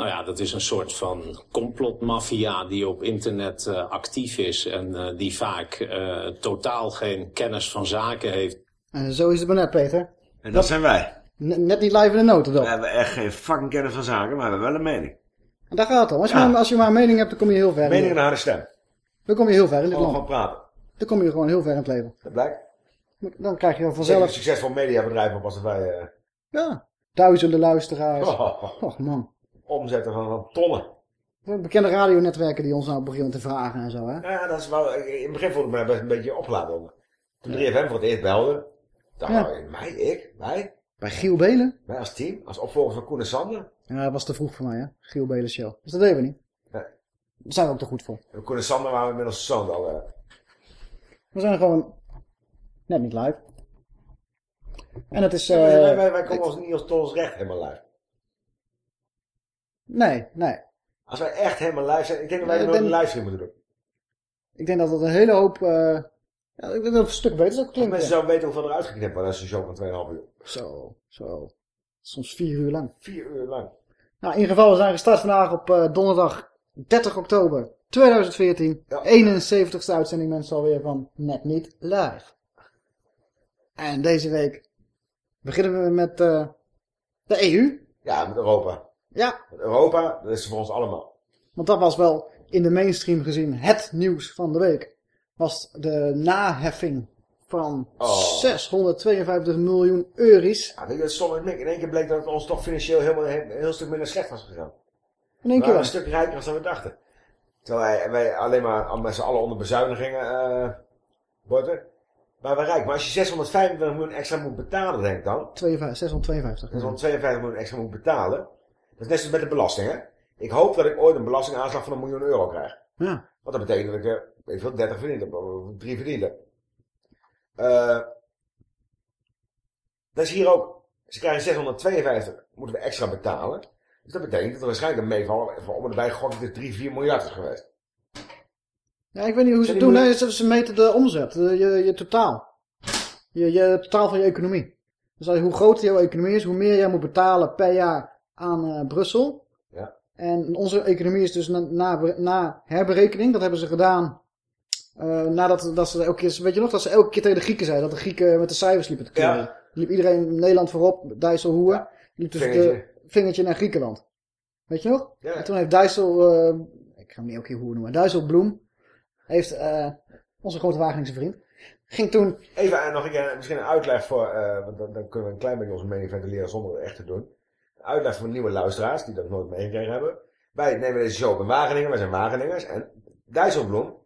Nou ja, dat is een soort van complotmafia die op internet uh, actief is en uh, die vaak uh, totaal geen kennis van zaken heeft. En zo is het maar net, Peter. En dat, dat zijn wij. Net niet live in de noten dan. We hebben echt geen fucking kennis van zaken, maar we hebben wel een mening. En daar gaat het om. Als je, ja. maar, als je maar een mening hebt, dan kom je heel ver. Mening en een harde stem. Dan kom je heel ver in dit gewoon, land. Gewoon praten. Dan kom je gewoon heel ver in het leven. Dat blijkt. Dan krijg je vanzelf... een succesvol mediabedrijf op als wij... Ja, duizenden luisteraars. Oh. Och man omzetten van, van tonnen. Bekende radionetwerken die ons nou beginnen te vragen en zo, hè? Ja, dat is wel... In het begin voelde ik me best een beetje opgeladen onder. Toen 3FM voor het eerst belde. Dacht ja. ik, mij, ik, wij. Bij Giel Belen? Wij als team, als opvolger van Koen en Sander. Ja, dat was te vroeg voor mij, hè? Giel Belen show. Dus dat deden we niet. Nee. Daar zijn we ook te goed voor. En Koen en Sander waren inmiddels zo'n al... Uh... We zijn gewoon net niet live. En het is... Uh, ja, wij, wij, wij komen ons niet als tot ons recht helemaal live. Nee, nee. Als wij echt helemaal live zijn, ik denk dat wij nog een livestream moeten doen. Ik denk dat dat een hele hoop, uh, ja, ik denk dat het een stuk beter zou klinken. Mensen zouden weten hoeveel eruit geknipt wordt als een show van 2,5 uur. Zo, zo. Soms 4 uur lang. 4 uur lang. Nou, in ieder geval, we zijn gestart vandaag op uh, donderdag 30 oktober 2014. Ja. 71ste uitzending mensen alweer van Net Niet Live. En deze week beginnen we met uh, de EU. Ja, met Europa. Ja. Europa, dat is voor ons allemaal. Want dat was wel in de mainstream gezien het nieuws van de week. Was de naheffing van oh. 652 miljoen euro's. Ja, weet je, stom in één keer bleek dat het ons toch financieel helemaal een heel stuk minder slecht was gegaan. In één keer een stuk rijker dan we dachten. Terwijl wij, wij alleen maar met z'n allen onder bezuinigingen uh, worden. Maar we rijk. Maar als je 625 miljoen extra moet betalen, denk ik dan. 52, 652. 652 miljoen extra moet betalen. Dat is net zoals met de belasting, hè? Ik hoop dat ik ooit een belastingaanslag van een miljoen euro krijg. Ja. Want dat betekent dat ik er, je veel, 30 verdiende, of 3 verdiende. Uh, dat is hier ook, ze krijgen 652, moeten we extra betalen. Dus dat betekent dat er waarschijnlijk een meevallen van om en bij gok ik 3, 4 miljard is geweest. Ja, ik weet niet hoe ze het doen. Nee, ze meten de omzet, je, je totaal. Je, je totaal van je economie. Dus hoe groter jouw economie is, hoe meer jij moet betalen per jaar aan uh, Brussel. Ja. En onze economie is dus na, na, na herberekening, dat hebben ze gedaan uh, nadat dat ze elke keer, weet je nog, dat ze elke keer tegen de Grieken zeiden, dat de Grieken met de cijfers liepen te keren. Ja. Liep iedereen in Nederland voorop, Dijsselhoer, ja. liep dus vingertje. de vingertje naar Griekenland. Weet je nog? Ja. En toen heeft Dijssel, uh, ik ga hem niet elke keer Hoer noemen, Dijsselbloem, heeft onze grote Wageningse vriend, ging toen... Even nog een keer, misschien een uitleg voor, want dan, dan, kunnen we een klein beetje onze mening ventileren zonder het echt te doen uitleg van nieuwe luisteraars die dat nooit meegekregen hebben. Wij nemen deze show op in Wageningen, wij zijn Wageningers. En Dijsselbloem,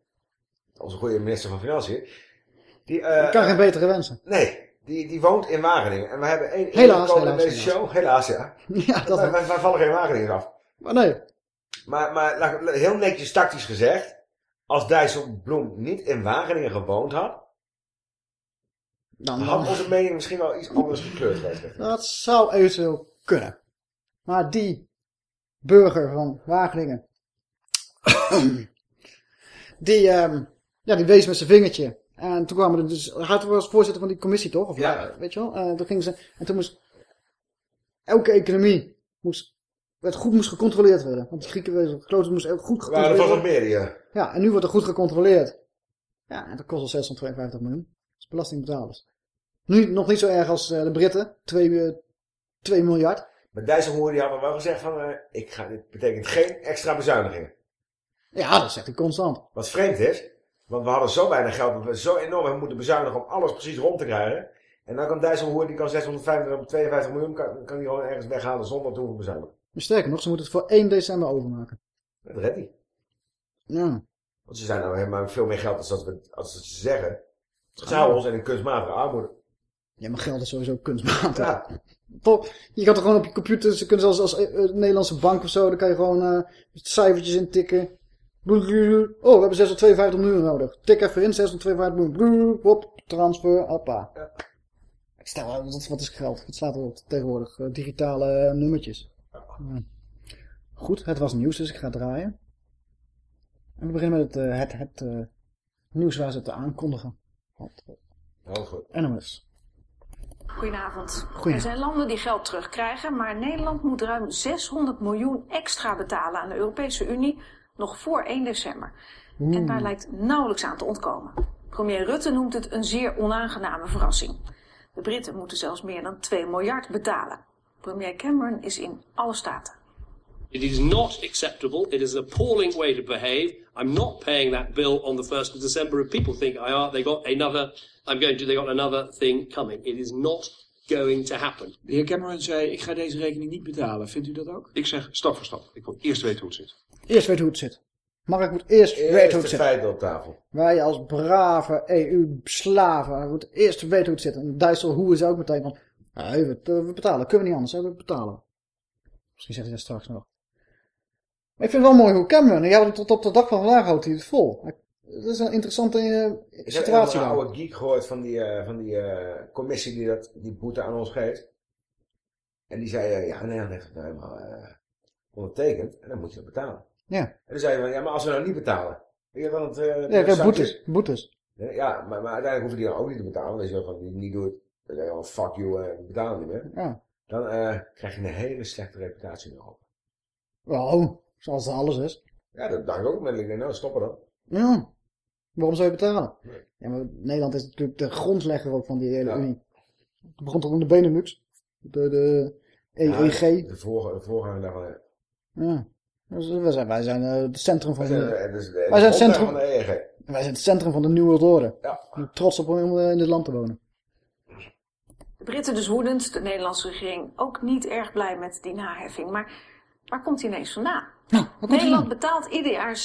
onze goede minister van Financiën, die... Uh, kan geen betere wensen. Nee, die, die woont in Wageningen. En we hebben één helaas, helaas, helaas, in deze show. Helaas, ja. ja dat wij, wij, wij, vallen geen Wageningers af. Maar nee. Maar, maar heel netjes tactisch gezegd, als Dijsselbloem niet in Wageningen gewoond had, dan, had onze mening misschien wel iets anders gekleurd. Dat zou eventueel kunnen. Maar die burger van Wageningen, die, um, ja, die wees met zijn vingertje. En toen kwamen er dus, hij was voorzitter van die commissie toch? Of ja. Weet je wel? En toen gingen ze, en toen moest, elke economie moest, werd goed moest gecontroleerd worden. Want die Grieken, kloten moest goed gecontroleerd worden. worden. meer, ja. Ja, en nu wordt er goed gecontroleerd. Ja, en dat kost al 652 miljoen. Dat is belastingbetalers. Nu nog niet zo erg als uh, de Britten, 2, uh, 2 miljard. Maar Dijsselhoer die hadden wel gezegd van, uh, ik ga, dit betekent geen extra bezuinigingen. Ja, dat zegt hij constant. Wat vreemd is, Want we hadden zo weinig geld dat we zo enorm hebben moeten bezuinigen om alles precies rond te krijgen. En dan kan Dijsselhoer, die kan 655, 52 miljoen, kan, kan die gewoon ergens weghalen zonder te hoeven bezuinigen. Maar sterker nog, ze moeten het voor 1 december overmaken. Dat redt hij. Ja. Want ze zijn nou helemaal veel meer geld als, dat we, als ze zeggen. Ze houden ons in een kunstmatige armoede. Ja, maar geld is sowieso kunstmatig. Ja, Toch, je kan er gewoon op je computer, ze kunnen zelfs als eh, eh, Nederlandse bank of zo, dan kan je gewoon eh, cijfertjes intikken. Oh, we hebben 652 miljoen nodig. Tik even in, 652 miljoen. Hop, transfer, appa. Ik stel, wat, wat is geld? Het staat erop tegenwoordig. digitale nummertjes. Ja. Goed, het was nieuws, dus ik ga draaien. En we beginnen met het, het, het nieuws waar ze het aankondigen. Heel goed. NOS. Goedenavond. Goedenavond. Er zijn landen die geld terugkrijgen, maar Nederland moet ruim 600 miljoen extra betalen aan de Europese Unie nog voor 1 december. En daar lijkt nauwelijks aan te ontkomen. Premier Rutte noemt het een zeer onaangename verrassing. De Britten moeten zelfs meer dan 2 miljard betalen. Premier Cameron is in alle staten. It is not acceptable. It is an appalling way to behave. I'm not paying that bill on the 1st of December. If people think I are, they got another, I'm going to, they got another thing coming. It is not going to happen. De heer Cameron zei, ik ga deze rekening niet betalen. Vindt u dat ook? Ik zeg stap voor stap. Ik wil eerst weten hoe het zit. Eerst weten hoe het zit. Mark moet eerst weten hoe Eerst het de zit. feiten op tafel. Wij als brave EU-slaven moeten eerst weten hoe het zit. En Dijssel is ook meteen van... "Nee, we, we betalen, kunnen we niet anders. hè, We betalen. Misschien zegt hij dat straks nog. Maar ik vind het wel mooi hoe Cameron... Jou tot op de dag van vandaag houdt hij het vol. Het is een interessante eh, Ik heb situatie een oude geek gehoord van die, eh, van die eh, commissie die dat, die boete aan ons geeft. En die zei, ja, Nederland heeft het nou helemaal ondertekend. En dan moet je dat betalen. Ja, En dan zei hij van, ja, maar als we nou niet betalen. Weet je dan het... eh, ja sancties- boetes. Boetes. Ja, maar, maar uiteindelijk hoeven die dan ook niet te betalen. Want als je dat gewoon niet doet, dan zeg je gewoon, fuck you, betalen niet meer. Ja. Dan krijg je een hele slechte reputatie in Europa. Wow, zoals het alles is. Ja, dat dacht ik ook. Maar ik denk, nou, stoppen dan. Ja. Waarom zou je betalen? Ja, maar Nederland is natuurlijk de grondlegger ook van die hele Ja. Unie. Het begon toch in de Benelux? De, de EEG. Ja, de, vorige, de voorganger daarvan. ja. Ja. Dus wij zijn, wij zijn eh, het centrum van Wij de, zijn, eh, dus de- Wij zijn de centrum- van de EEG. wij zijn het centrum van de New World Order. Ja. Ik ben trots op om eh, in dit land te wonen. De Britten dus woedend, de Nederlandse regering ook niet erg blij met die naheffing. Maar waar komt die ineens vandaan? Nou, er Nederland betaalt ieder jaar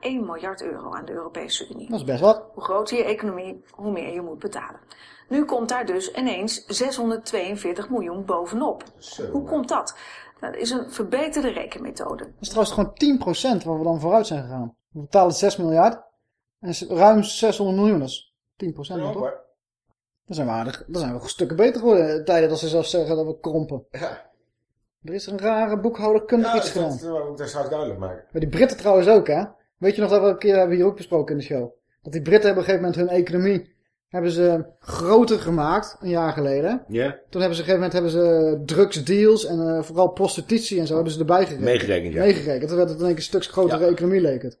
6,1 miljard euro aan de Europese Unie. Dat is best wat. Hoe groter je economie, hoe meer je moet betalen. Nu komt daar dus ineens 642 miljoen bovenop. Zo, Hoe komt dat? Nou, dat is een verbeterde rekenmethode. Dat is trouwens gewoon 10% waar we dan vooruit zijn gegaan. We betalen 6 miljard. En ruim 600 miljoen. Dat is 10% Ja, toch? hoor. Dan zijn we aardig, dan zijn we stukken beter geworden. eh, Tijden dat ze zelfs zeggen dat we krompen. Ja, Er is een rare boekhouderkundig ja iets dat, gedaan. dat wil ik straks duidelijk maken. Maar die Britten trouwens ook, hè? Weet je nog dat we een keer hebben hier ook besproken in de show? Dat die Britten hebben op een gegeven moment hun economie hebben ze groter gemaakt, een jaar geleden. Ja? Toen hebben ze op een gegeven moment hebben ze drugsdeals en eh, vooral prostitutie en zo hebben ze erbij gerekend. Meegerekend, ja. Meegerekend. Toen werd het in één keer een stuk grotere Ja. economie leek het. En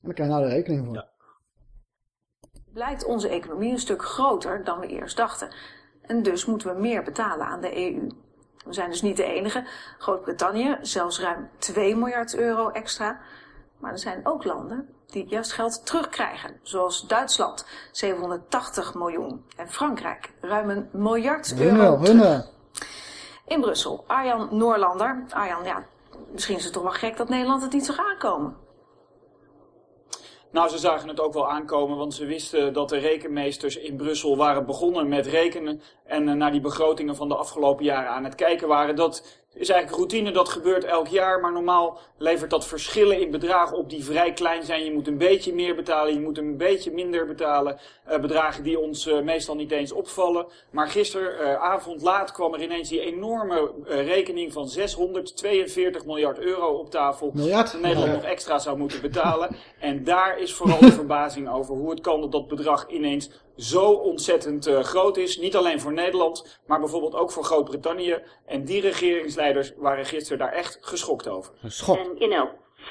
daar krijg je nou de rekening voor. Ja. Blijkt onze economie een stuk groter dan we eerst dachten. En dus moeten we meer betalen aan de EU. We zijn dus niet de enige. Groot-Brittannië zelfs ruim 2 miljard euro extra. Maar er zijn ook landen die juist geld terugkrijgen. Zoals Duitsland, 780 miljoen. En Frankrijk, ruim een miljard euro hunne. In Brussel, Arjan Noorlander. Arjan, ja, misschien is het toch wel gek dat Nederland het niet zag aankomen. Nou, ze zagen het ook wel aankomen, want ze wisten dat de rekenmeesters in Brussel waren begonnen met rekenen en eh, naar die begrotingen van de afgelopen jaren aan het kijken waren. Dat is eigenlijk routine, dat gebeurt elk jaar, maar normaal levert dat verschillen in bedragen op die vrij klein zijn. Je moet een beetje meer betalen, je moet een beetje minder betalen. Eh, bedragen die ons eh, meestal niet eens opvallen. Maar gisteravond laat kwam er ineens die enorme eh, rekening van 642 miljard euro op tafel. Miljard? Dat Nederland nog extra zou moeten betalen. En daar is vooral de verbazing over hoe het kan dat dat bedrag ineens zo ontzettend eh, groot is. Niet alleen voor Nederland, maar bijvoorbeeld ook voor Groot-Brittannië. En die regeringsleiders waren gisteren daar echt geschokt over. Schot. And, you know,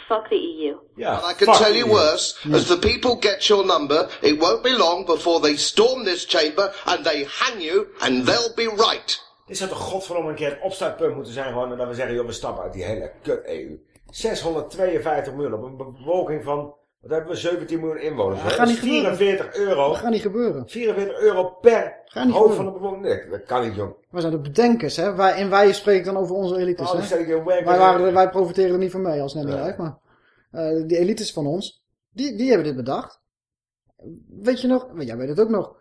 fuck the EU. Ja, And I can tell you you. worse, as the people get your number, it won't be long before they storm this chamber and they hang you and they'll be right. Dit zou toch godverdomme een keer het opstartpunt moeten zijn gewoon. En dat we zeggen, joh, we stappen uit die hele kut EU. 652 miljoen op een bevolking van Want daar hebben we 17 miljoen inwoners. Ja, hè? gaat Dat niet is gebeuren. 44 euro. Dat gaat niet gebeuren. 44 euro per hoofd van de bevolking. Nee, dat kan niet, jong. Wij zijn de bedenkers, hè. Wij, en wij spreken dan over onze elites, Oh, hè. Wij, waren, wij profiteren er niet van mee als live, maar eh, die elites van ons, die, die hebben dit bedacht. Weet je nog, jij weet het ook nog,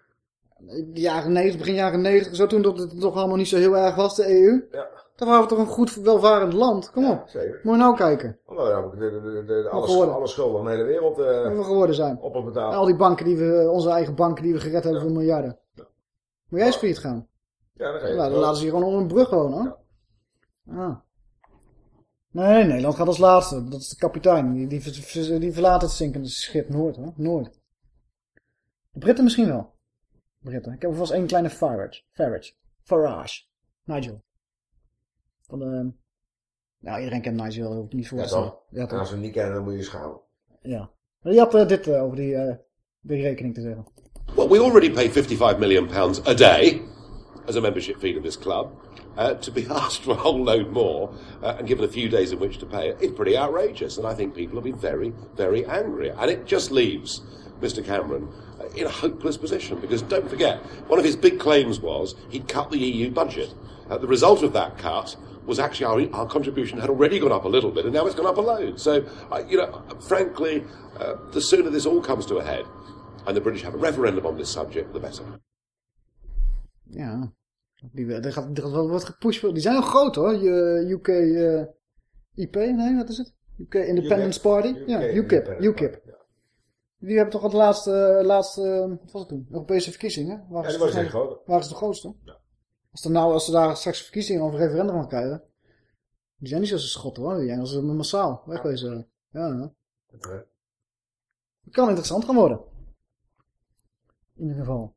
de jaren 90, begin jaren 90, zo toen dat het toch allemaal niet zo heel erg was, de EU. Ja. Toen waren we toch een goed welvarend land, kom op. Zeker. Moet je nou kijken, Omdat we namelijk de, de, de, de, alle, alle schulden van de hele wereld wat eh we geworden zijn. op ons betalen. Al die banken die we, onze eigen banken die we gered hebben voor miljarden. Moet jij eens failliet gaan? Ja, dan ga je. Nou, dan laten ze hier gewoon onder een brug wonen, hoor. Ah. Nee, Nederland gaat als laatste. Dat is de kapitein. Die, die, die verlaat het zinkende schip nooit, hoor. Nooit. De Britten misschien wel. Britten. Ik heb alvast één kleine Farage. Farage. Farage. Nigel. Van de... Nou, iedereen kent Nigel. Hoef ik niet voor Ja, te stellen. toch? Ja, toch? als we hem niet kennen, dan moet je je schamen. Ja. Maar die had eh, dit eh, over die, eh, die rekening te zeggen. Well, we already pay 55 million pounds a day as a membership fee to this club. Uh, to be asked for a whole load more uh, and given a few days in which to pay it is pretty outrageous. And I think people will be very, very angry. And it just leaves Mr. Cameron uh, in a hopeless position because don't forget, one of his big claims was he'd cut the EU budget. Uh, the result of that cut was actually our, our contribution had already gone up a little bit and now it's gone up a load. So, uh, you know, frankly, uh, the sooner this all comes to a head and the British have a referendum on this subject, the better. Ja. Die, er gaat, er wat gepusht worden. Die zijn nog groot hoor. Je, UK eh, IP, nee, wat is het? UK Independence UK. Party? UK ja, UKIP. UKIP. Die hebben toch al de laatste, laatste eh, wat was het toen? Europese verkiezingen? Waren Ja, die was toch- echt groot. Waren ze de grootste? Als, er nou, als ze daar straks verkiezingen of een referendum gaan krijgen. Die zijn niet zo schotten hoor. Die Engelsen massaal wegwezen. Ja, ja. Het kan interessant gaan worden. In ieder geval.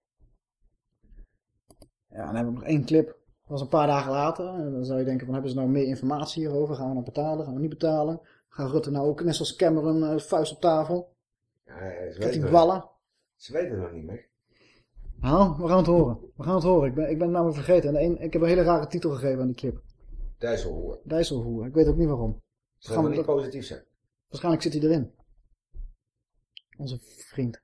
Ja, dan hebben we nog één clip. Dat was een paar dagen later. En dan zou je denken van, hebben ze nou meer informatie hierover? Gaan we nou betalen? Gaan we niet betalen? Gaan Rutte nou ook, net zoals Cameron, eh, vuist op tafel? Ja, ze Met weten die ballen. Ze weten het nog niet, Mick. Nou, we gaan het horen. We gaan het horen. Ik ben, ik ben het namelijk vergeten. En een, ik heb een hele rare titel gegeven aan die clip. Dijsselhoer. Dijsselhoer. Ik weet ook niet waarom. Ze gaan niet positief zijn. Waarschijnlijk zit hij erin. Onze vriend.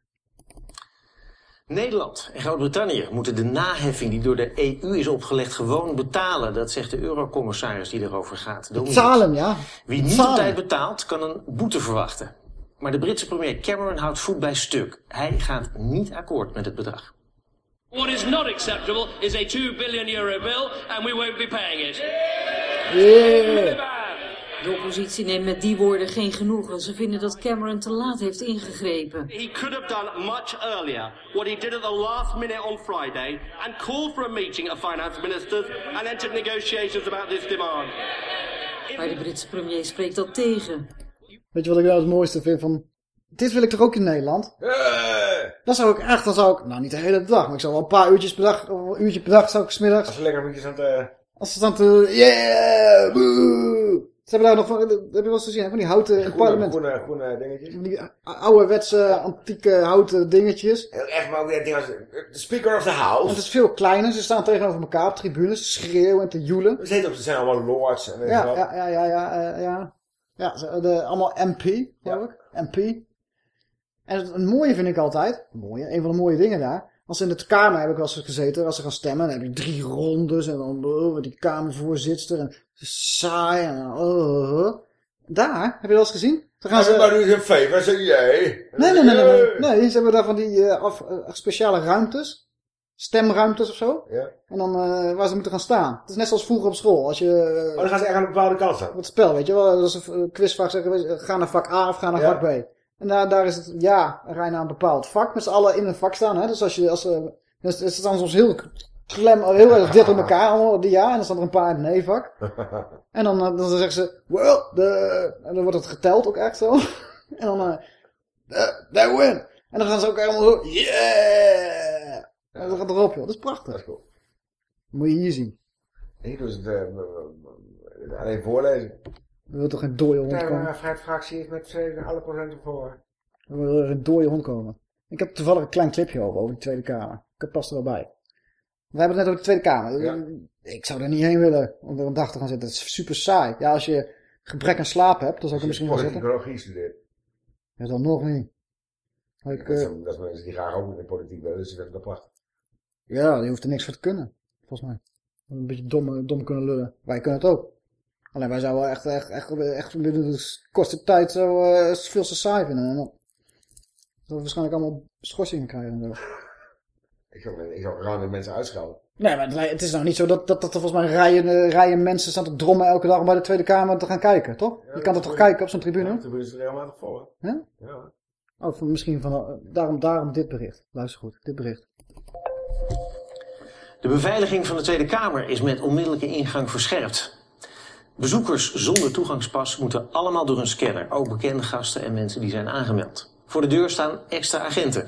Nederland en Groot-Brittannië moeten de naheffing die door de EU is opgelegd gewoon betalen. Dat zegt de eurocommissaris die erover gaat. Betalen, ja. Wie niet op tijd betaalt, kan een boete verwachten. Maar de Britse premier Cameron houdt voet bij stuk. Hij gaat niet akkoord met het bedrag. What is not acceptable is a 2 billion euro bill, and we won't be paying it. De oppositie neemt met die woorden geen genoegen. Ze vinden dat Cameron te laat heeft ingegrepen. He could have done much earlier what he did at the last minute on Friday and called for a meeting of finance ministers and entered negotiations about this demand. Maar de Britse premier spreekt dat tegen. Weet je wat ik nou het mooiste vind van... Dit wil ik toch ook in Nederland? Dat zou ik echt, dan zou ik... Nou, niet de hele dag, maar ik zou wel een paar uurtjes per dag... Of een uurtje per dag zou ik smiddags... Als ze lekker een beetje aan het... eh, Als ze staan te... Yeah! Boe! Ze hebben daar nog van... Heb je wel eens gezien, van die houten groene, parlement. groene, groene dingetjes. Van die ouderwetse, antieke houten dingetjes. Heel echt, maar ook dat ding als... De speaker of the house. En het is veel kleiner. Ze staan tegenover elkaar op tribunes, schreeuwen en te joelen. Ze ook, ze zijn allemaal lords en weet Ja, ja, ja, ja, ja, eh, ja. Ja, de, allemaal MP, geloof ik. MP. En het, het mooie vind ik altijd, mooie, een van de mooie dingen daar. Als in de kamer heb ik wel eens gezeten, als ze gaan stemmen, dan heb je drie rondes en dan oh, die kamervoorzitter en saai en dan, oh, oh. Daar, heb je dat eens gezien? Dan gaan ze... Everybody is in favor, zeg jij. Nee, nee, nee, nee, nee. Nee, ze hebben daar van die eh, af, eh, speciale ruimtes. Stemruimtes of zo. Ja. En dan eh, waar ze moeten gaan staan. Het is net zoals vroeger op school. Als je, Oh, dan gaan ze echt aan een bepaalde kant staan. het spel, weet je wel. Als een quizvraag zeggen, ga naar vak A of ga naar Ja. vak B. En daar, daar is het, ja, je naar een bepaald vak. Met z'n allen in een vak staan. Hè? Dus als je, als ze, dus het staan soms heel klem, heel erg dicht op elkaar, allemaal die ja. En dan staan er een paar in het nee-vak. En dan, eh, dan zeggen ze, well, the... En dan wordt het geteld ook echt zo. en dan, eh "They- they win. En dan gaan ze ook helemaal zo, yeah! En dan gaat erop, joh. Dat is prachtig. Dat is cool. Moet je hier zien. Doen ze het eh, alleen voorlezen. Er wil toch geen dode hond komen? De vrijheidsfractie is met eh, alle procenten voor. Er wil er een dode hond komen. Ik heb toevallig een klein clipje over, over de Tweede Kamer. Ik past er wel bij. We hebben het net over de Tweede Kamer. Ja. Ik zou er niet heen willen om er een dag te gaan zitten. Het is super saai. Ja, als je gebrek aan slaap hebt, dan zou ik er misschien wel zitten. Politicologie studeert. Ja, dan nog niet. Ik, Dat eh, zijn, dat zijn mensen die graag ook in de politiek willen, dus dat prachtig. ja, die hoeft er niks voor te kunnen. Volgens mij. Een beetje dom, dom kunnen lullen. Wij kunnen het ook. Alleen wij zouden echt, echt, echt, echt binnen de kortste tijd zo eh, veel te saai vinden. En dan dat we waarschijnlijk allemaal schorsingen krijgen en zo. Ik zou, ik zou de mensen uitschelden. Nee, maar het is nou niet zo dat, dat, dat er volgens mij rijen, eh, rijen mensen staan te drommen elke dag om bij de Tweede Kamer te gaan kijken, toch? je kan er toch kijken op zo'n tribune? Ja, toen is het regelmatig vol, hè? Ja? Ja. Oh, van- misschien van, eh, daarom, daarom dit bericht. Luister goed, dit bericht. De beveiliging van de Tweede Kamer is met onmiddellijke ingang verscherpt. Bezoekers zonder toegangspas moeten allemaal door een scanner. Ook bekende gasten en mensen die zijn aangemeld. Voor de deur staan extra agenten.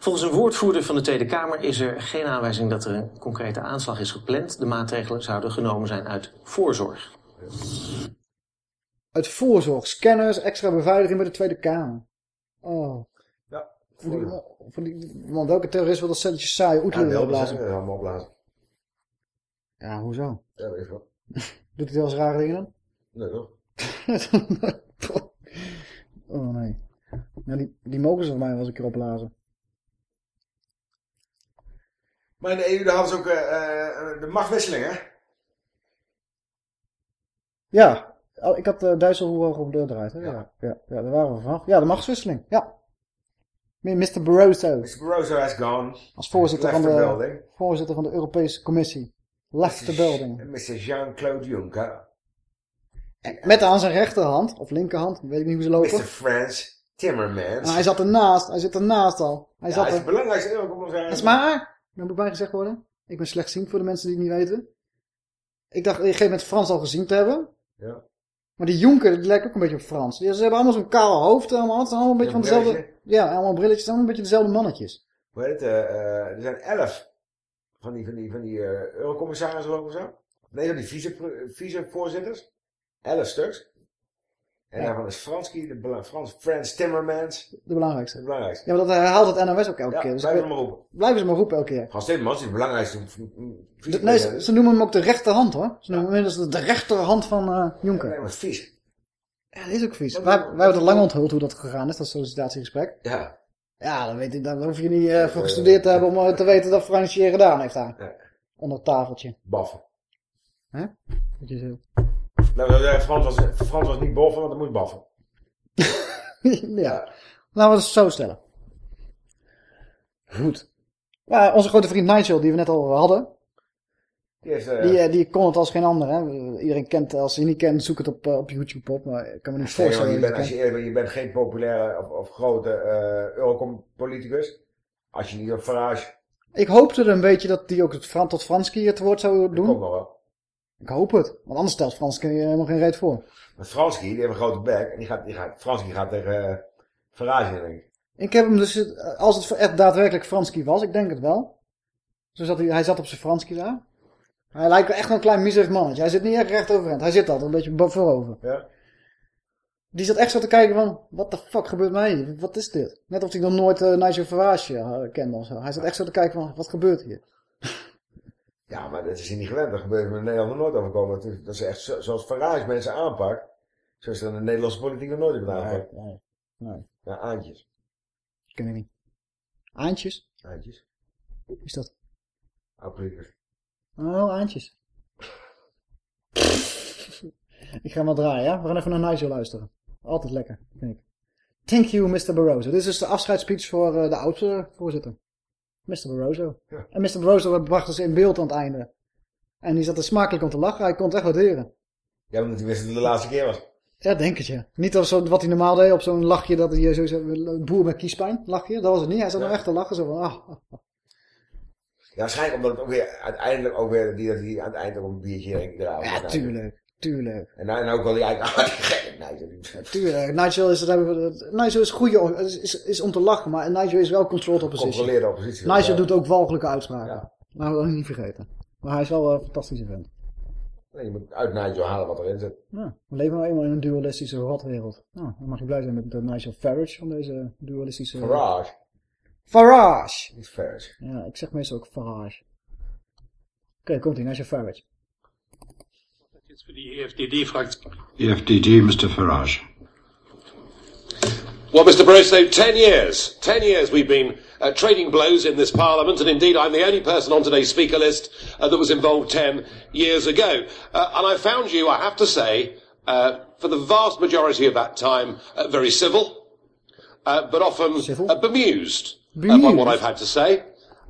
Volgens een woordvoerder van de Tweede Kamer is er geen aanwijzing dat er een concrete aanslag is gepland. De maatregelen zouden genomen zijn uit voorzorg. Uit voorzorg, scanners, extra beveiliging bij de Tweede Kamer. Oh. Ja. Voor die, voor die, want welke terrorist wil dat celletje saai Ja, oetelen opblazen? blazen. opblazen. Ja, hoezo? Ja, weet je wel. Doet hij wel eens rare dingen dan? Nee, toch? oh nee. Ja, die, die mogen ze voor mij wel eens een keer opblazen. Maar in de EU daar hadden ze ook eh, de machtwisseling, hè? Ja, oh, ik had uh, Dijsselhoek op de draait. Hè? Ja. Ja, ja, ja, daar waren we vanaf. Ja, de machtswisseling. Ja. Mr. Barroso. Mr. Barroso has gone. Als voorzitter van, de, voorzitter van de Europese Commissie. Left the building. Mr. Jean-Claude Juncker. Met aan zijn rechterhand, of linkerhand, weet ik niet hoe ze lopen. Mr. Frans Timmermans. En hij zat ernaast, hij zit ernaast al. Hij ja, zat hij is het belangrijkste eurocommissaris. Dat is maar, dat moet bij gezegd worden. Ik ben slechtziend voor de mensen die het niet weten. Ik dacht op een gegeven moment Frans al gezien te hebben. Ja. Maar die Jonker, die lijkt ook een beetje op Frans. Die, ze hebben allemaal zo'n kaal hoofd. Allemaal, het zijn allemaal een beetje van dezelfde... Ja, allemaal brilletjes. Allemaal een beetje dezelfde mannetjes. Hoe heet het? eh, eh, er zijn elf van die, van die, van die eh, eurocommissarissen geloof ik of zo. Nee, van die vice- vicevoorzitters. elf stuks. En Ja. daarvan is Franski, de Frans, Frans Timmermans, De belangrijkste. de belangrijkste. Ja, maar dat herhaalt het NOS ook elke Ja, keer. Dus blijven weet- maar roepen. Blijven ze maar roepen elke keer. Frans Timmermans is de belangrijkste De- nee, ze, ze noemen hem ook de rechterhand hoor. Ze noemen hem inmiddels de rechterhand van eh Jonker. Nee, maar vies. Ja, dat is ook vies. Wij, hebben het lang onthuld hoe dat gegaan is, dat sollicitatiegesprek. Ja. Ja, dan, weet ik, dan hoef je niet eh, voor gestudeerd te hebben om eh, te weten dat Fransje gedaan heeft daar. Ja. Onder het tafeltje. Baffen. Hè? Dat je zo. Nou, we zeggen, Frans was, Frans was niet boffen, want dat moet baffen. ja. Laten we het zo stellen. Goed. Ja, onze grote vriend Nigel, die we net al hadden, Die heeft, eh, die, eh, die kon het als geen ander. Hè? Iedereen kent, als je niet kent, zoek het op, eh, op YouTube op. Maar ik kan me niet voorstellen. je bent, als je eerlijk je bent geen populaire of, of grote eh Eurocom-politicus. Als je niet op Farage. Ik hoopte er een beetje dat die ook het Fran tot Franski het woord zou dat komt doen. nog wel. Ik hoop het. Want anders stelt Franski helemaal geen reet voor. Maar Franski, die heeft een grote bek. En die gaat, die gaat, Franski gaat tegen uh, Farage in, denk ik. Ik heb hem dus, als het echt daadwerkelijk Franski was, ik denk het wel. Zo zat hij, hij zat op zijn Franski daar. Hij lijkt echt wel een klein miserig mannetje. Hij zit niet echt recht overeind. Hij zit altijd een beetje voorover. Ja. Die zat echt zo te kijken van, wat de fuck gebeurt mij hier? Wat is dit? Net of hij nog nooit uh, Nigel Farage uh, kende of zo. Hij zat echt zo te kijken van, wat gebeurt hier? Ja, maar dat is hier niet gewend. Dat gebeurt in Nederland nog nooit overkomen. Dat is, echt zo, zoals Farage mensen aanpakt. Zo is er in de Nederlandse politiek nog nooit iemand aangepakt. Nee, nee. Ja, aantjes. Ken ik niet. Aantjes? Aantjes. Wie is dat? Politicus. Oh, aantjes. ik ga maar draaien, ja? We gaan even naar Nigel luisteren. Altijd lekker, vind ik. Thank you, Mr. Barroso. Dit is dus de afscheidsspeech voor uh, de oudste voorzitter. Mr. Barroso. Ja. En Mr. Barroso bracht ze in beeld aan het einde. En die zat er smakelijk om te lachen. Hij kon het echt waarderen. Ja, omdat hij wist dat het de laatste keer was. Ja, denk het, ja. Niet als zo, wat hij normaal deed op zo'n lachje, dat hij zo, zo boer met kiespijn, lachje. Dat was het niet. Hij zat Ja. nou echt te lachen, zo van, ah, ah, ah. Ja, waarschijnlijk omdat het ook weer uiteindelijk ook weer die, dat hij aan het eind ook een biertje drinkt. Ja, tuurlijk, tuurlijk. En, nou, en ook wel die eigenlijk, ah, die Ja, tuurlijk. Nigel is, Nigel is, goede, is, is, om te lachen, maar Nigel is wel controlled opposition. Controleerde oppositie. Nigel Ja. doet ook walgelijke uitspraken. Ja. We dat niet vergeten. Maar hij is wel een fantastische vent. Nee, je moet uit Nigel halen wat erin zit. Ja, we leven nou eenmaal in een dualistische rotwereld. Nou, dan mag je blij zijn met uh, Nigel Farage van deze dualistische... Farage. Farage! Niet Farage. Ja, ik zeg meestal ook Farage. Oké, komt ie, Nigel Farage. Jetzt für die EFDD-Fraktion. EFDD, Mr. Farage. Well, Mr. Barroso, ten years. Ten years we've been uh, trading blows in this Parliament, and indeed I'm the only person on today's speaker list uh, that was involved ten years ago. Uh, and I found you, I have to say, uh, for the vast majority of that time, uh, very civil, uh, but often uh, bemused, uh, by what I've had to say,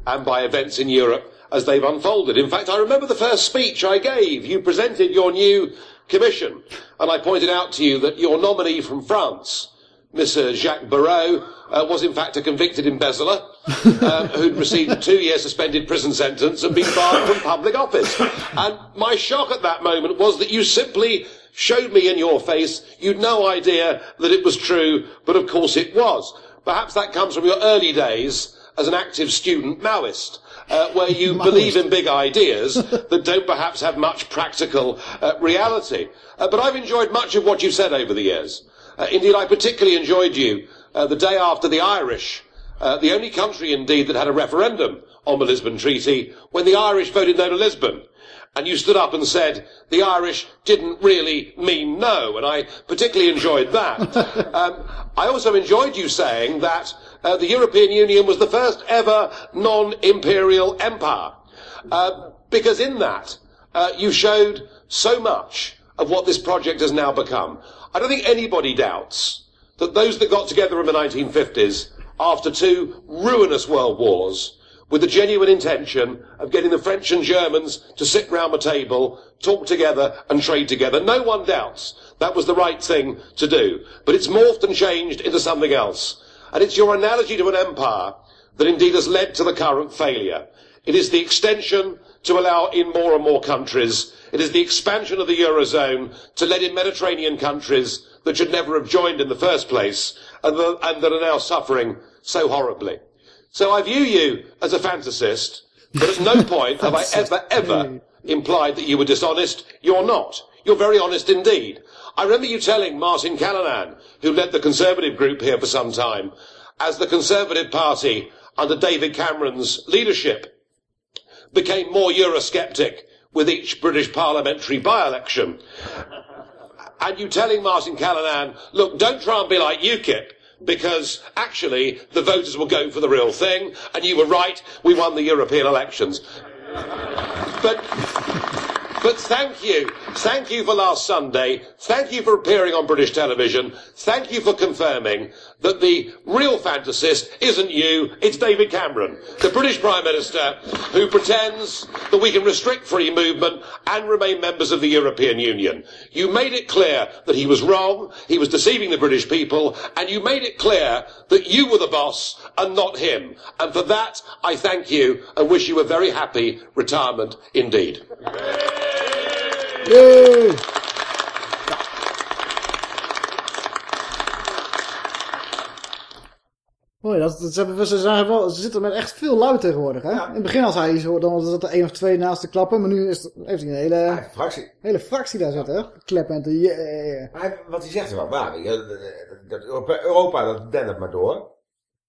and by events in Europe as they've unfolded. In fact, I remember the first speech I gave. You presented your new commission, and I pointed out to you that your nominee from France, Mr. Jacques Barrot, uh, was in fact a convicted embezzler um, who'd received a two-year suspended prison sentence and been barred from public office. And my shock at that moment was that you simply showed me in your face you'd no idea that it was true, but of course it was. Perhaps that comes from your early days as an active student Maoist. Uh, where you believe in big ideas that don't perhaps have much practical uh, reality. Uh, but I've enjoyed much of what you've said over the years. Uh, indeed, I particularly enjoyed you uh, the day after the Irish, uh, the only country indeed that had a referendum on the Lisbon Treaty, when the Irish voted no to Lisbon. And you stood up and said the Irish didn't really mean no, and I particularly enjoyed that. um, I also enjoyed you saying that uh, the European Union was the first ever non-imperial empire, uh, because in that uh, you showed so much of what this project has now become. I don't think anybody doubts that those that got together in the 1950s after two ruinous world wars with the genuine intention of getting the French and Germans to sit round the table, talk together and trade together. No one doubts that was the right thing to do. But it's morphed and changed into something else. And it's your analogy to an empire that indeed has led to the current failure. It is the extension to allow in more and more countries. It is the expansion of the Eurozone to let in Mediterranean countries that should never have joined in the first place and, the, and that are now suffering so horribly. So I view you as a fantasist, but at no point have I ever, ever implied that you were dishonest. You're not. You're very honest indeed. I remember you telling Martin Callanan, who led the Conservative group here for some time, as the Conservative Party under David Cameron's leadership became more Eurosceptic with each British parliamentary by-election. And you telling Martin Callanan, look, don't try and be like UKIP, because actually the voters will go for the real thing, and you were right, we won the European elections. But, but thank you. Thank you for last Sunday. Thank you for appearing on British television. Thank you for confirming that the real fantasist isn't you, it's David Cameron, the British Prime Minister, who pretends that we can restrict free movement and remain members of the European Union. You made it clear that he was wrong, he was deceiving the British people, and you made it clear that you were the boss and not him. And for that, I thank you and wish you a very happy retirement indeed. Yay! Hoi, dat, dat, ze, hebben- ze, zijn wel, ze zitten met echt veel luid tegenwoordig. Hè? In het begin als hij iets hoorde, dan was het er één of twee naast te klappen. Maar nu is het, heeft hij een hele, fractie. hele fractie daar zitten. Hè? Kleppen en te yeah. Maar hij- wat hij zegt is wel waar. Dat Europa, dat dendert maar door.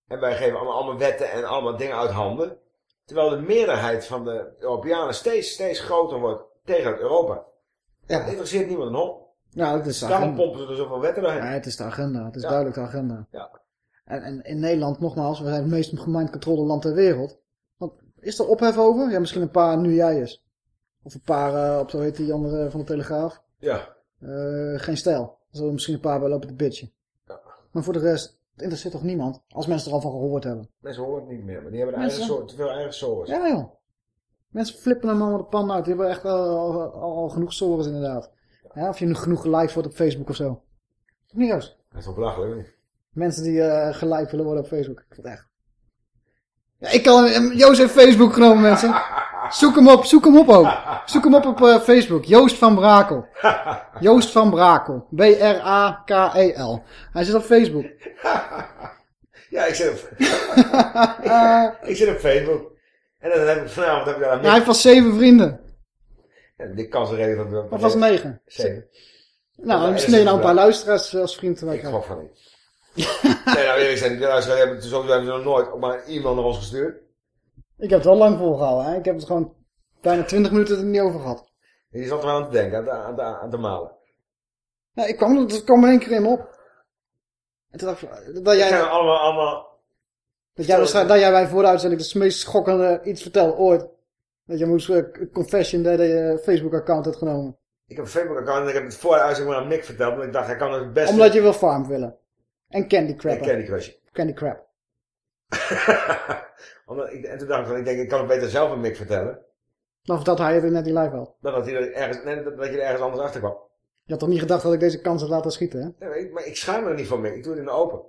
En wij geven allemaal, allemaal wetten en allemaal dingen uit handen. Terwijl de meerderheid van de Europeanen steeds, steeds groter wordt tegen het Europa. Ja. Dat interesseert niemand een hol. Nou, het is de Daarom agenda. pompen ze er zoveel wetten doorheen. Ja, het is de agenda. Het is Ja. duidelijk de agenda. Ja. En, en in Nederland, nogmaals, we zijn het meest mind controle land ter wereld. Want is er ophef over? Ja, misschien een paar nu jij is. Of een paar, eh, op zo heet die andere van de Telegraaf. Ja. Eh, geen stijl. Er zullen misschien een paar bij lopen te bitchen. Maar voor de rest, het interesseert toch niemand? Als mensen er al van gehoord hebben. Mensen horen het niet meer, maar die hebben Mensen- eigen soort, te veel eigen sores. Ja joh. Mensen flippen hem allemaal de pan uit. Die hebben echt al, al, genoeg sores inderdaad. Ja, of je nu genoeg geliked wordt op Facebook of zo. Of niet juist? Dat is wel belachelijk, niet? Mensen die geliked willen worden op Facebook. Ik vind het echt. Ja, ik kan, eh, Joost heeft Facebook genomen mensen. Zoek hem op, zoek hem op ook. Zoek hem op op eh, Facebook. Joost van Brakel. Joost van Brakel. B-R-A-K-E-L. Hij zit op Facebook. Ja, ik zit op, ik zit op Facebook. En dan heb ik vanavond heb ik daar Ja, hij heeft vast zeven vrienden. Ja, die kans reden dat we... Of was het negen? Zeven. Nou, misschien dat is nou een paar luisteraars als vriend erbij Ik gok van niet. nee, nou eerlijk zijn, die luisteraars hebben, sowieso hebben ze nog nooit maar e-mail naar ons gestuurd. Ik heb het wel lang volgehouden. Hè? Ik heb het gewoon bijna 20 minuten er niet over gehad. Je zat er wel aan te denken, aan te, aan te, aan te malen. Ja, ik kwam, het kwam er één keer in op. En toen dacht ik, dat Dat jij, zijn allemaal, allemaal... dat jij, dat jij bij voor de uitzending de meest schokkende iets vertelde ooit. Dat je moest eh, confession dat je je Facebook-account had genomen. Ik heb een Facebook-account en ik heb het voor de uitzending maar aan Mick verteld. Want ik dacht, hij kan het best... Omdat je wil farm willen. En Candy Crap. En Candy Crush. Candy Crap. Omdat ik, en toen dacht ik, van, ik denk, ik kan het beter zelf aan Mick vertellen. Dan vertelde hij het in net die live al. Dan dat, hij er ergens, nee, dat, dat je er ergens anders achter kwam. Je had toch niet gedacht dat ik deze kans had laten schieten, hè? Nee, maar ik, ik me er niet van Mick. Ik doe het in de open.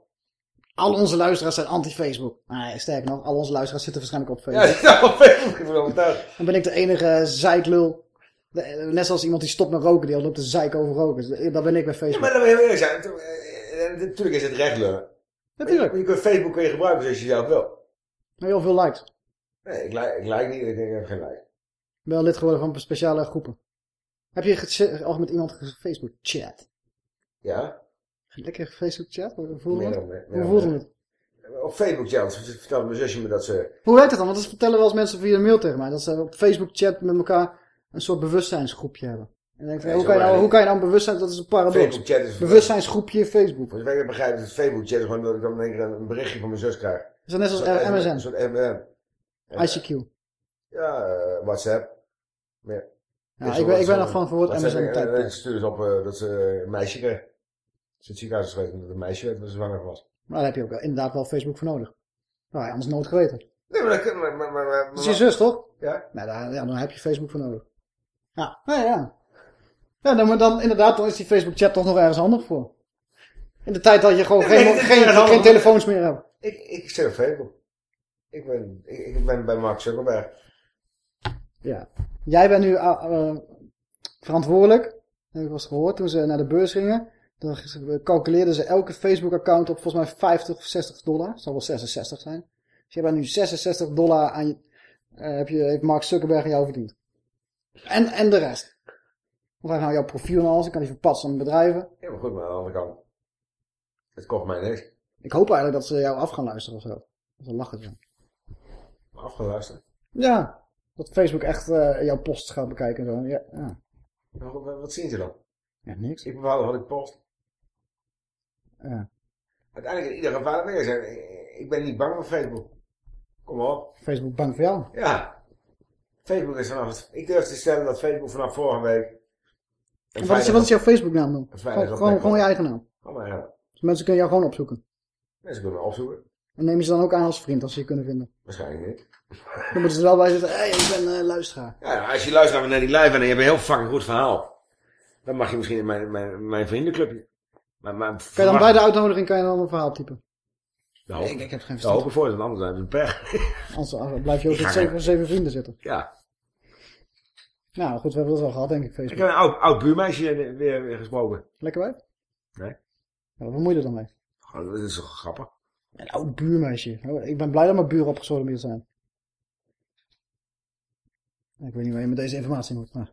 Al onze luisteraars zijn anti-Facebook. Nee, sterker nog, al onze luisteraars zitten waarschijnlijk op Ja, Facebook. staan op Facebook. Ik ben overtuigd. Dan ben ik de enige zeiklul. De- Net zoals iemand die stopt met roken, die al loopt te zeiken over roken. Dat ben ik bij Ja, Facebook. maar dat wil heel eerlijk zijn. Eh, eh, Natuurlijk is het recht lullen. Natuurlijk. Maar je kunt Facebook kun je gebruiken zoals je zelf wil. Heel veel likes. Nee, ik like, ik like niet. Ik denk, ik heb geen like. Ik ben wel lid geworden van speciale groepen. Heb je al met iemand Facebook chat? Ja? Lekker Facebook chat? Hoe voelde het? Hoe voelde het? Op Facebook chat vertelde mijn zusje me dat ze... Hoe werkt het dan? Want dat vertellen wel eens mensen via de mail tegen mij. Dat ze op Facebook chat met elkaar een soort bewustzijnsgroepje hebben. En denk Nee, hoe, zo kan je nou, hoe kan je nou een bewustzijn... Dat is een paradox. Facebook chat is... Bewustzijnsgroepje in Facebook. Zover ik begrijp is het Facebook chat gewoon dat ik dan keer een berichtje van mijn zus krijg. Is dat net zoals Een soort MSN? Een soort MSN. ICQ. Ja, eh, WhatsApp. Meer. Ja, Is ik ben- ik ben wat- nog van voor het WhatsApp. MSN En-. En en stuurde ze op eh, dat ze een meisje kreeg. Ze het ziekenhuis is geweest omdat het een meisje werd, dat ze zwanger was. Maar daar heb je ook wel- inderdaad wel Facebook voor nodig. Nou, ja, anders nooit geweten. Nee, maar dat kan... Maar, maar, maar, is je zus, toch? Ja. Nou, daar, ja, dan heb je Facebook voor nodig. Ja, nou ja. Ja, dan, maar dan inderdaad, dan is die Facebook chat toch nog ergens handig voor. In de tijd dat je gewoon Nee, geen, nee, geen, geen, telefoons meer hebt. Ik, ik zit op Facebook. Ik ben, ik, ik ben bij Mark Zuckerberg. Ja. Jij bent nu uh, uh, verantwoordelijk. Heb ik wel eens gehoord. Toen ze naar de beurs gingen. Dan calculeerden ze elke Facebook account op volgens mij 50 of 60 dollar. Het zal wel 66 zijn. Dus je hebt nu 66 dollar aan je, uh, heb je, heeft Mark Zuckerberg aan jou verdiend. En, en de rest. Want hij nou jouw profiel en alles. Dan kan hij verpatsen aan bedrijven. Ja, maar goed, maar aan de andere kant. Het kost mij niks. Ik hoop eigenlijk dat ze jou af gaan luisteren of zo. Dat is lachen zijn. Maar afgeluisterd. Ja. Dat Facebook echt uh, jouw post gaat bekijken en zo. Ja, ja. Wat, wat zien ze dan? Ja, niks. Ik bepaal wat ik post. Ja. Uiteindelijk in ieder geval, nee, zeggen, ik ben niet bang voor Facebook. Kom op. Facebook bang voor jou? Ja. Facebook is vanaf ik durf te stellen dat Facebook vanaf vorige week... En wat, is, wat is jouw Facebook naam dan? Gewoon, gewoon, gewoon je eigen naam. Naam. Dus mensen kunnen jou gewoon opzoeken. Mensen kunnen me opzoeken. En neem je ze dan ook aan als vriend als ze je kunnen vinden? Waarschijnlijk niet. Dan moeten ze er wel bij zitten, hé, hey, ik ben uh, luisteraar. Ja, als je luistert naar die live en je hebt een heel fucking goed verhaal. Dan mag je misschien in mijn, mijn, mijn vriendenclubje. Maar, maar kan je dan bij de uitnodiging kan je dan een verhaal typen? Nou, ik, ik heb geen verstand. hoop ik voor, want anders hebben we pech. Anders, anders blijf je ook met zeven, zeven vrienden zitten. Ja. Nou goed, we hebben dat wel gehad denk ik, Facebook. Ik heb een oud, oud buurmeisje weer, weer gesproken. Lekker bij? Nee. Ja, wat moet je er dan mee? Oh, dat is toch grappig. Een oud buurmeisje. Ik ben blij dat mijn buren opgesodemierd zijn. Ik weet niet waar je met deze informatie moet. Maar...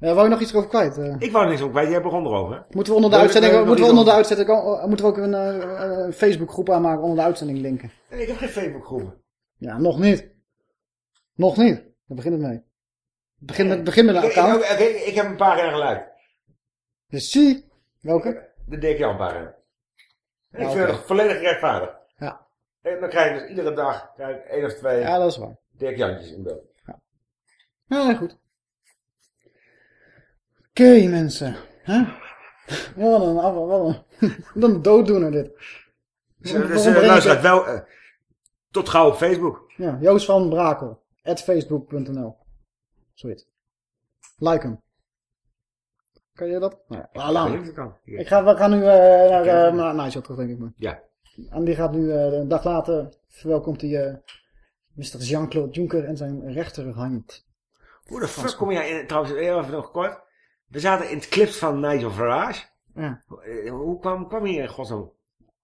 Ja, wou je nog iets erover kwijt? Uh... Ik wou er niks over kwijt, jij begon erover. Moeten we onder de uitzending, moeten we onder de uitzending, moeten we ook een uh, uh, Facebook groep aanmaken onder de uitzending linken? Nee, ik heb geen Facebook groepen. Ja, nog niet. Nog niet. Daar begint het mee. Begin met, begin met een account. Ik, ik, ik, ik, heb een pagina gelijk. Dus zie. Welke? De Dirk Jan pagina. En ik vind het volledig rechtvaardig. Ja. En dan krijg je dus iedere dag krijg ik één of twee ja, dat is waar. Dirk Jantjes in beeld. Ja, ja goed. Oké okay, mensen. Huh? Wat een, wat een, wat een dooddoener dit. Dus, dus uh, luister wel uh, tot gauw op Facebook. Ja, Joost van Brakel. At facebook.nl Zoiets. Like hem. Kan je dat? Nou, ja, laat Ik ga, we gaan nu uh, naar uh, naar Nigel terug, denk ik maar. Ja. En die gaat nu een dag later verwelkomt hij Mr. Jean-Claude Juncker en zijn rechterhand. Hoe de fuck kom jij in, trouwens even nog kort. We zaten in het clips van Nigel Farage. Ja. Hoe kwam, kwam hij in godsnaam?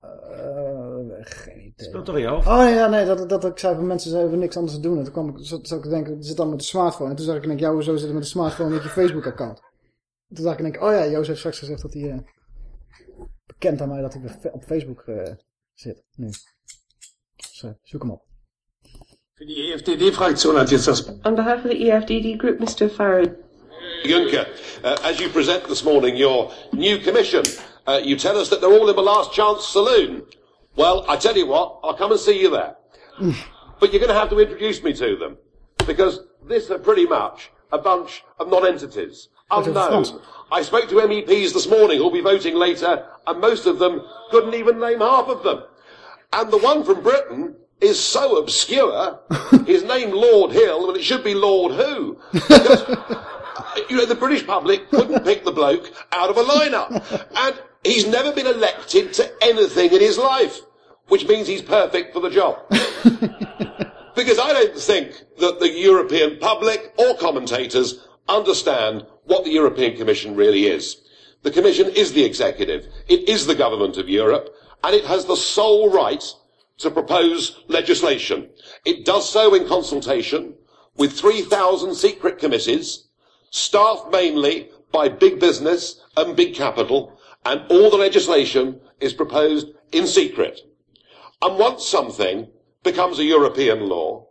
Uh, geen idee. Speelt toch in je hoofd? Oh ja, nee, dat, dat ik zei van mensen ze hebben niks anders te doen. En toen kwam ik, zat, zat ik denken, zit dan met de smartphone. En toen zag ik, denk, jou zo zitten met de smartphone met je Facebook account. Toen dacht ik, denk, oh ja, Joost heeft straks gezegd dat hij uh, bekend aan mij dat hij op Facebook uh, zit. Nu. Dus zoek hem op. Die EFDD-Fraktion hat jetzt das... On behalf of the EFDD group, Mr. Farage. Juncker, uh, as you present this morning your new commission, Uh, you tell us that they're all in the last chance saloon. Well, I tell you what, I'll come and see you there. but you're going to have to introduce me to them. Because this are pretty much a bunch of non-entities. Unknown. I spoke to MEPs this morning who'll be voting later, and most of them couldn't even name half of them. And the one from Britain is so obscure, his name Lord Hill, but it should be Lord Who. Because, you know, the British public couldn't pick the bloke out of a lineup. And he's never been elected to anything in his life, which means he's perfect for the job. Because I don't think that the European public or commentators understand what the European Commission really is. The Commission is the executive. It is the government of Europe, and it has the sole right to propose legislation. It does so in consultation with 3,000 secret committees, staffed mainly by big business and big capital, and all the legislation is proposed in secret. And once something becomes a European law,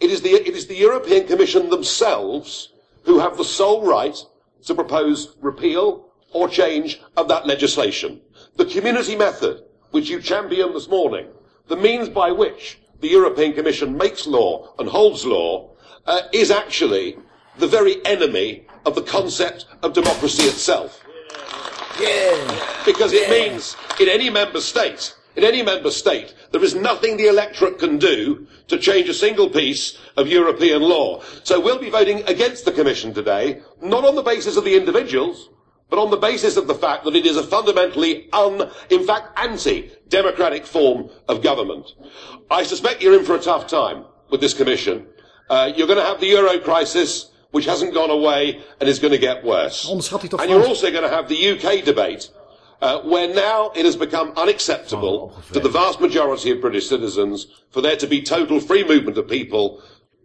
it is, the, it is the European Commission themselves who have the sole right to propose repeal or change of that legislation. The community method, which you championed this morning, the means by which the European Commission makes law and holds law, uh, is actually the very enemy of the concept of democracy itself. Because it means in any member state, in any member state, there is nothing the electorate can do to change a single piece of European law. So we'll be voting against the Commission today, not on the basis of the individuals, but on the basis of the fact that it is a fundamentally un, in fact, anti-democratic form of government. I suspect you're in for a tough time with this Commission. Uh, you're going to have the euro crisis, which hasn't gone away and is going to get worse. Onderschat hij toch And you're also going to have the UK debate, uh, where now it has become unacceptable to the vast majority of British citizens for there to be total free movement of people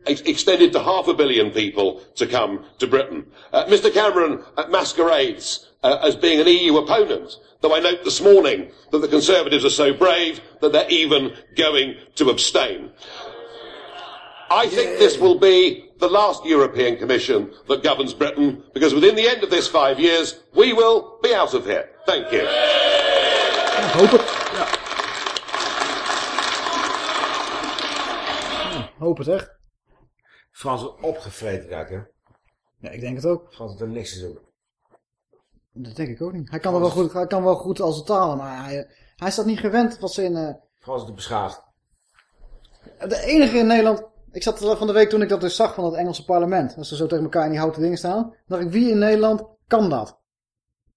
ex- extended to half a billion people to come to Britain. Uh, Mr Cameron uh, masquerades uh, as being an EU opponent, though I note this morning that the Conservatives are so brave that they're even going to abstain. I think this will be the last European Commission that governs Britain, because within the end of this five years, we will be out of here. Thank you. Ik hoop het. Ja, hoop het echt. Frans is opgevreten raken. Ja, ik denk het ook. Frans heeft er niks te zoeken. Dat denk ik ook niet. Hij kan, er wel goed, hij kan wel goed als een taal, maar hij, hij is dat niet gewend wat ze in... eh, Frans is beschaafd. De enige in Nederland... Ik zat van de week toen ik dat dus zag van het Engelse parlement. Als ze zo tegen elkaar in die houten dingen staan. dacht ik, wie in Nederland kan dat?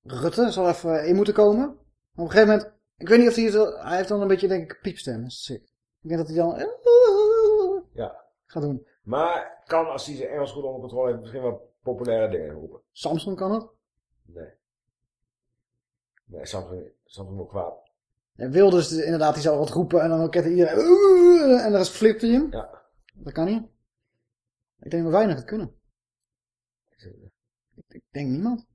Rutte zal even in moeten komen. Maar op een gegeven moment... Ik weet niet of hij... het- Hij heeft dan een beetje, denk ik, piepstem. Dat is sick. Ik denk dat hij dan... Ja. Gaat doen. Maar kan, als hij zijn Engels goed onder controle heeft, misschien wel populaire dingen roepen. Samsung kan het. Nee. Nee, Samsung, Samsung moet kwaad. En Wilders inderdaad, die zou wat roepen en dan kent iedereen... En dan flipt hij hem. Ja. Dat kan niet. Ik denk dat weinig het kunnen. Ik, ik denk niemand.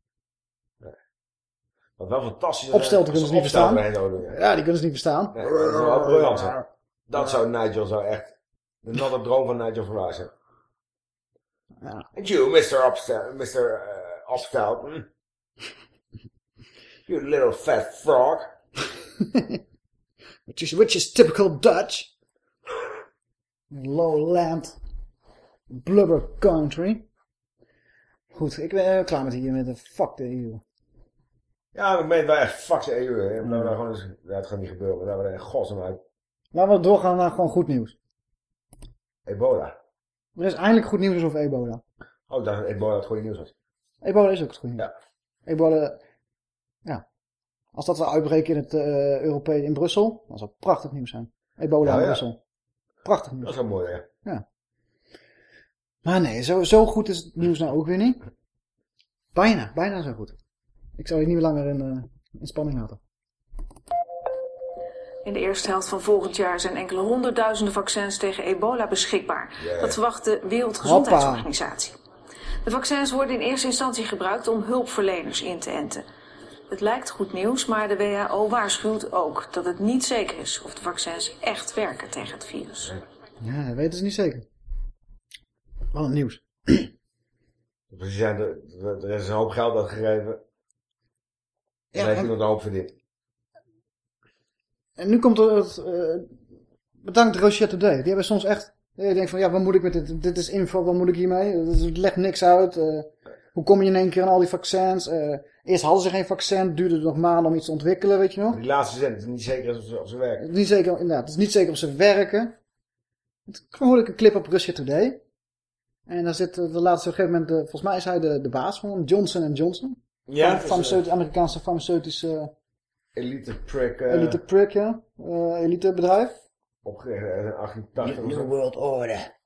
Wat wel fantastisch is. Opstelten kunnen ze niet verstaan. Ja, die kunnen ze niet verstaan. Nee, dat zou wel briljant zijn. Dat zou Nigel zou echt de natte droom van Nigel zijn. Ja. And you, Mr. Upstel, Mr. Uh, you little fat frog. Which is, which is typical Dutch. Lowland. Blubber country. Goed, ik ben eh, klaar met hier met de fuck de EU. Ja, ik meen wel echt fuck de EU. Hè. We daar gewoon eens, het gaat niet gebeuren, daar we echt godsnaam uit. Laten we doorgaan naar gewoon goed nieuws. Ebola. Er is eindelijk goed nieuws over ebola. Oh, dat ebola het goede nieuws was. Ebola is ook het goede nieuws. Ja. Ebola, ja. Als dat zou uitbreken in het eh Europees in Brussel, dan zou het prachtig nieuws zijn. Ebola Ja, in ja. Brussel. Prachtig nieuws. Dat is wel mooi, hè. Ja. Maar nee, zo, zo goed is het nieuws nou ook weer niet. Bijna, bijna zo goed. Ik zou je niet meer langer in, eh, in spanning laten. In de eerste helft van volgend jaar zijn enkele honderdduizenden vaccins tegen ebola beschikbaar. Yeah. Dat verwacht de Wereldgezondheidsorganisatie. De vaccins worden in eerste instantie gebruikt om hulpverleners in te enten. Het lijkt goed nieuws, maar de WHO waarschuwt ook dat het niet zeker is of de vaccins echt werken tegen het virus. Ja, dat weten ze niet zeker. Wat een nieuws. Precies, ja, er, er is een hoop geld uitgegeven. Dan heeft iemand een hoop verdiend. En nu komt er het... eh, bedankt Rochette Today. Die hebben soms echt... Je denkt van, ja, wat moet ik met dit? Dit is info, wat moet ik hiermee? Het legt niks uit. eh, hoe kom je in één keer aan al die vaccins? Eh, eerst hadden ze geen vaccin, duurde het nog maanden om iets te ontwikkelen, weet je nog? Die laatste zin is niet zeker of ze, of ze werken. Het is niet zeker, inderdaad, het is niet zeker of ze werken. Toen hoorde ik een clip op Russia Today. En daar zit eh, de laatste op een gegeven moment, de, volgens mij is hij de, de baas van Johnson Johnson. Ja, is, farmaceut- Amerikaanse farmaceutische Elite prick. eh, elite prick, ja. Eh, elite bedrijf. Opgericht in 1880 of New zo. World Order.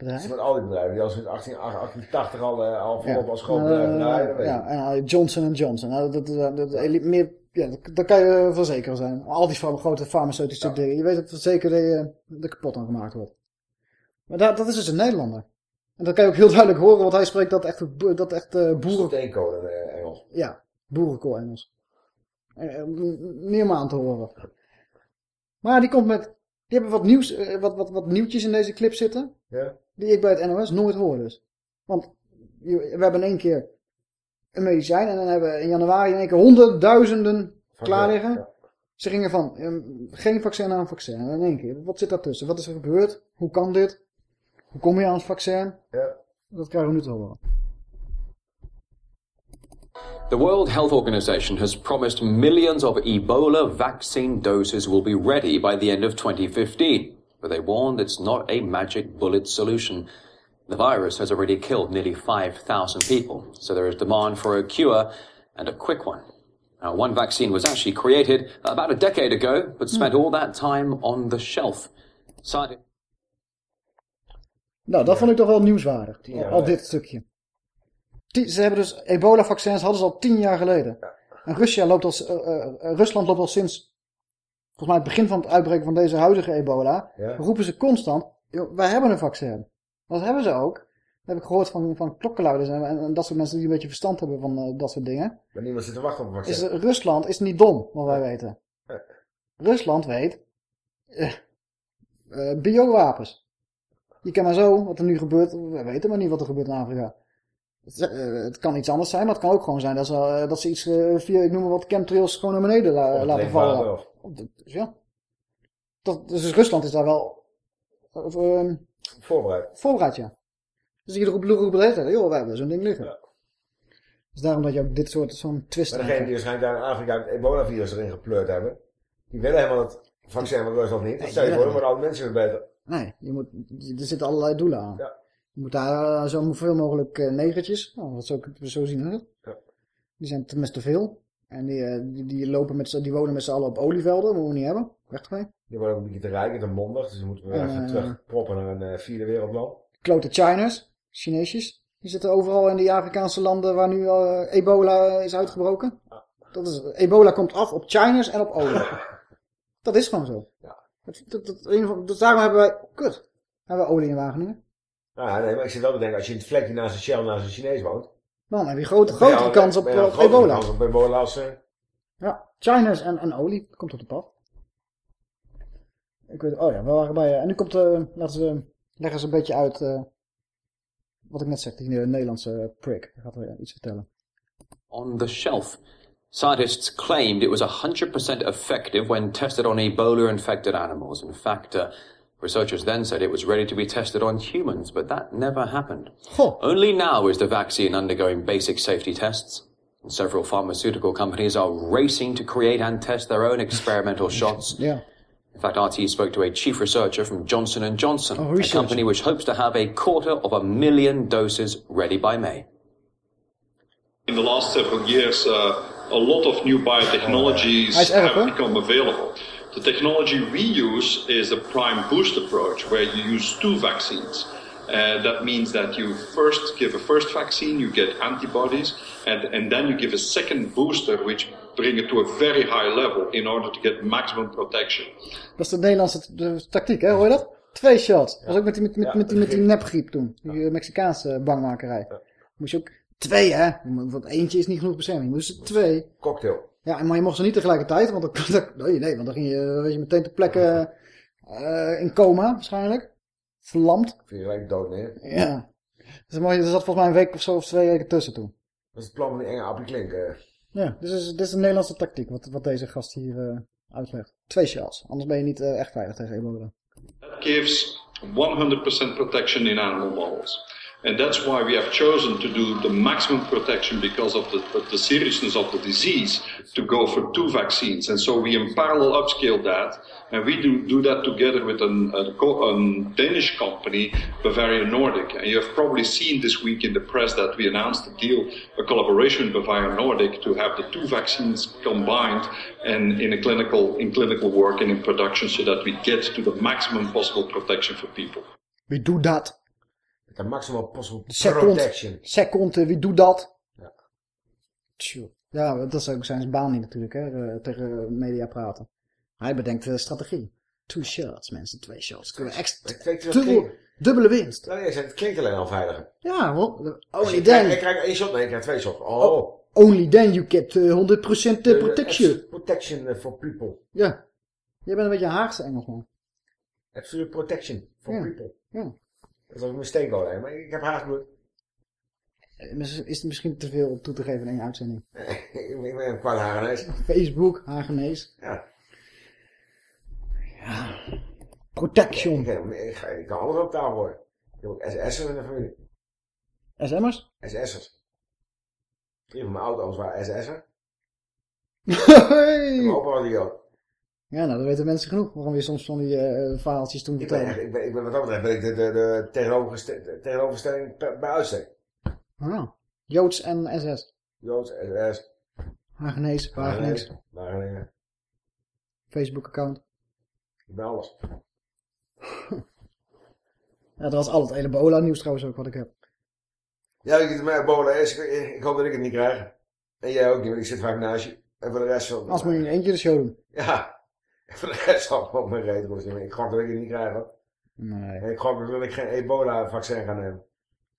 Dat Bedrijf. is met al die bedrijven die al sinds 18, 1880 al, eh, al volop als Eh, schoolbedrijven draaien. dat weet ja, en eh, Johnson Johnson. Nou, dat, dat, dat, elite- meer, ja, daar kan je van zeker zijn. Al die grote farmaceutische dingen. Je weet zeker dat je er kapot aan gemaakt wordt. Maar dat, dat is dus een Nederlander. En dat kan je ook heel duidelijk horen, want hij spreekt dat echt, dat echt eh, boeren... Steenkolen eh, Engels. Ja, boerenkool Engels. Eh, eh, Niet om aan te horen. Maar die komt met... Die hebben wat nieuws, eh, wat, wat, wat nieuwtjes in deze clip zitten. Ja. Die ik bij het NOS nooit hoor dus. Want we hebben in één keer een medicijn. En dan hebben we in januari in één keer honderdduizenden klaar liggen. Ze gingen van eh, geen vaccin naar een vaccin. En in één keer, wat zit daartussen? Wat is er gebeurd? Hoe kan dit? Hoe kom je aan het vaccin? Ja. Dat krijgen we nu te horen. The World Health Organization has promised millions of Ebola vaccine doses will be ready by the end of 2015, but they warned it's not a magic bullet solution. The virus has already killed nearly 5,000 people, so there is demand for a cure and a quick one. Now, one vaccine was actually created about a decade ago, but spent all that time on the shelf. Scientists Nou, dat vond ik toch wel nieuwswaardig. jaar Al geleden. dit stukje. Die- ze hebben dus ebola-vaccins hadden ze al tien jaar geleden. En Russia loopt al, eh, eh, Rusland loopt al sinds, volgens mij het begin van het uitbreken van deze huidige ebola, Ja. roepen ze constant, "Joh, wij hebben een vaccin. Dat hebben ze ook. Dat heb ik gehoord van, van klokkenluiders en, dat soort mensen die een beetje verstand hebben van eh, dat soort dingen. Maar niemand zit te wachten op een vaccin. Is, Rusland is niet dom, wat wij weten. Rusland weet eh, eh, biowapens. Je kan maar zo, wat er nu gebeurt, we weten maar niet wat er gebeurt in Afrika. Het, eh, het kan iets anders zijn, maar het kan ook gewoon zijn dat ze, eh, dat ze iets eh, via, ik noem maar wat, chemtrails gewoon naar beneden la- Of laten vallen. of- Of Dus ja. Dat, dus Rusland is daar wel eh, eh, Voorbereid. voorbereid, ja. Dus roepen de hele tijd, joh, wij hebben zo'n ding liggen. Dus daarom dat je ook dit soort, zo'n twist Maar aan degene die waarschijnlijk daar in Afrika het ebola-virus erin gepleurd hebben, die willen helemaal het vaccin van Rusland niet. Nee, Stel je voor, worden alle mensen weer beter. Nee, je moet, er zitten allerlei doelen aan. Ja. Je moet daar eh, zo veel mogelijk eh, negertjes, nou, dat zou ik zo zien. Hè? Ja. Die zijn tenminste te veel. En die, eh, die, die, lopen met, die wonen met z'n allen op olievelden, dat moeten we niet hebben. Weg ermee. Die worden ook een beetje te rijk en te mondig, dus die moeten we En, even terugproppen naar een vierde wereldland. Klote Chiners, Chineesjes, die zitten overal in die Afrikaanse landen waar nu ebola is uitgebroken. Dat is, ebola komt af op Chiners en op olie. dat is gewoon zo. Dat, dat, dat, van- dus daarom hebben wij, kut, hebben we olie in Wageningen. Nou ja, nee, maar ik zit wel te denken, als je in het vlekje naast een Shell naast een Chinees woont. Dan heb je grote, grotere al- kans op, ebola. kans op ebola als, eh, Ja, Chiners en, en olie komt op de pad. Ik weet, oh ja, we waren bij, eh, en nu komt, eh laten ze, leggen ze een beetje uit, eh, wat ik net zeg, die eh, Nederlandse prick. Hij gaat er iets vertellen. on the shelf. Scientists claimed it was 100% effective when tested on Ebola infected animals. In fact, uh, researchers then said it was ready to be tested on humans, but that never happened. Only now is the vaccine undergoing basic safety tests. And several pharmaceutical companies are racing to create and test their own experimental shots. Ja. In fact, RT spoke to a chief researcher from Johnson & Johnson, Oh, a company which hopes to have a quarter of a million doses ready by May. In the last several years, uh, a lot of new biotechnologies Hij is have become available. The technology we use is the prime boost approach, where you use two vaccines. Uh, that means that you first give a first vaccine, you get antibodies, and, and then you give a second booster, which bring it to a very high level in order to get maximum protection. Dat is de Nederlandse de tactiek, hè? Hoor je dat? Twee shots. Dat was ook met die, met, met, met die, met die nepgriep toen. Die eh, Mexicaanse bangmakerij. Moest je ook twee, hè? Want eentje is niet genoeg bescherming. Je moest er twee. Cocktail. Ja, maar je mocht ze niet tegelijkertijd, want dan, nee, nee, want dan ging je, weet je meteen te plekken eh, in coma, waarschijnlijk. Verlamd. Vier weken dood neer. Ja. Dus er zat volgens mij een week of zo of twee weken tussen toen. Dat is het plan van die enge Appie Klink. eh. Ja, dit is, dit is een Nederlandse tactiek, wat, wat deze gast hier eh, uitlegt. Twee shots, anders ben je niet eh, echt veilig tegen ebola. That gives 100% protection in animal models. And that's why we have chosen to do the maximum protection because of the, the seriousness of the disease to go for two vaccines. And so we in parallel upscale that. And we do, do that together with an, a, a Danish company, Bavarian Nordic. And you have probably seen this week in the press that we announced a deal, a collaboration with Bavarian Nordic to have the two vaccines combined and in a clinical, in clinical work and in production so that we get to the maximum possible protection for people. We do dat? Een maximal possible Second, protection. second, eh, wie doet dat? Ja. Ja, dat is ook zijn baan niet natuurlijk, hè, eh, tegen media praten. Hij bedenkt de strategie. Two shots, mensen, twee shots. Kunnen we extra, dubbel, dubbele winst. Nou, nee, het klinkt alleen al veiliger. Ja, wel. Dus Only je je then, krijgt één shot, nee, je krijgt twee shots. Oh. only then you get eh, 100% De- de protection. Protection eh, for people. Ja. Jij bent een beetje een Haagse Engelsman. Absolute protection for Ja. people. Ja. Dat is ook een steenkool, hè. Maar ik heb haast bloed. Eh, Is het misschien te veel om toe te geven in één uitzending? ik ben een kwart Hagenees. Facebook, Hagenees. Ja. Ja. Protection. Ik, ik, ik, ik kan alles op tafel gooien. Ik heb ook SS'ers in de familie. SM'ers? SS'ers. Drie van mijn auto's waren SS'er. Hey. Mijn opa was een Jood. Ja, nou, dat weten mensen genoeg. Waarom je soms van die eh verhaaltjes toen Ik ik ben, ik ben wat dat betreft ben ik de, de, de tegenoverstelling bij uitstek. Ah. Joods en SS. Joods, SS. Hagenees, Wagenees. Wageningen. Facebook account. Ik ben alles. Ja, dat was al het ebola nieuws trouwens ook wat ik heb. Ja, het mij ebola is? Ik, ik hoop dat ik het niet krijg. En jij ook niet, want ik zit vaak naast je. En voor de rest van... Als moet je in eentje de show doen. Ja. Voor de rest ook mijn reet. Ik gok dat ik het niet krijg, hoor. Nee. En ik gok dat ik geen ebola-vaccin ga nemen.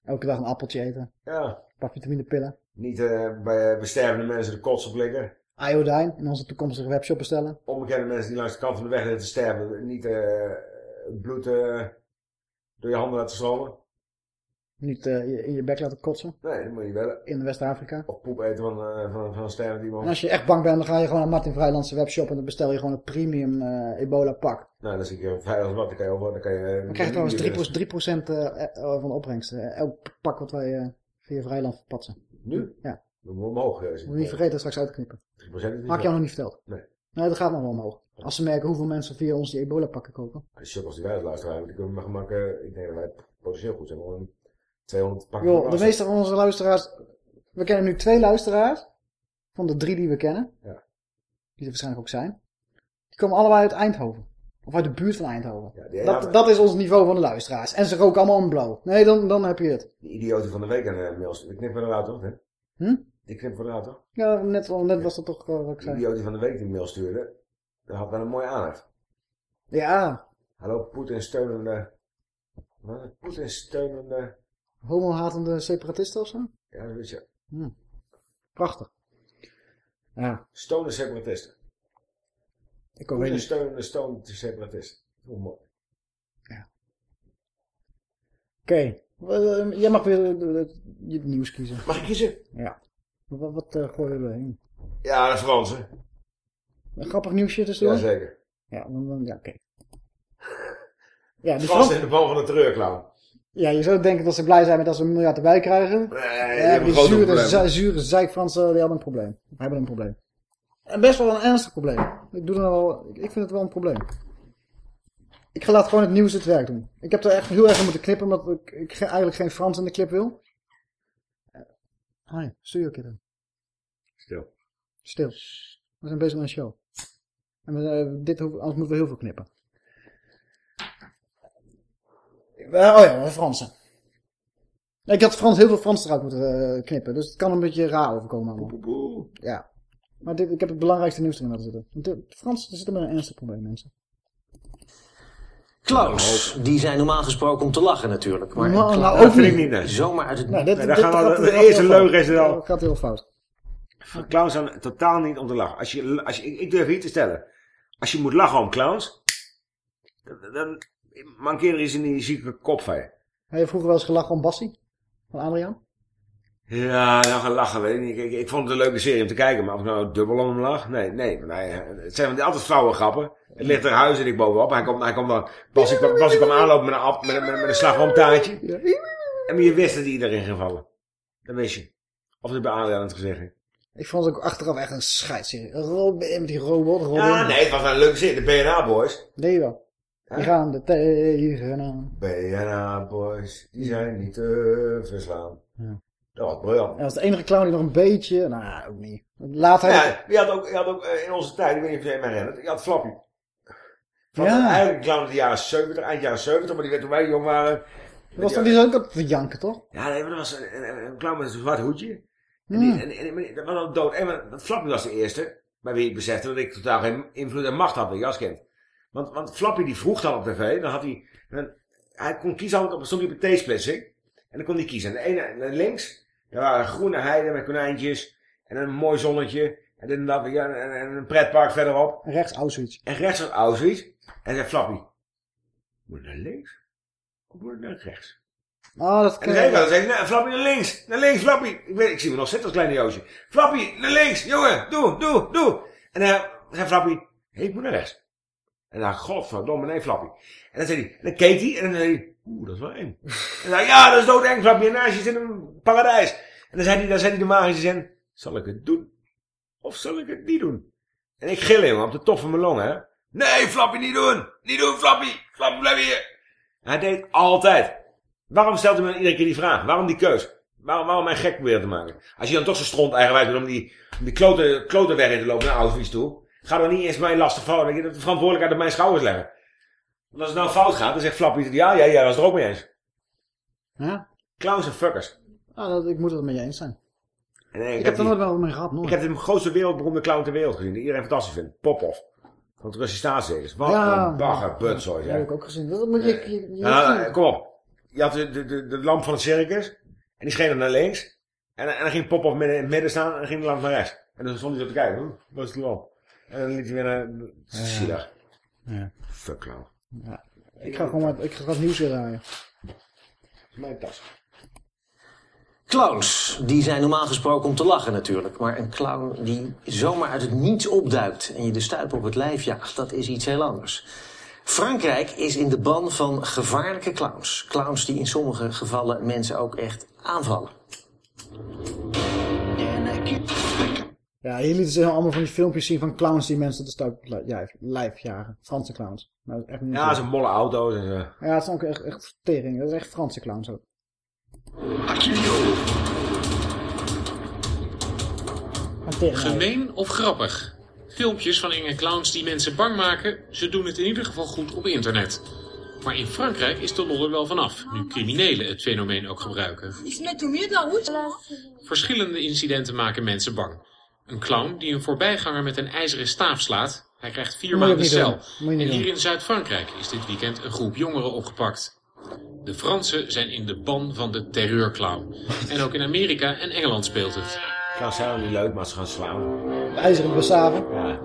Elke dag een appeltje eten. Ja. Een paar vitaminepillen. Niet eh, bij eh, bestervende mensen de kots oplikken. Iodine in onze toekomstige webshop bestellen. Onbekende mensen die langs de kant van de weg te sterven. Niet het bloed door je handen laten stromen. Niet eh, in je bek laten kotsen. Nee, dat moet je willen. In West-Afrika. Of poep eten van, eh, van, van een stervende iemand. En als je echt bang bent, dan ga je gewoon naar Martin Vrijlandse webshop en dan bestel je gewoon een premium eh, ebola pak. Nou, dan zie ik je veilig als wat. Dan kan je over. Dan kan je, Dan krijg je trouwens 3%, 3 3%. eh, eh, van de opbrengst. Eh, elk pak wat wij via Vrijland verpatsen. Nu? Ja. Dan moet omhoog. Moet je niet vergeten straks uitknippen. 3% is niet Had ik jou nog niet verteld. Nee. Nee, dat gaat nog wel omhoog. Als ze merken hoeveel mensen via ons die ebola pakken kopen. Die sukkels die wij het luisteren hebben, die kunnen met gemak, eh, ik denk dat wij potentieel goed zijn. Maar Gewoon 200 pakken. Joh, de meeste van onze luisteraars... We kennen nu twee luisteraars. Van de drie die we kennen. Ja. Die er waarschijnlijk ook zijn. Die komen allebei uit Eindhoven. Of uit de buurt van Eindhoven. die dat, dat is ons niveau van de luisteraars. En ze roken allemaal een blauw. Nee, dan, dan heb je het. Die idioten van de week en uh, mails. Die knippen eruit toch? Hè? Hm? Die knippen eruit toch? Ja, net, wel- net was dat toch eh, wat ik zei. idioot die van de week die mail stuurde. Dat had wel een mooie aanhef. Ja, Hallo, Poetin steunende. Poetin steunende. Homo-hatende separatisten of zo? Ja, dat weet je. Hm. Prachtig. Ja, separatisten. ik ook Poetin weet steunende stonende separatisten. Hoe mooi. Oké, Eh, jij mag weer eh, je nieuws kiezen. Mag ik kiezen? Ja. Wat, wat eh, gooien we erheen? Ja, de Fransen. Een grappig nieuwsje tussendoor? Jazeker. Ja, dan, dan- ja oké. Ja, die Fransen Fran- in de bal van de treurclown. Ja, je zou denken dat ze blij zijn met als ze een miljard erbij krijgen. Nee, ja, die grote zure, zure zeikfransen, die hebben een probleem. Of hebben een probleem. En best wel een ernstig probleem. Ik, doe er wel, ik vind het wel een probleem. Ik ga laat gewoon het nieuws het werk doen. Ik heb er echt heel erg aan moeten knippen, omdat ik, ik ge- eigenlijk geen Frans in de clip wil. Eh, Hi, stuur je kitten. Stil. Stil. We zijn bezig met een show. En we, eh, dit, anders moeten we heel veel knippen. Eh, oh ja, Fransen. Ik had Frans, heel veel Frans eruit moeten eh, knippen. Dus het kan een beetje raar overkomen allemaal. Ja. Maar dit, ik heb het belangrijkste nieuws erin laten zitten. Want de Frans zitten met een ernstig probleem, mensen. Clowns, die zijn normaal gesproken om te lachen natuurlijk. Maar Nou, nou, ook niet. niet, nee. Zomaar uit het Nee, dit, Nee, dit, daar gaan we- gaat, de eerste leugen is er al. Dat gaat heel fout. Clowns zijn totaal niet om te lachen. Als je, als je, ik, ik durf hier te stellen. Als je moet lachen om clowns. Dan, dan mankeer er iets in die zieke kop van je. Heb je vroeger wel eens gelachen om Bassie? Van Adriaan? Ja, nou gaan lachen, weet ik niet. Ik, ik vond het een leuke serie om te kijken, maar of ik nou dubbel om hem lag? Nee, nee. nee het zijn altijd flauwe grappen. Het ligt er huis en ik bovenop. Hij komt, hij komt dan, Bas, ik, Bas, ik kwam aanlopen met een, ap- met, met, een- met een slagroomtaartje. En je wist dat hij erin ging vallen. Dat wist je. Of het bij Adriaan aan het gezegd heeft. Ik vond het ook achteraf echt een scheidserie. Robin, met die robot, Robin. Ja, nee, het was een leuke serie. De BNA Boys. Nee wel. Die gaan er tegenaan. BNA Boys, die zijn niet te verslaan. Ja. Dat was briljant. Dat was de enige clown die nog een beetje... Nou, ook niet. Later... Ja, je had ook, je had ook eh, in onze tijd, ik weet niet of jij me herinnert, je had Flappy. Van Ja. Eigenlijk een clown uit de jaren 70, eind jaren 70, maar die werd toen wij jong waren. Dat was toch die ook op te janken, toch? Ja, nee, maar dat was een, een, een clown met een zwart hoedje. En, Hmm. en, en, maar dat was al dood. En maar Flappy was de eerste, bij wie ik besefte dat ik totaal geen invloed en macht had bij jaskind. Want, want Flappy die vroeg dan op tv, dan had hij, dan, hij kon kiezen altijd op, stond hij op een. En dan kon hij kiezen. En de ene, naar links, daar waren groene heiden met konijntjes. En een mooi zonnetje. En, dit en, dat, ja, en, en een pretpark verderop. En rechts Auschwitz. En rechts was Auschwitz. En zei Flappy, moet ik naar links? Of moet ik naar rechts? Oh, dat En dan zei nou, Flappy naar links, naar links, Flappy. Ik, weet, ik zie me nog zitten als kleine Joosje. Flappy, naar links, jongen, doe, doe, doe. En dan zei Flappy, hé, ik moet naar rechts. En dan, godverdomme, nee, Flappy. En dan zei hij, dan keek hij, en dan zei hij, oeh, dat is wel eng. En dan zei ja, dat is doodeng, Flappy, en naast je zit een paradijs. En dan zei hij, dan zei hij de magische zin, zal ik het doen? Of zal ik het niet doen? En ik gillen, jongen, op de top van mijn longen, hè. Nee, Flappy, niet doen! Niet doen, Flappy! Flappy, blijf hier! Hij deed altijd. Waarom stelt hij me iedere keer die vraag? Waarom die keus? Waarom, waarom mij gek proberen te maken? Als je dan toch zo stront eigenwijs bent om die, om die klote, klote weg in te lopen naar Auschwitz toe. Ga dan niet eens mij lastig vallen. Dat de verantwoordelijkheid op mijn schouders leggen. Want als het nou fout gaat, dan zegt Flappy, ja, ja, ja, was er ook mee eens. Ja? Clowns en fuckers. Ah, dat, ik moet het met je eens zijn. Nee, ik, heb er nooit wel mee gehad, nooit. Ik heb de grootste wereldberoemde clown ter wereld gezien. Die iedereen fantastisch vindt. Popov. Van het Russische staatszegers. Wat Ja. een bagger, butzooi. Dat zeg. heb ik ook gezien. Dat moet je... je, je- Ja, nou, kom op. Je had de, de, de, de lamp van het circus. En die scheen dan naar links. En, en dan ging Popov midden in het midden staan. En dan ging de lamp naar rechts. En dan stond hij zo te kijken. Hm, Wat is de lamp? En dan liet hij weer naar... Zielig. Ja. Fuck clown. Ja. Ik ga gewoon maar, ik ga het nieuws weer draaien. Mijn tas. Clowns, die zijn normaal gesproken om te lachen natuurlijk. Maar een clown die zomaar uit het niets opduikt en je de stuip op het lijf jaagt, dat is iets heel anders. Frankrijk is in de ban van gevaarlijke clowns. Clowns die in sommige gevallen mensen ook echt aanvallen. Ja, hier lieten ze allemaal van die filmpjes zien van clowns die mensen de stuip op het lijf, lijf jagen. Franse clowns. Nou, dat is echt niet Ja, zo'n molle auto's en zo. Ja, het is ook echt, echt tering. Dat is echt Franse clowns ook. Gemeen of grappig? Filmpjes van enge clowns die mensen bang maken, ze doen het in ieder geval goed op internet. Maar in Frankrijk is de lol er wel vanaf, nu criminelen het fenomeen ook gebruiken. Verschillende incidenten maken mensen bang. Een clown die een voorbijganger met een ijzeren staaf slaat, hij krijgt vier maanden cel. En hier in Zuid-Frankrijk is dit weekend een groep jongeren opgepakt. De Fransen zijn in de ban van de terreurclown. En ook in Amerika en Engeland speelt het. Clowns zijn wel niet leuk, maar ze gaan slaan. Ijzeren besaven. Ja.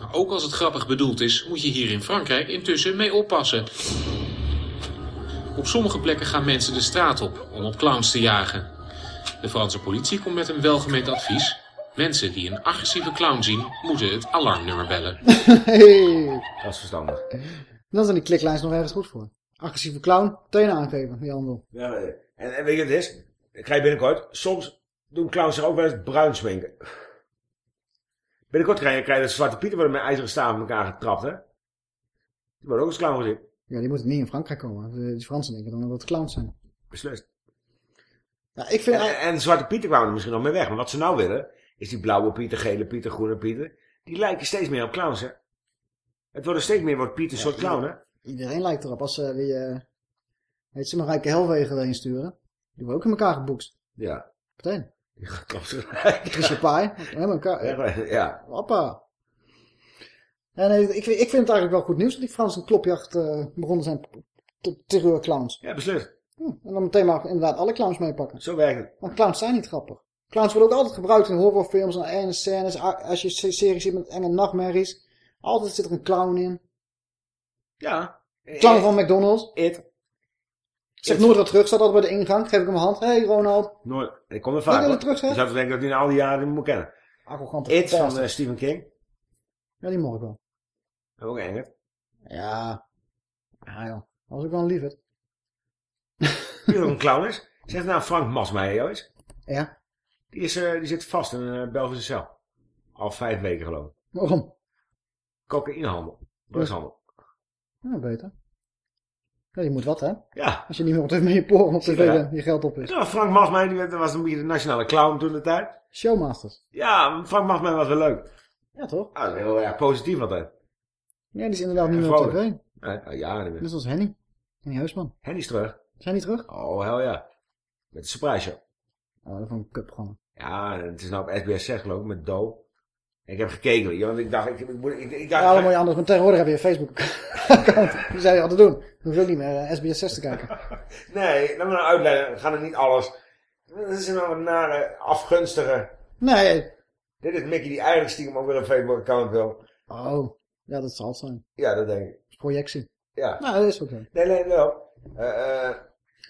Maar ook als het grappig bedoeld is, moet je hier in Frankrijk intussen mee oppassen. Op sommige plekken gaan mensen de straat op om op clowns te jagen. De Franse politie komt met een welgemeend advies. Mensen die een agressieve clown zien, moeten het alarmnummer bellen. Hey. Dat is verstandig. Dan zijn die kliklijns nog ergens goed voor. Agressieve clown, meteen aangeven, die handel. Ja, en, en weet je wat het is? Ik krijg binnenkort. Soms doen clowns zich ook wel eens bruin sminken. Binnenkort krijg je, krijg je de zwarte pieten worden met ijzeren staven in elkaar getrapt, hè? Die worden ook als clown gezien. Ja, die moeten niet in Frankrijk komen. De- Die Fransen denken dan dat het clowns zijn. Beslist. Ja, ik vind... En, en de zwarte pieten kwamen er misschien nog mee weg. Maar wat ze nou willen, is die blauwe pieten, gele pieten, groene pieten. Die lijken steeds meer op clowns, hè? Het worden steeds meer wordt Piet een soort clown, hè? Iedereen lijkt erop. Als ze weer... eh, weet ze, Marijke Helwegen erin sturen. Die worden ook in elkaar geboekt. Ja. Meteen. Ja, klopt. Paai. Helemaal in elkaar. Ja, ja. Hoppa. Ja, nee, ik, vind- ik vind het eigenlijk wel goed nieuws dat die Fransen een klopjacht eh, begonnen zijn tot terreurclowns. Ja, beslist. Hm, en dan meteen maar inderdaad alle clowns meepakken. Zo werkt het. Want clowns zijn niet grappig. Clowns worden ook altijd gebruikt in horrorfilms en enge scènes. Als je se- series ziet met enge nachtmerries. Altijd zit er een clown in. Ja. Clown van McDonald's. It. Zeg nooit wat terug, staat altijd bij de ingang. Geef ik hem een hand. Hé hey, Ronald. Nooit. Ik kom er vaak. dat hij terug zegt? Je zou denken dat hij al die jaren niet moet kennen. Arrogante It van eh, Stephen King. Ja, die mocht ik wel. Ook eng, hè? Ja. Ja joh. Dat was ook wel een liefheid. Die ook een clown is. Zeg nou Frank Masmeijer, Joyce. Ja. Die, is, eh, die zit vast in een eh, Belgische cel. Al vijf weken geloof ik. Waarom? Cocaïnehandel. Drugshandel. Ja, beter. Ja, je moet wat hè? Ja. Als je niet meer op met je poren op tv Ja. bent, je geld op is. Ja, Frank Masmeijer die werd- was een beetje de nationale clown toen de tijd. Showmasters. Ja, Frank Masmeijer was wel leuk. Ja toch? Ja, heel erg positief altijd. Ja, die is inderdaad niet meer op tv. Nee, al jaren niet meer. Net zoals Henny. Henny Huisman. Henny is terug. Zijn die terug? Oh, hel ja. Met de surprise show. Oh, dat vond ik een kutprogramma. Ja, het is nou op SBS 6 geloof ik, met Do. Ik heb gekeken, want ik dacht, ik, ik, moet- ik, ik dacht... Ja, moet je anders. Maar tegenwoordig heb je een Facebook account. Die zou je altijd doen. Dan hoef ik niet meer eh, SBS 6 te kijken. Nee, laat me nou uitleggen. Ga er niet alles... Dat is nou een nare, afgunstige... Nee. Dit is Mickey die eigenlijk stiekem ook weer een Facebook-account wil. Oh. Ja, dat zal het zijn. Ja, dat denk ik. Projectie. Ja. Nou, dat is ook zo. Nee, nee, wel. Eh, eh,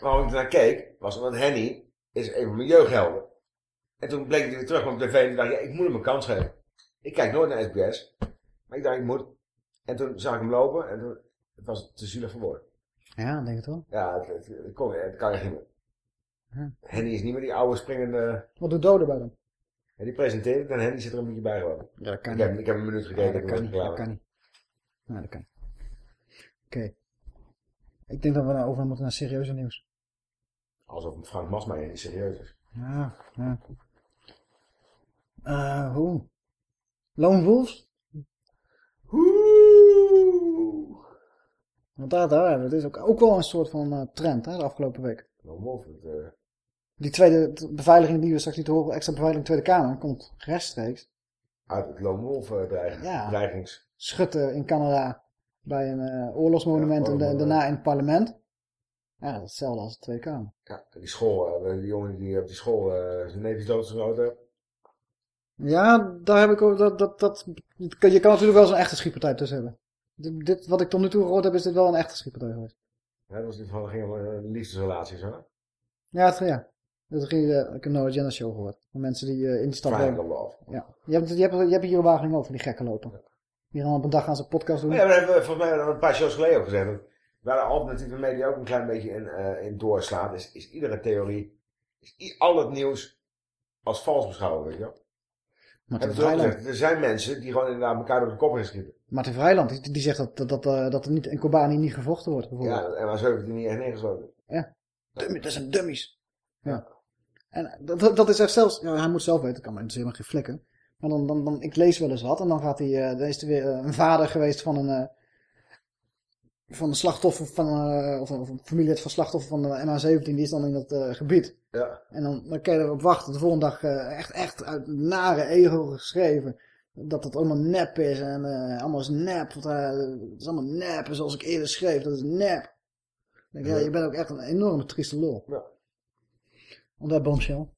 waarom ik ernaar keek, was omdat Henny is een van mijn jeugdhelden. En toen bleek hij weer terug op tv en toen dacht ik, ja, ik moet hem een kans geven. Ik kijk nooit naar SBS, maar ik dacht, ik moet. En toen zag ik hem lopen en toen het was het te zielig voor woorden. Ja, denk het wel. Ja, het, het, het, kon, het kan echt niet meer. Ja. Henny is niet meer die oude springende... Wat doet Dode bij dan? Ja, die presenteert het en Henny zit er een beetje bij gewoon. Ja, dat kan ik niet. Heb, ik heb een minuut Ja, gekeken. dat en kan niet. ik Dat kan niet. Ja, dat kan niet. Oké. Ik denk dat we nou over moeten naar serieuze nieuws. Alsof Frank Masmeijer niet serieus is. Ja, ja. Eh, hoe? Lone Wolves? Want daar, daar hebben we. Het is ook, ook wel een soort van eh, trend, hè, de afgelopen week. Lone Wolf, het, eh, Die tweede beveiliging die we straks niet horen, extra beveiliging Tweede Kamer, komt rechtstreeks. uit het Lone Wolf dreiging, Ja. dreigings... Schutten in Canada bij een oorlogsmonument Ja, en daarna in het parlement. Ja, dat is hetzelfde als de Tweede Kamer. Ja, die school, die jongen die op die school zijn neef is doodgeschoten. Ja, daar heb ik ook, dat, dat, dat, je kan natuurlijk wel zo'n echte schietpartij tussen hebben. Dit, dit, wat ik tot nu toe gehoord heb, is dit wel een echte schietpartij geweest. Ja, dat was die van, dat ging om een liefdesrelatie, zo. Ja, het, ja. Dat ging, eh, ik heb een Noah Jenner show gehoord. Van mensen die eh, in Triangle wonen. Love. Ja. Je hebt, je, hebt, je hebt hier een Wageningen over, die gekken lopen. Die gaan op een dag gaan ze een podcast doen. Ja, we hebben volgens mij een paar shows geleden ook gezegd. dat Waar de alternatieve media ook een klein beetje in, eh, in doorslaat, is, is iedere theorie, is al het nieuws als vals beschouwen, weet je wel. Martin Vrijland. er zijn mensen die gewoon inderdaad elkaar door de kop gaan schieten. Martin Vrijland, die, die zegt dat, dat, dat, eh, dat er niet, in Kobani niet gevochten wordt. Bijvoorbeeld. Ja, en waar ze die niet echt neergesloten. Ja. Dummy, dat zijn dummies. Ja. En dat, dat- is echt zelfs, ja, hij moet zelf weten, kan mij helemaal geen flikken. Maar dan, dan, dan, ik lees wel eens wat en dan gaat hij, eh, dan is er weer eh, een vader geweest van een, van een slachtoffer van, of, een, of een familielid van slachtoffer van de MH17, die is dan in dat gebied. Ja. En dan, dan kan je erop wachten. De volgende dag eh, echt, echt uit nare ego geschreven. Dat het allemaal nep is. En eh, allemaal is nep. Want, eh, het is allemaal nep. En zoals ik eerder schreef, dat is nep. Denk, ja, Ja. je bent ook echt een enorme trieste lul. Ja. On that bombshell.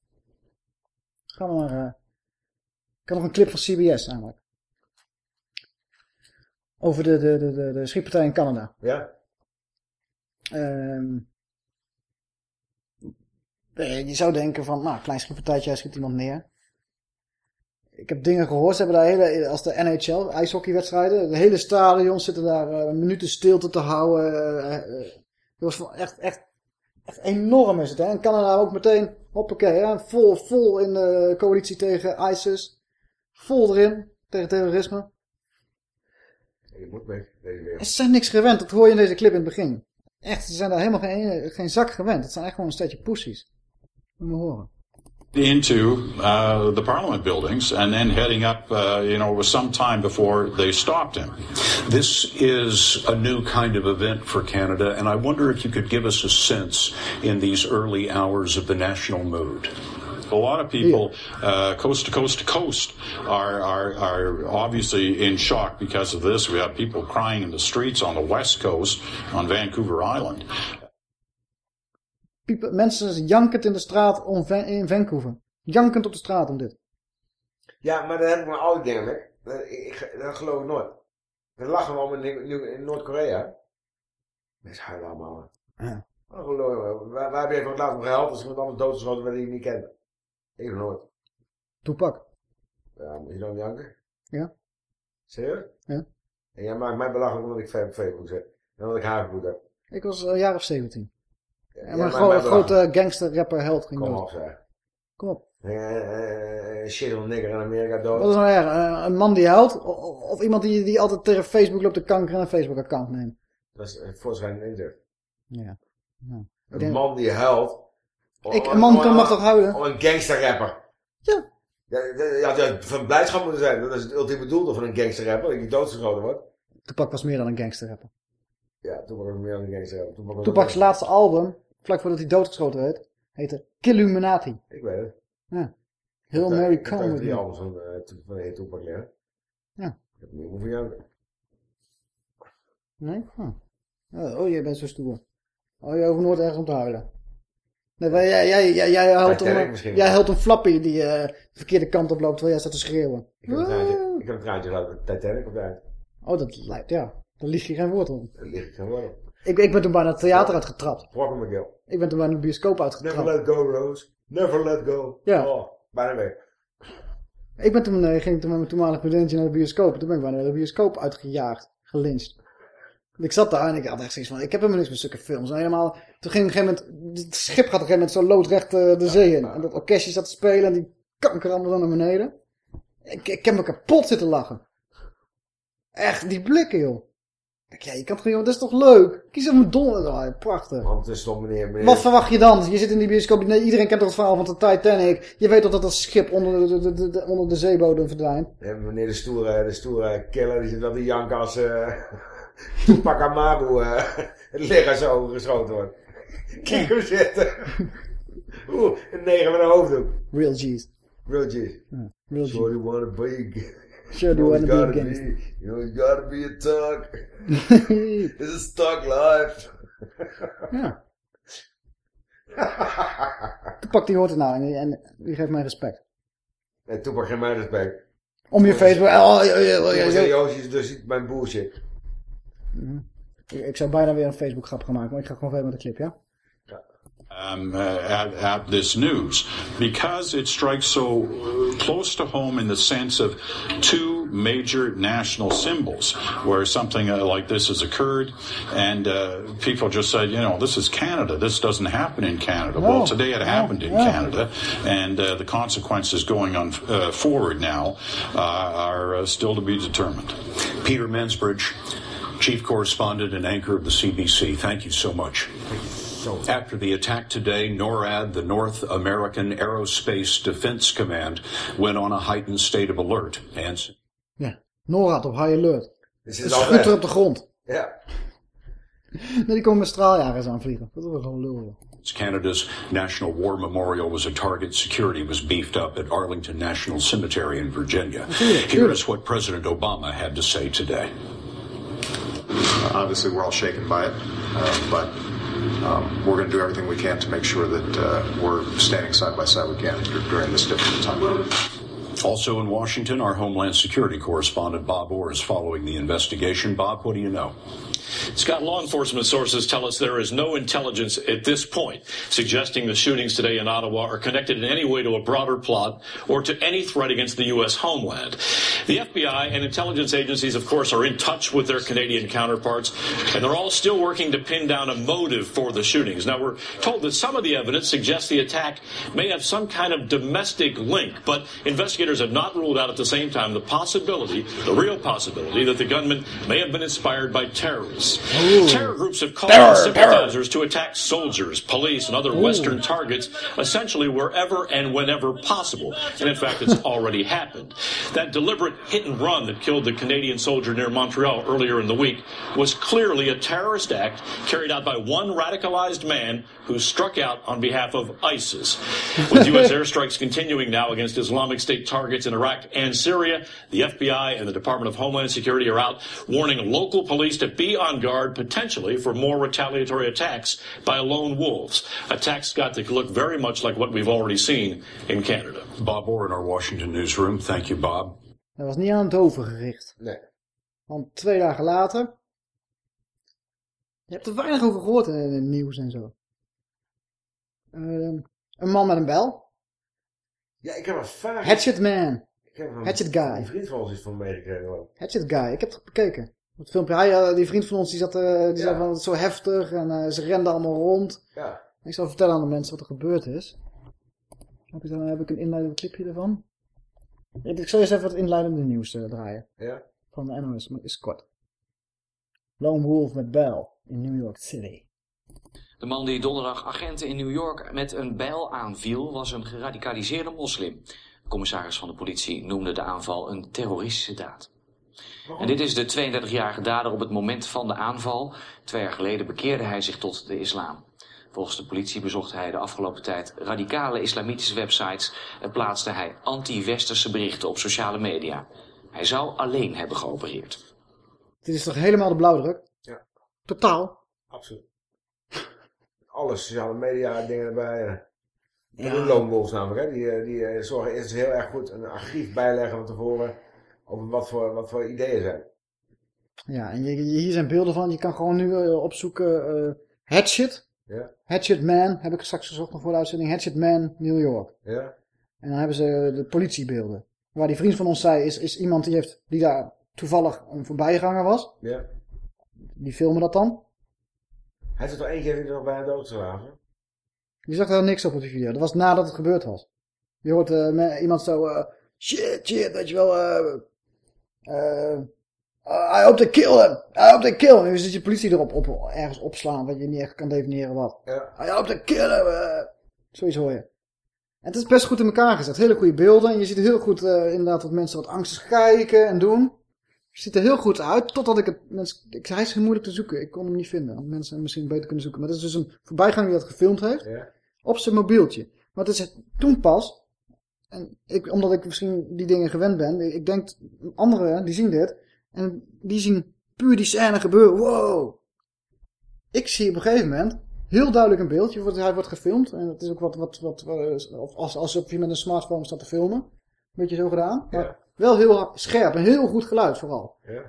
Gaan we maar... ik heb nog een clip van CBS namelijk. Over de, de, de, de, de schietpartij in Canada. Ja. Ehm, eh, je zou denken van, nou, klein schietpartijtje, hij schiet iemand neer. Ik heb dingen gehoord, ze hebben daar hele, als de NHL, ijshockeywedstrijden, de hele stadion zitten daar eh, minuten stilte te houden. eh, eh, het was echt, echt, echt enorm is het, hè. En Canada ook meteen, hoppakee, hè, vol, vol in de coalitie tegen ISIS. Vol erin, tegen terrorisme. Je moet mee, deze wereld. Ze zijn niks gewend, dat hoor je in deze clip in het begin. Echt, ze zijn daar helemaal geen, geen zak gewend. Het zijn echt gewoon een steltje poesies. Moet je horen. into uh, the parliament buildings and then heading up, uh, you know, it was some time before they stopped him. This is a new kind of event for Canada, and I wonder if you could give us a sense in these early hours of the national mood. A lot of people, uh, coast to coast to coast, are, are are obviously in shock because of this. We have people crying in the streets on the west coast, on Vancouver Island. Mensen jankend in de straat om Van- in Vancouver. Jankend op de straat om dit. Ja, maar daar heb ik maar oude dingen mee. Dat, ik, ik- dat geloof ik nooit. Er lachen we om in, in, Noord-Korea. Mensen huilen allemaal. Ja. Oh, geloof me. Waar, waar heb je voor het laatst nog gehaald als iemand anders doodgeschoten werd die je niet kent? Ik nooit. Toepak. Ja, moet je dan janken? Ja. Serieus? Ja. En jij maakt mij belachelijk omdat ik op Facebook zit. En omdat ik haarbloed heb. Ik was een jaar of 17. En gro mij grote gangster rapper held ging Kom op zeg. Kom op. Eh, eh, shit, een nigger in Amerika dood. Wat is nou erg? Eh, Een man die huilt? Of iemand die, die altijd tegen Facebook loopt te kanker en een Facebook account neemt? Dat is eh, een inzet. Ja. ja. Ik Een denk- man die huilt. Ik- een man kan- mag toch huilen? Om een gangsterrapper. Ja. Ja, ja, ja, van blijdschap moeten zijn. Dat is het ultieme doel van een gangsterrapper. Dat je doodgeschoten wordt. Tupac was meer dan een gangster rapper. Ja, toen was meer dan een gangsterrapper. Was ik- Tupac's laatste album, vlak voordat hij doodgeschoten werd, heette Killuminati. Ik weet het. Ja. Heel Mary ik heb drie With albums van, eh, toen- van de heet Tupac. Ja. Ik heb niet hoeveel janken. Nee? Huh. Oh, oh, jij bent zo stoer. Oh, je hoeft nooit ergens om te huilen. Nee, maar jij, jij, jij, jij om, misschien jij helpt een flappie die eh, de verkeerde kant op loopt terwijl jij staat te schreeuwen. Ik heb een traantje, ik heb een traantje Titanic op de eind. Oh, dat lijkt, ja. Daar lieg je geen woord om. Daar ik gewoon op. Ik, ik ben toen bijna het theater uitgetrapt. Rock McGill. Ik ben toen bijna de bioscoop uitgetrapt. Never let go, Rose. Never let go. Ja. Oh, bijna weg. Ik ben toen, eh, ging toen met mijn toenmalige naar de bioscoop. Toen ben ik bijna de bioscoop uitgejaagd. Gelyncht. Ik zat daar en ik had echt zoiets van, ik heb helemaal niks met zulke films. En helemaal, toen ging op een gegeven moment, het schip gaat op een gegeven moment zo loodrecht eh, de zee in. En dat orkestje zat te spelen en die kanker allemaal dan naar beneden. Ik, ik heb me kapot zitten lachen. Echt, die blikken joh. Ja, je kan toch dat is toch leuk? Kies mijn donder, prachtig. Want het is toch meneer, meneer... Wat verwacht je dan? Je zit in die bioscoop, nee, iedereen kent toch het verhaal van de Titanic. Je weet toch dat dat schip onder de, de, de, de- onder de zeebodem verdwijnt. Ja, meneer de stoere, de stoere killer, die zit wel te janken als uh, Tupac Amaru uh, het lichaam zo geschoten wordt. Kijk hem zitten. Oeh, een negen met een hoofddoek. Real G's. Real G's. Ja, real G's. You be... Sure you know wanna you be a gangster. You know you gotta be a thug. This is thug life. Ja. Die hoort het nou en, en die geeft mij respect. Nee, Tupac geen mij respect. Om je Facebook... Oh, ja, ja, ja, dus mijn bullshit. Mhm. Ik, ik zou bijna weer een Facebook grap gaan maken, maar ik ga gewoon verder met de clip, ja? Um, uh, at, at this news because it strikes so uh, close to home in the sense of two major national symbols where something uh, like this has occurred and uh, people just said, you know, this is Canada. This doesn't happen in Canada. No, well, today it no, happened in no. Canada and uh, the consequences going on uh, forward now uh, are uh, still to be determined. Peter Mansbridge, chief correspondent and anchor of the CBC, thank you so much. After the attack today, NORAD, the North American Aerospace Defense Command, went on a heightened state of alert. And Ja. NORAD op high alert. Dit Een is altijd- schutter op de grond. Ja. Nee, die komen met straaljagers aanvliegen. Dat is wel gewoon lul, joh. Canada's National War Memorial was a target. Security was beefed up at Arlington National Cemetery in Virginia. Here is what President Obama had to say today. Obviously, we're all shaken by it, uh, but um, we're going to do everything we can to make sure that uh, we're standing side by side with Canada during this difficult time. Also in Washington, our Homeland Security correspondent Bob Orr is following the investigation. Bob, what do you know? Scott, law enforcement sources tell us there is no intelligence at this point suggesting the shootings today in Ottawa are connected in any way to a broader plot or to any threat against the U.S. homeland. The FBI and intelligence agencies, of course, are in touch with their Canadian counterparts, and they're all still working to pin down a motive for the shootings. Now, we're told that some of the evidence suggests the attack may have some kind of domestic link, but investigators have not ruled out at the same time the possibility, the real possibility, that the gunman may have been inspired by terrorists. Terror groups have called Terror, on sympathizers to attack soldiers, police, and other Western targets, essentially wherever and whenever possible. And in fact, it's already happened. That deliberate hit and run that killed the Canadian soldier near Montreal earlier in the week was clearly a terrorist act carried out by one radicalized man who struck out on behalf of ISIS. With U.S. airstrikes continuing now against Islamic State targets in Iraq and Syria, the FBI and the Department of Homeland Security are out warning local police to be on guard potentially for more retaliatory attacks by lone wolves. Attacks, Scott, that look very much like what we've already seen in Canada. Bob Orr in our Washington newsroom. Thank you, Bob. Dat was niet aan het doven gericht. Nee. Want twee dagen later... Je hebt er weinig over gehoord in, in het nieuws en zo. Eh, een man met een bel. Ja, ik heb een vaak... Hatchet Man. Ik heb een, Hatchet Guy. Een vriend van ons is van meegekregen. Hatchet Guy. Ik heb het bekeken. Het filmpje, hij, eh, die vriend van ons, die zat, eh, die zei van, zo heftig en eh, ze renden allemaal rond. Ja. Ik zal vertellen aan de mensen wat er gebeurd is. Heb ik, dan heb ik een inleidend clipje ervan. Ik zal eens even het inleidende nieuws eh, draaien. Ja. Van de NOS, maar het is kort. Lone Wolf met Bell in New York City. De man die donderdag agenten in New York met een bijl aanviel was een geradicaliseerde moslim. De commissaris van de politie noemde de aanval een terroristische daad. En dit is de 32-jarige dader op het moment van de aanval. Twee jaar geleden bekeerde hij zich tot de islam. Volgens de politie bezocht hij de afgelopen tijd radicale islamitische websites en plaatste hij anti-westerse berichten op sociale media. Hij zou alleen hebben geopereerd. Dit is toch helemaal de blauwdruk? Ja. Totaal. Absoluut. Alle sociale media dingen erbij. eh. Ja. De wolves namelijk, hè. Die, eh, die eh, zorgen eerst heel erg goed een archief bijleggen van tevoren. Over wat voor, wat voor ideeën zijn. Ja, en je, hier zijn beelden van. Je kan gewoon nu opzoeken eh Hatchet. Ja. Hatchet Man, heb ik straks gezocht nog voor de uitzending. Hatchet Man, New York. Ja. En dan hebben ze de politiebeelden. Waar die vriend van ons zei, is, is iemand die, heeft, die daar toevallig een voorbijganger was. Ja. Die filmen dat dan. Hij zit er één keer er nog bijna doodgeslagen. Die zag daar niks op op die video. Dat was nadat het gebeurd was. Je hoort eh, iemand zo... eh, shit, shit, weet je wel... eh eh, I hope they kill him. I hope they kill him. En dan zit je politie erop op, ergens opslaan, wat je niet echt kan definiëren wat. Ja. I hope they kill him. zoiets hoor je. En het is best goed in elkaar gezet. Hele goede beelden. En je ziet heel goed inderdaad dat mensen wat angstig kijken en doen. Ziet er heel goed uit, totdat ik het... Ik, hij is heel moeilijk te zoeken. Ik kon hem niet vinden. Want mensen hem misschien beter kunnen zoeken. Maar het is dus een voorbijganger die dat gefilmd heeft. Ja. Op zijn mobieltje. Maar het is toen pas... En ik, omdat ik misschien die dingen gewend ben. Ik denk, anderen die zien dit. En die zien puur die scène gebeuren. Wow. Ik zie op een gegeven moment heel duidelijk een beeldje. wordt- Hij wordt gefilmd. En het is ook wat, wat, wat, wat of als, alsof je met een smartphone staat te filmen. Een beetje zo gedaan. Maar wel heel scherp en heel goed geluid vooral. Ja.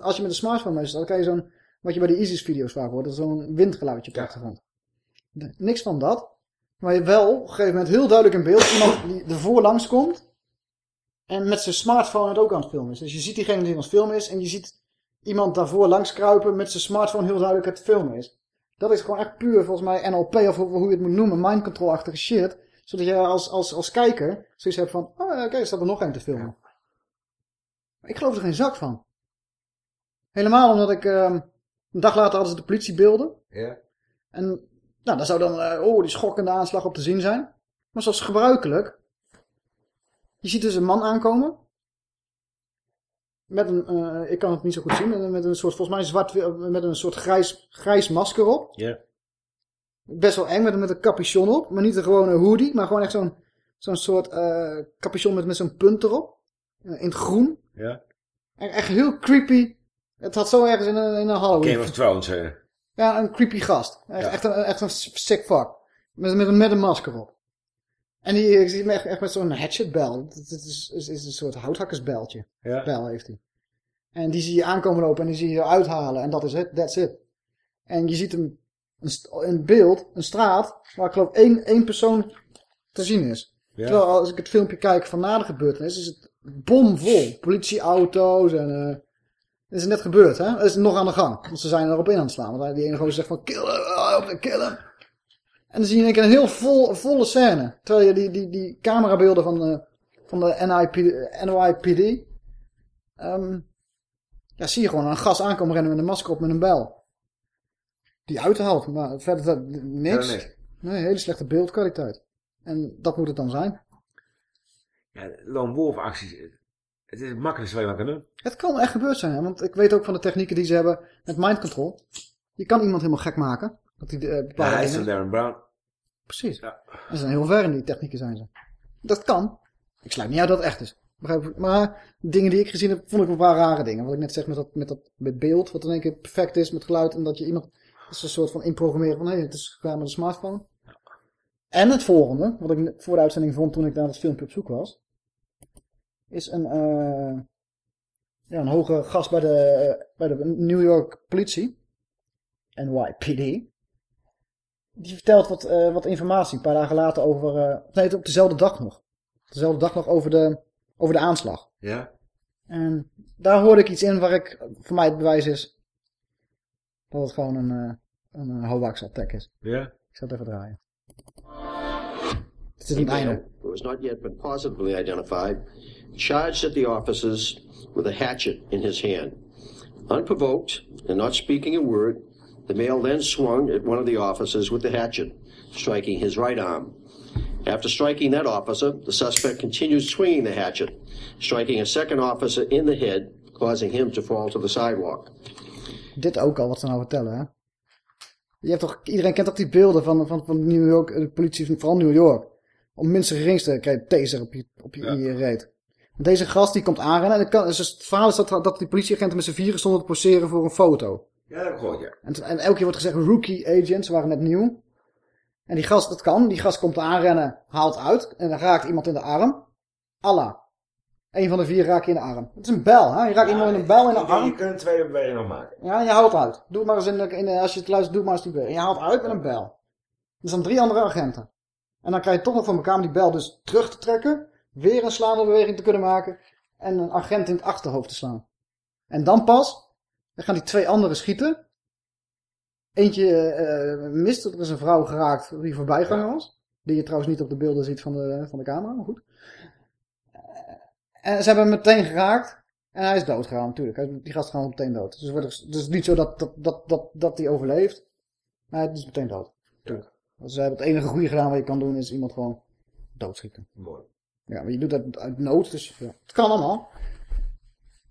Als je met een smartphone mee staat, dan kan je zo'n, wat je bij de ISIS video's vaak hoort, dat is zo'n windgeluidje op de achtergrond. Niks van dat. Maar je wel op een gegeven moment heel duidelijk in beeld iemand die ervoor langs komt. En met zijn smartphone het ook aan het filmen is. Dus je ziet diegene die aan het filmen is. En je ziet iemand daarvoor langs kruipen met zijn smartphone heel duidelijk het filmen is. Dat is gewoon echt puur volgens mij NLP of hoe je het moet noemen. Mind control-achtige shit. Zodat je als, als, als kijker zoiets hebt van... Oh ja, kijk, er staat er nog één te filmen. Maar ik geloof er geen zak van. Helemaal omdat ik... ehm, een dag later hadden ze de politiebeelden. Ja. En nou, daar zou dan, eh, oh, die schokkende aanslag op te zien zijn. Maar zoals gebruikelijk, je ziet dus een man aankomen. Met een, eh, ik kan het niet zo goed zien, met een- met een soort, volgens mij zwart, met een soort grijs, grijs masker op. Ja. Best wel eng, met, een- met een capuchon op. Maar niet een gewone hoodie, maar gewoon echt zo'n zo'n soort eh capuchon met, met zo'n punt erop. Eh, In het groen. Ja. En echt heel creepy. Het had zo ergens in een, in een Halloween. Game of Thrones. eh. Ja, een creepy gast. Echt, Ja. echt, een, echt een sick fuck. Met, met, een, met een masker op. En die, ik zie hem echt, echt met zo'n hatchetbel. Het is, is, is een soort houthakkersbeltje. Ja. Bel heeft hij. En die zie je aankomen lopen en die zie je uithalen. En dat is het, that's it. En je ziet hem een in beeld, een straat, waar ik geloof één, één persoon te zien is. Ja. Terwijl als ik het filmpje kijk van na de gebeurtenis, is het bomvol. Politieauto's en... eh het is net gebeurd, hè? Het is nog aan de gang. Want ze zijn erop in aan het slaan. Want die ene gozer zegt van, kill hem, they kill him. En dan zie je in één keer een heel vol, volle scène. Terwijl je die, die, die camerabeelden van de, van de NIP, NYPD... ehm, ja, zie je gewoon een gas aankomen rennen met een masker op met een bel. Die uithaalt, maar verder dat, niks. Nee, hele slechte beeldkwaliteit. En dat moet het dan zijn. Ja, lone wolf acties. Het is het makkelijkste wat je maar kan doen. Het kan echt gebeurd zijn, hè? want ik weet ook van de technieken die ze hebben met mind control. Je kan iemand helemaal gek maken. Dat die, eh, Ja, hij is van Darren Brown. Precies. Ze zijn heel ver in die technieken zijn ze. Dat kan. Ik sluit niet uit dat het echt is. Maar dingen die ik gezien heb, vond ik een paar rare dingen. Wat ik net zeg met dat, met dat met beeld, wat in één keer perfect is met geluid. En dat je iemand, dat is een soort van inprogrammeren van, hé, het is gedaan met een smartphone. En het volgende, wat ik voor de uitzending vond toen ik naar het filmpje op zoek was. Is een, eh, ja, een hoge gast bij de, bij de New York politie. NYPD. Die vertelt wat, eh, wat informatie een paar dagen later over... eh, nee, op dezelfde dag nog. Dezelfde dag nog over de, over de aanslag. Ja? En daar hoorde ik iets in waar ik, voor mij het bewijs is... dat het gewoon een, een, een hoax attack is. Ja? Ik zal het even draaien. Het is het einde. who has not yet been positively identified, charged at the officers with a hatchet in his hand. Unprovoked and not speaking a word, the male then swung at one of the officers with the hatchet, striking his right arm. After striking that officer, the suspect continued swinging the hatchet, striking a second officer in the head, causing him to fall to the sidewalk. Dit ook al, wat ze nou vertellen, hè? Je hebt toch, iedereen kent toch die beelden van, van, van New York, eh, de politie van vooral New York. Om minste geringste je taser op je, op je, in je reet. Deze gast die komt aanrennen. En het, kan, dus het verhaal is dat, dat die politieagenten met z'n vieren stonden te poseren voor een foto. Ja, dat gehoord, ja. En, en elke keer wordt gezegd rookie agents, ze waren net nieuw. En die gast, dat kan. Die gast komt aanrennen, haalt uit. En dan raakt iemand in de arm. Allah. Eén van de vier raak je in de arm. Het is een bel, hè? Je raakt iemand in een bel in de Je- arm. Je kunt een tweede beweging nog maken. Ja, je haalt uit. Doe maar eens in, de, in de- als je het luistert, doe maar eens die beweging. Je haalt uit met een bel. Er zijn drie andere agenten. En dan krijg je toch nog van elkaar om die bel dus terug te trekken. Weer een slaande beweging te kunnen maken. En een agent in het achterhoofd te slaan. En dan pas, dan gaan die twee anderen schieten. Eentje eh, mist, er is een vrouw geraakt die voorbijganger was. Die je trouwens niet op de beelden ziet van de, van de camera, maar goed. En ze hebben hem meteen geraakt. En hij is doodgegaan natuurlijk. Is- Die gast gaat meteen dood. Dus het wordt- dus is niet zo dat, dat, dat, dat, dat hij overleeft. Maar hij is meteen dood. Natuurlijk. Dus ze hebben het enige goede gedaan wat je kan doen is iemand gewoon doodschieten. Mooi. Ja, maar je doet dat uit nood. Dus ja. het kan allemaal.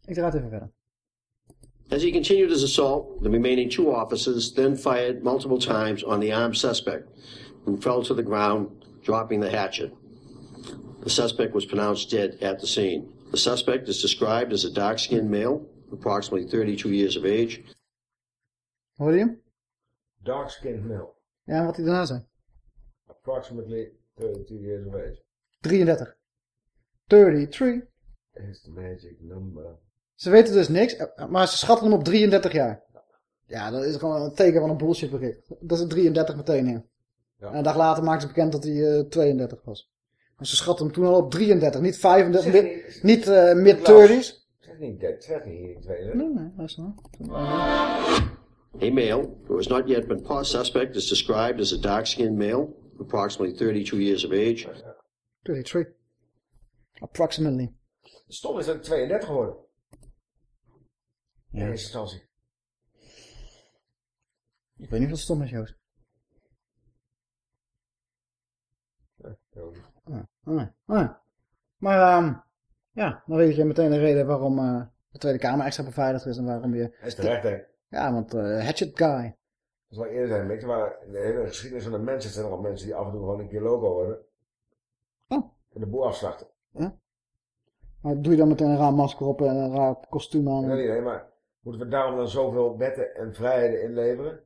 Ik draai het even verder. As he continued his assault, the remaining two officers then fired multiple times on the armed suspect, who fell to the ground, dropping the hatchet. The suspect was pronounced dead at the scene. The suspect is described as a dark skinned male, approximately 32 years of age. Hoorde je hem? Dark skinned male. Ja, wat hij daarna zei. Approximately 32 years of age. 33. 33. Is the magic number. Ze weten dus niks, eh, maar ze schatten hem op 33 jaar. Ja, dat is gewoon een teken van een bullshit bericht. Dat is 33 meteen in. En een dag later maakten ze bekend dat hij eh, 32 was. En ze schatten hem toen al op 33, niet 35, Zeg mid- niet eh, mid-30s. Zeg niet dat, zeg niet hier in tweede. Nee, nee, luister nou. A male, who has not yet been caught, suspect is described as a dark skinned male, approximately 32 years of age. 33. Approximately. Stom is dat ik 32 geworden. Ja. In eerste instantie. Ik weet niet wat stom is, Joost. Ah, ah, ah. Maar ehm, ja, dan weet je meteen de reden waarom eh, de Tweede Kamer extra beveiligd is en waarom je... Hij is terecht, hè. Ja, want eh Hatchet Guy. Dat zal eerder zijn. Weet je waar in de hele geschiedenis van de mensen zijn er al mensen die af en toe gewoon een keer logo worden. Oh. En de boer afslachten. Maar doe je dan meteen een raar masker op en een raar kostuum aan? Nee, nee, nee, maar moeten we daarom dan zoveel wetten en vrijheden inleveren?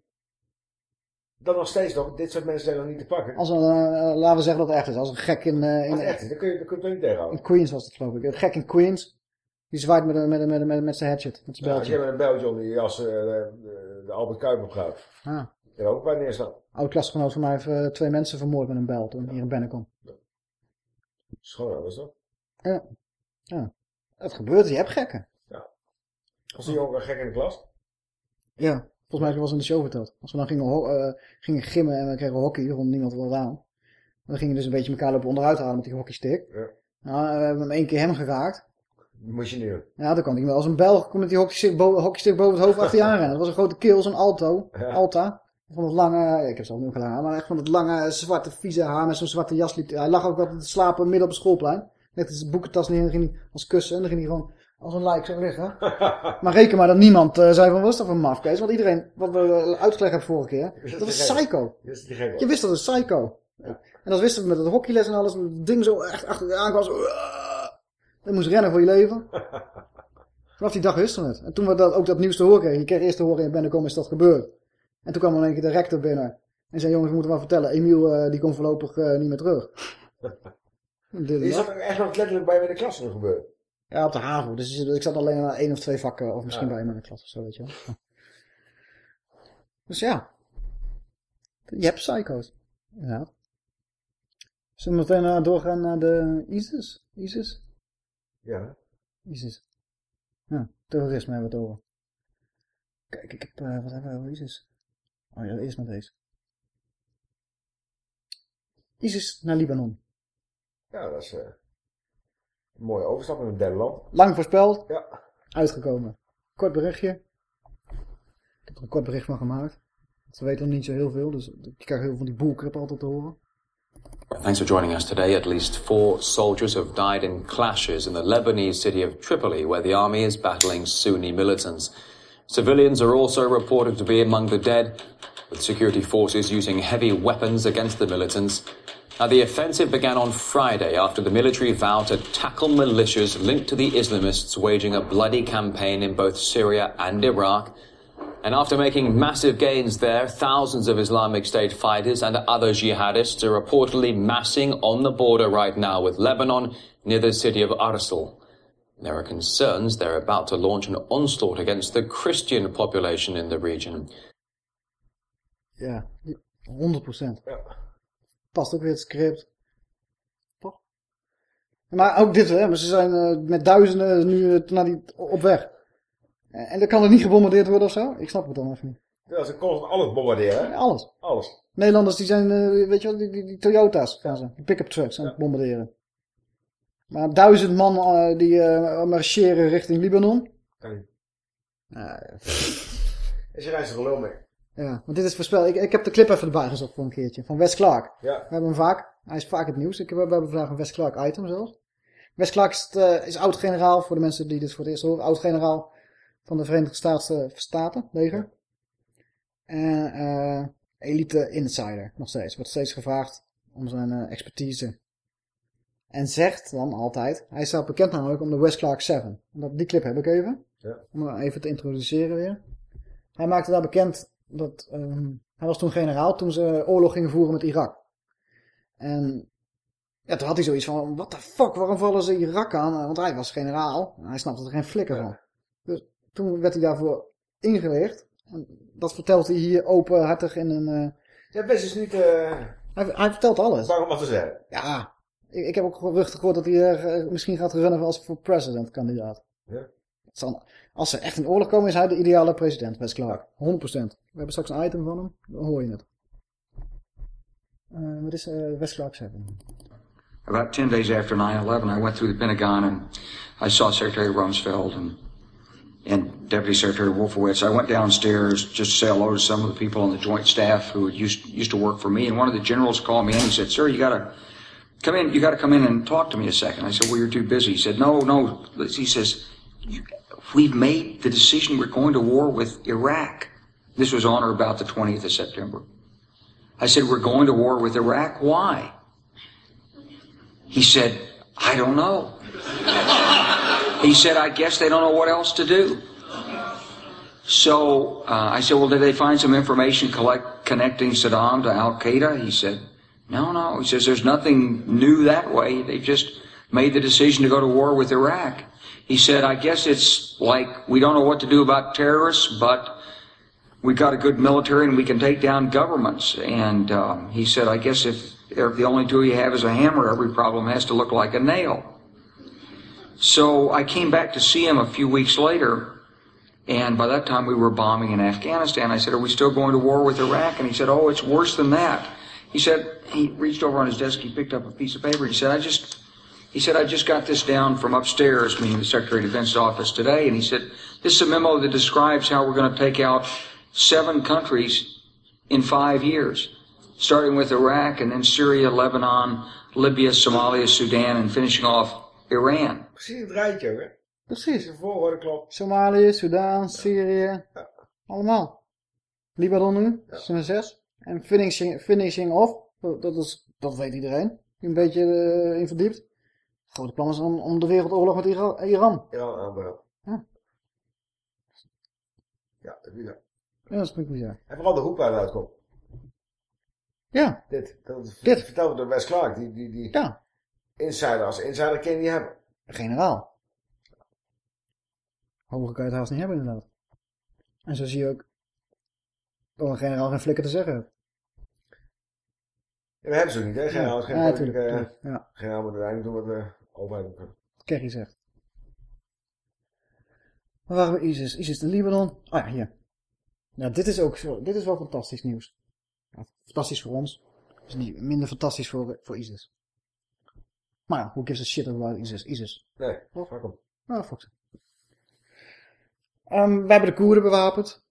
Dan nog steeds nog, dit soort mensen zijn nog niet te pakken. Als een, eh, laten we zeggen dat het echt is. Als een gek in, eh, Als in, het echt is, dan kun je, dan kun je het niet tegenhouden. in Queens was het geloof ik. Een gek in Queens. Die zwaait met, een- met, een- met, een- met, met zijn hatchet. Met zijn Nou, als je beltje. met een beltje onder je jas eh, de, Albert Kuip op gaat. Ah. Er ook bij neerstaan. Oud klasgenoot van mij heeft eh, twee mensen vermoord met een bel toen hier in Bennekom. Schoon, dat is toch? Ja. ja. Het gebeurt, je hebt gekken. Was die jongen gek in de klas? Ja. Volgens mij was het in de show verteld. Als we dan gingen, eh, gingen gimmen en we kregen hockey, vond niemand wat aan. Dan gingen we dus een beetje elkaar lopen onderuit halen met die hockeystick. Ja. Nou, we hebben hem één keer hem geraakt. Doen. Ja, dan kwam hij wel als een Belg komt met die hockeystick, bo hockeystick boven het hoofd achter je aanrennen. Dat was een grote kill, zo'n alto. Ja. Alta. Van het lange, ik heb het al nu gedaan, maar echt van het lange zwarte vieze haar met zo'n zwarte jas. liep- Hij lag ook altijd te slapen midden op het schoolplein. Net als zijn boekentas neer en ging hij als kussen en dan ging hij gewoon als een lijk zo liggen. maar reken maar dat niemand eh, zei van, wat is dat een mafkees? Want iedereen, wat we eh, uitgelegd hebben vorige keer, dat dat was psycho. wist dat was? Je wist dat het psycho. En dat wisten we met het hockeyles en alles. en Het ding zo echt achter je aan kwam. Zo, "Uah." Je moest rennen voor je leven. Vanaf die dag wisten we het. En toen we dat, ook dat nieuws te horen kregen. Je kreeg eerst te horen in Bennekom is dat gebeurd. En toen kwam er in één keer de rector binnen. En zei jongens we moeten wel vertellen. Emiel eh, die komt voorlopig eh, niet meer terug. Is dat. echt nog letterlijk bij me in de klas gebeurd? Ja, op de HAVO. Dus ik zat alleen maar één of twee vakken. Of misschien Ja. bij hem in de klas of zo, weet je wel. Dus ja. Je hebt psycho's. Ja. Zullen we meteen uh, doorgaan naar de ISIS? ISIS? Ja. ISIS. Ja, terrorisme hebben we het over. Kijk, ik heb... Uh, wat hebben we over ISIS? Oh ja, eerst maar deze. ISIS naar Libanon. Ja, dat is uh, een mooie overstap in het derde land. Lang voorspeld. Ja. Uitgekomen. Kort berichtje. Ik heb er een kort bericht van gemaakt. Ze weten nog niet zo heel veel, dus ik krijg heel veel van die boelkrip altijd te horen. Thanks for joining us today. At least four soldiers have died in clashes in the Lebanese city of Tripoli, where the army is battling Sunni militants. Civilians are also reported to be among the dead, with security forces using heavy weapons against the militants. Now, the offensive began on Friday after the military vowed to tackle militias linked to the Islamists waging a bloody campaign in both Syria and Iraq. And after making massive gains there, thousands of Islamic State fighters and other jihadists are reportedly massing on the border right now with Lebanon near the city of Arsal. There are concerns they're about to launch an onslaught against the Christian population in the region. Ja, 100%. Ja. Past ook weer het script. Toch? Maar ook dit, hè. Maar ze zijn uh, met duizenden nu naar die, op weg. En dan kan er niet gebombardeerd worden of zo? Ik snap het dan even niet. Ja, ze konden alles bombarderen, hè? alles. Alles. Nederlanders die zijn, uh, weet je wel, die, die, die, Toyota's gaan ze. Die pick-up trucks aan het bombarderen. Maar duizend man uh, die uh, marcheren richting Libanon. Kan niet. Is je reis er gelul mee? Ja, want dit is voorspel. Ik, ik heb de clip even erbij gezocht voor een keertje. Van Wes Clark. Ja. We hebben hem vaak. Hij is vaak het nieuws. Ik heb, we hebben vandaag een Wes Clark item zelfs. Wes Clark is, is oud-generaal, voor de mensen die dit voor het eerst horen. Oud-generaal van de Verenigde Staten, Staten leger. En uh, elite insider, nog steeds. Wordt steeds gevraagd om zijn uh, expertise. En zegt dan altijd, hij staat bekend namelijk om de West Clark 7. Dat, die clip heb ik even. Ja. Om hem even te introduceren weer. Hij maakte daar bekend dat, um, hij was toen generaal toen ze oorlog gingen voeren met Irak. En ja, toen had hij zoiets van, what the fuck, waarom vallen ze Irak aan? Want hij was generaal en hij snapte er geen flikker van. Dus toen werd hij daarvoor ingelicht. En dat vertelt hij hier openhartig in een... Uh... Ja, best is niet... Uh... Hij, hij, vertelt alles. Waarom wat te zeggen? Ja, ik, ik heb ook geruchten gehoord dat hij uh, misschien gaat runnen als voor president kandidaat. Ja. Zal, als ze echt in oorlog komen, is hij de ideale president, Wes Clark. 100%. We hebben straks een item van hem, dan hoor je het. Uh, wat is uh, Wes Clark 7? About 10 days after 9-11, I went through the Pentagon and I saw Secretary Rumsfeld and, and Deputy Secretary Wolfowitz. I went downstairs just to say hello to some of the people on the joint staff who used, used to work for me. And one of the generals called me in and said, sir, you gotta come in, you gotta come in and talk to me a second. I said, well, you're too busy. He said, no, no. He says, we've made the decision we're going to war with Iraq. This was on or about the 20th of September. I said, we're going to war with Iraq. Why? He said, I don't know. he said, I guess they don't know what else to do. So uh, I said, well, did they find some information collect, connecting Saddam to Al Qaeda? He said, no, no. He says, there's nothing new that way. They just made the decision to go to war with Iraq. He said, I guess it's like we don't know what to do about terrorists, but we've got a good military and we can take down governments. And um, he said, I guess if, if the only tool you have is a hammer, every problem has to look like a nail. So I came back to see him a few weeks later, and by that time we were bombing in Afghanistan. I said, Are we still going to war with Iraq? And he said, Oh, it's worse than that. He said, he reached over on his desk, he picked up a piece of paper, he said, I just he said, I just got this down from upstairs, meaning the Secretary of Defense's office today, and he said, this is a memo that describes how we're going to take out seven countries in five years, starting with Iraq and then Syria, Lebanon, Libya, Somalia, Sudan, and finishing off Iran. Precies het rijtje, hè? Precies. De volgorde klopt. Somalië, Sudan, Syrië, ja. allemaal. Libanon nu, dat zijn er zes. En finishing, finishing off, dat, is, dat weet iedereen, die een beetje uh, in verdiept. grote plan is om, om de wereldoorlog met Iran. Iran aanbrengen. Ja. Ja, dat is bizar. Ja, dat is niet bizar. En vooral de hoek waar het uitkomt. Ja. Dit. Dat Dit. vertelde door Wes Clark. Die, die, die ja. Insider als insider kun je niet hebben. Generaal. Hoger kan je het haast niet hebben inderdaad. En zo zie je ook dat een generaal geen flikker te zeggen heeft. Ja, we hebben ze ook niet, hè? Generaal is geen Ja, politieke... natuurlijk, eh, ja. Generaal moet uiteindelijk doen wat de overheid moet doen. Kerry zegt. Waar waren we ISIS? ISIS in Libanon. Oh ja, hier. Ja, dit is ook zo. Dit is wel fantastisch nieuws. Fantastisch voor ons. Is niet minder fantastisch voor, voor ISIS. Maar ja, who gives a shit about ISIS? ISIS. Nee, fuck hem. Ah, fuck. Ehm, wij hebben de Koerden bewapend.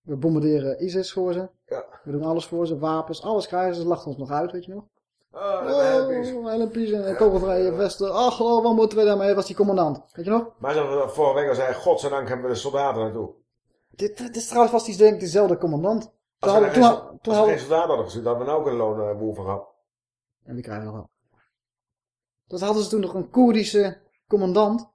We bombarderen ISIS voor ze. Ja. We doen alles voor ze. Wapens, alles krijgen ze. Ze lachten ons nog uit, weet je nog? Oh, Oh, LMP's en kogelvrije vesten. Ach, oh, wat moeten we daarmee? Was die commandant. Weet je nog? Maar we vorige week al zeiden, godzijdank hebben we de soldaten naartoe. Dit, dit is trouwens vast iets, denk ik, dezelfde commandant. Toen Als we, hadden, geen, we soldaten hadden gezien, hadden we nou ook een loonboel van gehad. en die krijgen we nog wel. Dat hadden ze toen nog een Koerdische commandant.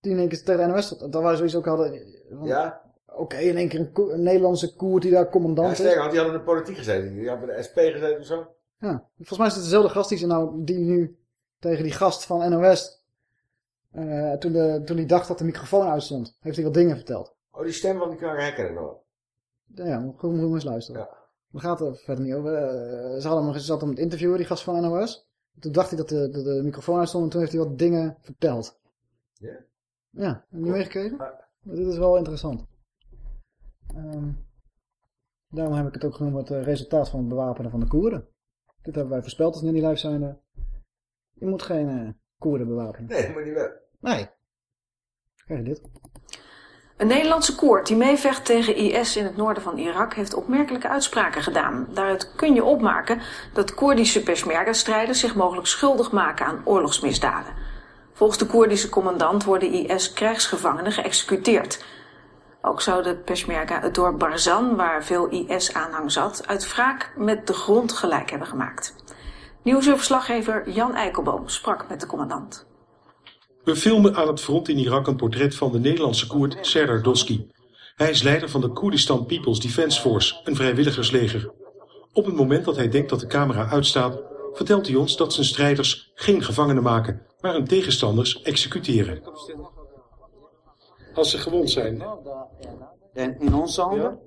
Die in één keer tegen de NOS zat. Dat wij zoiets ook hadden. van, Ja? Oké, in één keer een, Ko- een Nederlandse Koerd die daar Ja, commandant sterker, is. want die hadden in de politiek gezeten. Die hadden bij de SP gezeten of zo. Ja, volgens mij is het dezelfde gast die, ze nou, die nu tegen die gast van NOS... eh, toen, de, toen hij dacht dat de microfoon uitstond, heeft hij wat dingen verteld. Oh, die stem van die kan ik herkennen nog. Ja, ja moet moet eens luisteren. Daar gaat het verder niet over. Eh, ze hadden hem, zat hem het interviewen, die gast van NOS. Toen dacht hij dat de, de, de microfoon uitstond en toen heeft hij wat dingen verteld. Ja? Ja, heb je niet meegekregen? Maar Dit is wel interessant. Ehm, daarom heb ik het ook genoemd het eh, resultaat van het bewapenen van de Koerden. Dit hebben wij voorspeld als Nanny Live zijn. je moet geen eh, Koerden bewapenen. Nee, dat moet niet wel. Nee. Kijk dit. Een Nederlandse koord die meevecht tegen IS in het noorden van Irak heeft opmerkelijke uitspraken gedaan. Daaruit kun je opmaken dat Koerdische Peshmerga-strijders zich mogelijk schuldig maken aan oorlogsmisdaden. Volgens de Koerdische commandant worden IS-krijgsgevangenen geëxecuteerd. Ook zou de Peshmerga het dorp Barzan, waar veel IS-aanhang zat, uit wraak met de grond gelijk hebben gemaakt. Nieuwsverslaggever Jan Eikelboom sprak met de commandant. We filmen aan het front in Irak een portret van de Nederlandse Koerd Serdar Doski. Hij is leider van de Koerdistan People's Defense Force, een vrijwilligersleger. Op het moment dat hij denkt dat de camera uitstaat, vertelt hij ons dat zijn strijders geen gevangenen maken, maar hun tegenstanders executeren. Als ze gewond zijn. En in onze handen?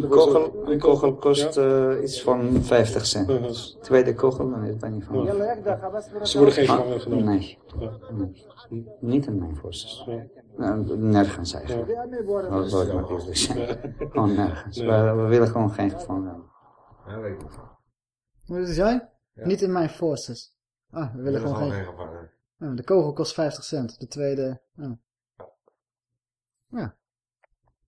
De kogel, een- een kogel kost eh, iets van 50 cent. Tweede kogel, dan is het niet van. Ze worden geen Ah, gevangenen genomen. Nee. nee. Niet in mijn forces. Nou, nergens eigenlijk. Dat wil ik maar eerlijk zijn. Gewoon nergens. We, we willen gewoon geen gevangenen. Ja, weet ik niet. Wat zei jij? Niet in mijn forces. Ah, we willen gewoon geen... geen gevangenen. Ja, de kogel kost 50 cent. De tweede... Ja. ja.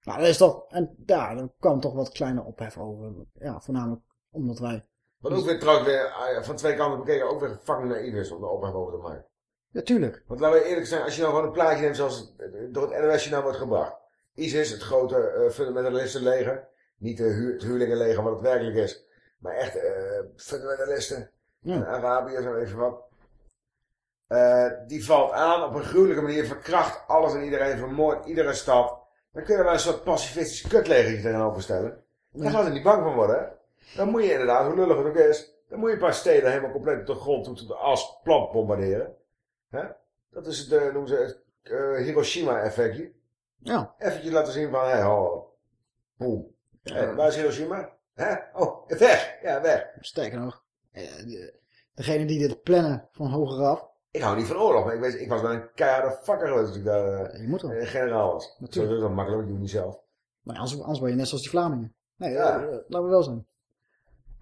Nou, dat is toch... En ja, er kwam toch wat kleiner ophef over. Ja, voornamelijk omdat wij... Wat ook weer trouwens weer eh, van twee kanten bekeken ook weer fucking naïef is om de ophef over te maken. Ja, tuurlijk. Want laten we eerlijk zijn, als je nou gewoon een plaatje neemt zoals door het NOS nou wordt gebracht. ISIS, het grote eh fundamentalistenleger. Niet de hu het huurlingenleger wat het werkelijk is. Maar echt eh fundamentalisten. En Arabiërs en je wat. Eh, die valt aan op een gruwelijke manier, verkracht alles en iedereen, vermoordt iedere stad. Dan kunnen we een soort pacifistisch kutlegertje tegenover stellen. Daar Ja. gaan ze niet bang van worden. hè. Dan moet je inderdaad, hoe lullig het ook is, dan moet je een paar steden helemaal compleet op de grond toe, tot de as plat bombarderen. Hè? Dat is het, eh, noemen ze het eh, Hiroshima-effectje. Ja. Eventjes laten zien van, hé, ho, boem. Hé, waar is Hiroshima? Hè? Oh, weg. Ja, weg. Sterker nog, eh, de- degene die dit plannen van hoger af... Ik hou niet van oorlog, maar ik, weet, ik was wel een keiharde fucker geweest als ik daar eh, je moet wel. eh, generaal was. Natuurlijk. Zo is dat makkelijk, ik doe het niet zelf. Nou, anders, anders ben je net zoals die Vlamingen. Nee, Ja. eh, laten we wel zijn.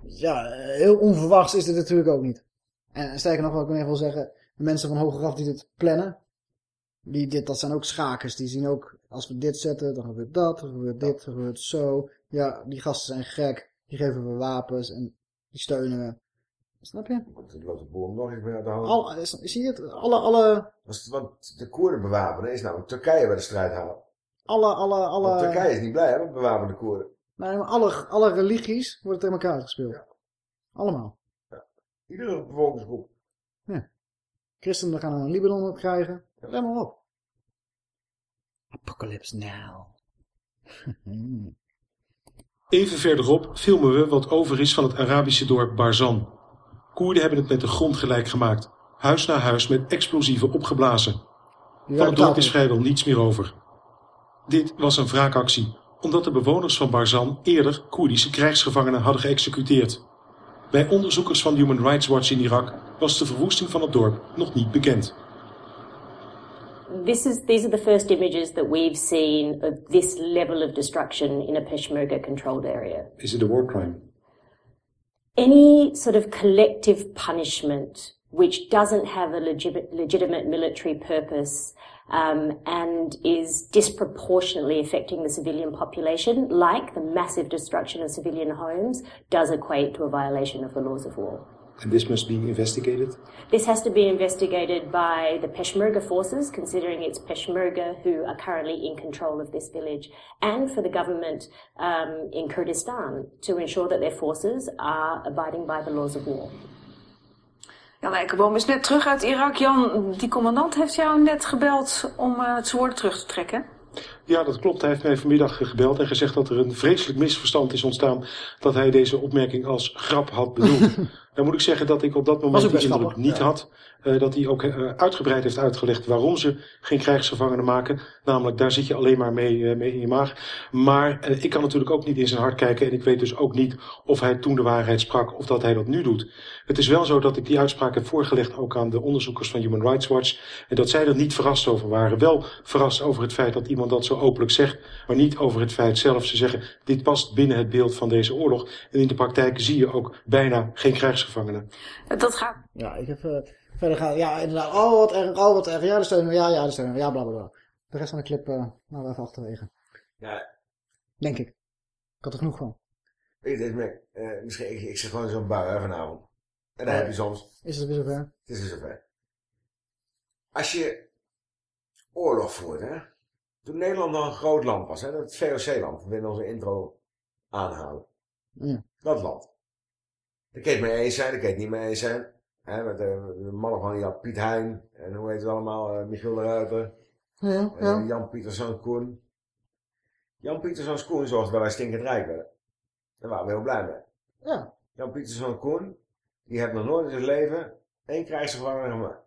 Ja, heel onverwachts is dit natuurlijk ook niet. En sterker nog, wat ik nog even wil zeggen, de mensen van hoger af die dit plannen, die dit, dat zijn ook schakers. Die zien ook, als we dit zetten, dan gebeurt dat, dan gebeurt dit, dan gebeurt zo. Ja, die gasten zijn gek, die geven we wapens en die steunen we. Snap je? Want het loopt de boel nog eens meer uit de hand. Al, is- zie je het? Alle, alle, Want- Want de Koerden bewapenen is namelijk Turkije bij de strijd halen. alle, alle, Want alle, Turkije is niet blij hè, met bewapende Koerden. nee, maar alle, alle religies worden tegen elkaar gespeeld. Allemaal. Iedere bevolkingsgroep. Ja. Christenen gaan een Libanon krijgen. Let maar op. Apocalypse now. Even verderop filmen we wat over is van het Arabische dorp Barzan. Koerden hebben het met de grond gelijk gemaakt. Huis na huis met explosieven opgeblazen. Van het dorp is vrijwel niets meer over. Dit was een wraakactie, omdat de bewoners van Barzan eerder Koerdische krijgsgevangenen hadden geëxecuteerd. Bij onderzoekers van Human Rights Watch in Irak was de verwoesting van het dorp nog niet bekend. This is, these are the first images that we've seen of this level of destruction in a Peshmerga controlled area. Is it a war crime? Any sort of collective punishment which doesn't have a legit, legitimate military purpose um, and is disproportionately affecting the civilian population, like the massive destruction of civilian homes, does equate to a violation of the laws of war. And this must be investigated? This has to be investigated by the Peshmerga forces, considering it's Peshmerga who are currently in control of this village, and for the government um, in Kurdistan to ensure that their forces are abiding by the laws of war. Jan Eikenboom is net terug uit Irak. Jan, die commandant heeft jou net gebeld om uh, het woord terug te trekken. Ja, dat klopt. Hij heeft mij vanmiddag gebeld en gezegd dat er een vreselijk misverstand is ontstaan dat hij deze opmerking als grap had bedoeld. Dan moet ik zeggen dat ik op dat moment die indruk niet ja. had. Uh, dat hij ook uh, uitgebreid heeft uitgelegd waarom ze geen krijgsgevangenen maken. Namelijk, daar zit je alleen maar mee, uh, mee in je maag. Maar ik kan natuurlijk ook niet in zijn hart kijken. En ik weet dus ook niet of hij toen de waarheid sprak of dat hij dat nu doet. Het is wel zo dat ik die uitspraak heb voorgelegd ook aan de onderzoekers van Human Rights Watch. En dat zij er niet verrast over waren. Wel verrast over het feit dat iemand dat zo openlijk zegt. Maar niet over het feit zelf. Ze zeggen, dit past binnen het beeld van deze oorlog. En in de praktijk zie je ook bijna geen krijgsgevangenen. Dat gaat... Ja, ik heb... Uh, verder gaan. Ja, inderdaad. Oh, wat erg. Oh, wat erg. Ja, de steunen. Ja, ja, de steunen. Ja, bla, bla, bla. De rest van de clip, uh, nou, even achterwege. Ja. Denk ik. Ik had er genoeg van. Weet je, uh, misschien, ik, ik zeg gewoon zo'n bui hè, vanavond. En dan heb je soms... Is het weer zover? Het is weer zover. Als je oorlog voert, hè. Toen Nederland nog een groot land was, hè. Dat VOC-land. We willen onze intro aanhalen. Ja. Dat land. Daar kan je het mee eens zijn, daar kan je het niet mee eens zijn. Hè, met de, de mannen van ja, Piet Hein en hoe heet het allemaal, uh, Michiel de Ruiter. Ja, ja. Uh, Jan Pieterszoon Koen. Jan Pieterszoon Koen zorgde dat wij stinkend rijk werden. Daar waren we heel blij mee. Ja. Jan Pieterszoon Koen, die heeft nog nooit in zijn leven één krijgsgevangene gemaakt.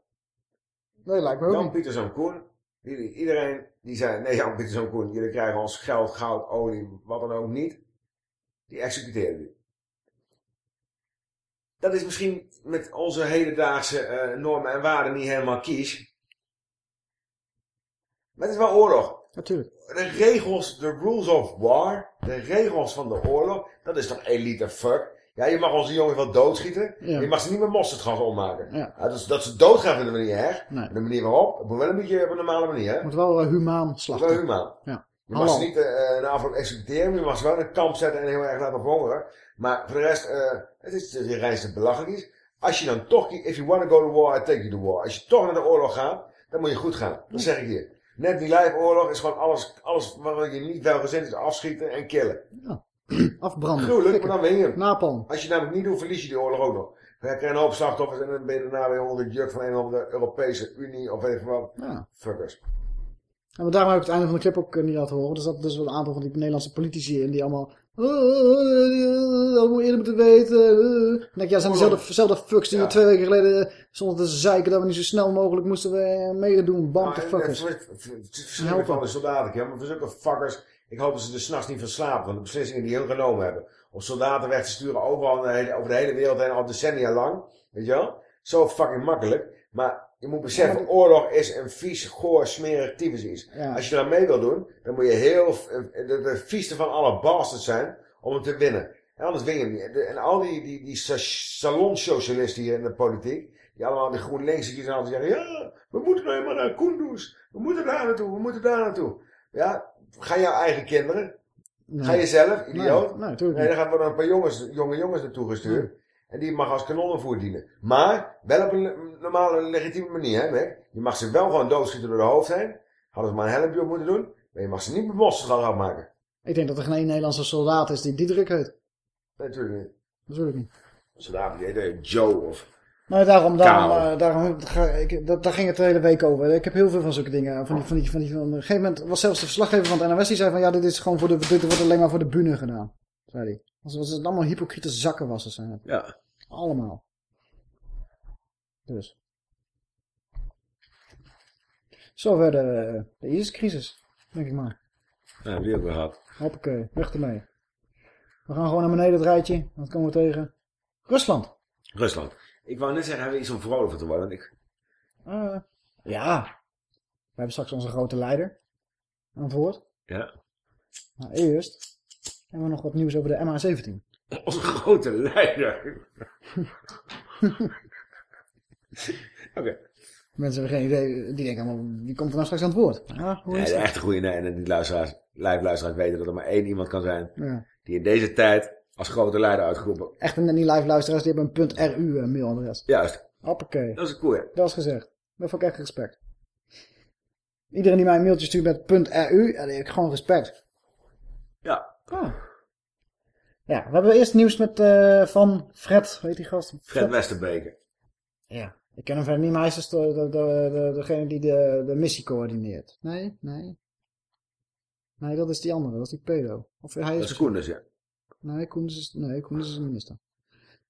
Nee, lijkt me ook Jan. Pieterszoon Koen, die, iedereen die zei, nee Jan Pieterszoon Koen, jullie krijgen ons geld, goud, olie, wat dan ook niet. Die executeerde die. Dat is misschien met onze hedendaagse uh, normen en waarden niet helemaal kies. Maar het is wel oorlog. Natuurlijk. De regels, de rules of war, de regels van de oorlog, dat is toch elite fuck. Ja, je mag onze jongens wel doodschieten. Ja. Je mag ze niet met mosterdgas opmaken. Ja. Ja, dus dat ze doodgaan vinden we niet erg. Nee. De manier waarop, wel een beetje op een normale manier. Hè? Moet wel uh, humaan slachten. wel humaan. Ja. Je mag ze niet uh, na afloop executeren, je mag ze wel in een kamp zetten en heel erg laten verhongeren. Maar voor de rest, uh, het is het reinste belachelijk is. Als je dan toch, if you want to go to war, I take you to war. Als je toch naar de oorlog gaat, dan moet je goed gaan. Dat zeg ik hier. Net die lijfoorlog is gewoon alles, alles waar je niet welgezind is, afschieten en killen. Ja. Afbranden. Gruwelijk, maar dan ben je. Napalm. Als je namelijk niet doet, verlies je die oorlog ook nog. Dan krijg je een hoop slachtoffers en dan ben je daarna weer onder het juk van een of andere Europese Unie of ik wat. Ja. Fuckers. En maar daarom heb ik het einde van de clip ook uh, niet laten horen. Dus dat is wel een aantal van die Nederlandse politici in die allemaal... Dat moet je eerder moeten weten. Uh. Dan denk ik, ja, zijn dezelfde, dezelfde fucks die Ja. twee weken geleden stonden te zeiken dat we niet zo snel mogelijk moesten we meedoen. Bam, de en fuckers. Het is van de soldaten. Ja, maar voor zulke fuckers, ik hoop dat ze er s'nachts niet van slapen. Want de beslissingen die hun genomen hebben. Om soldaten weg te sturen overal over de hele wereld heen al decennia lang. Weet je wel? Zo fucking makkelijk. Maar je moet beseffen, oorlog is een vies, goor, smerig tyfus iets. Ja. Als je daar mee wil doen, dan moet je heel, eh, de, de vieste van alle bastards zijn om hem te winnen. En anders win je niet. De- En al die, die, die sa- salonsocialisten hier in de politiek, die allemaal de GroenLinks die altijd zeggen, ja, we moeten nou helemaal naar Kunduz. We moeten daar naartoe, we moeten daar naartoe. Ja, ga jouw eigen kinderen. Nee. Ga je zelf, idioot. Nee, dan gaan we een paar jongens, jonge jongens naartoe gestuurd. En die mag als kanonnenvoer dienen. Maar, wel op een le- normale, legitieme manier, hè, Mick? Je mag ze wel gewoon doodschieten door de hoofd heen. Hadden ze maar een helmpje op moeten doen. Maar je mag ze niet met mosterd afmaken. Ik denk dat er geen één Nederlandse soldaat is die Diederik heet. Nee, natuurlijk niet. Natuurlijk niet. Soldaat die heet Joe of... Maar daarom, daarom, eh, daarom ik, dat, daar ging het de hele week over. Ik heb heel veel van zulke dingen. Van die, van die, van die, van, op een gegeven moment was zelfs de verslaggever van het NOS die zei van ja, dit is gewoon voor de, dit wordt alleen maar voor de bühne gedaan. Zei hij. Alsof het allemaal hypocriete zakken was het zijn. Ja. Allemaal. Dus. Zover de, de ISIS-crisis, denk ik maar. Ja, die hebben we gehad. Hoppakee, weg ermee. We gaan gewoon naar beneden het rijtje, wat komen we tegen? Rusland. Rusland. Ik wou net zeggen, hebben we iets om vrolijk van te worden? Ik... Eh, ja. We hebben straks onze grote leider aan het woord. Ja. Maar eerst hebben we nog wat nieuws over de MH17. Onze grote leider. Oké. Mensen hebben geen idee. Die denken allemaal, wie komt er nou straks aan het woord? Ja, hoe Nee, is de dat? echte goede nee, en die luisteraars, live luisteraars weten dat er maar één iemand kan zijn. Ja. Die in deze tijd als grote leider uitgeroepen. Echt een niet live luisteraars, die hebben een .ru eh, mailadres. Juist. Hoppakee. Dat is het goeie. Dat is gezegd. Dat vond ik echt respect. Iedereen die mij een mailtje stuurt met .ru, ja, die heb ik gewoon respect. Ja. Ah. Ja, we hebben eerst nieuws met, eh, van Fred, weet die gast? Fred Westerbeke. Ja. Ik ken hem verder niet, maar hij is dus de, de, de, de- degene die de, de missie coördineert. Nee, nee. Nee, dat is die andere, dat is die pedo. Of hij Dat is Koenders, ja. Nee, Koenders is, nee, Koenders is de minister.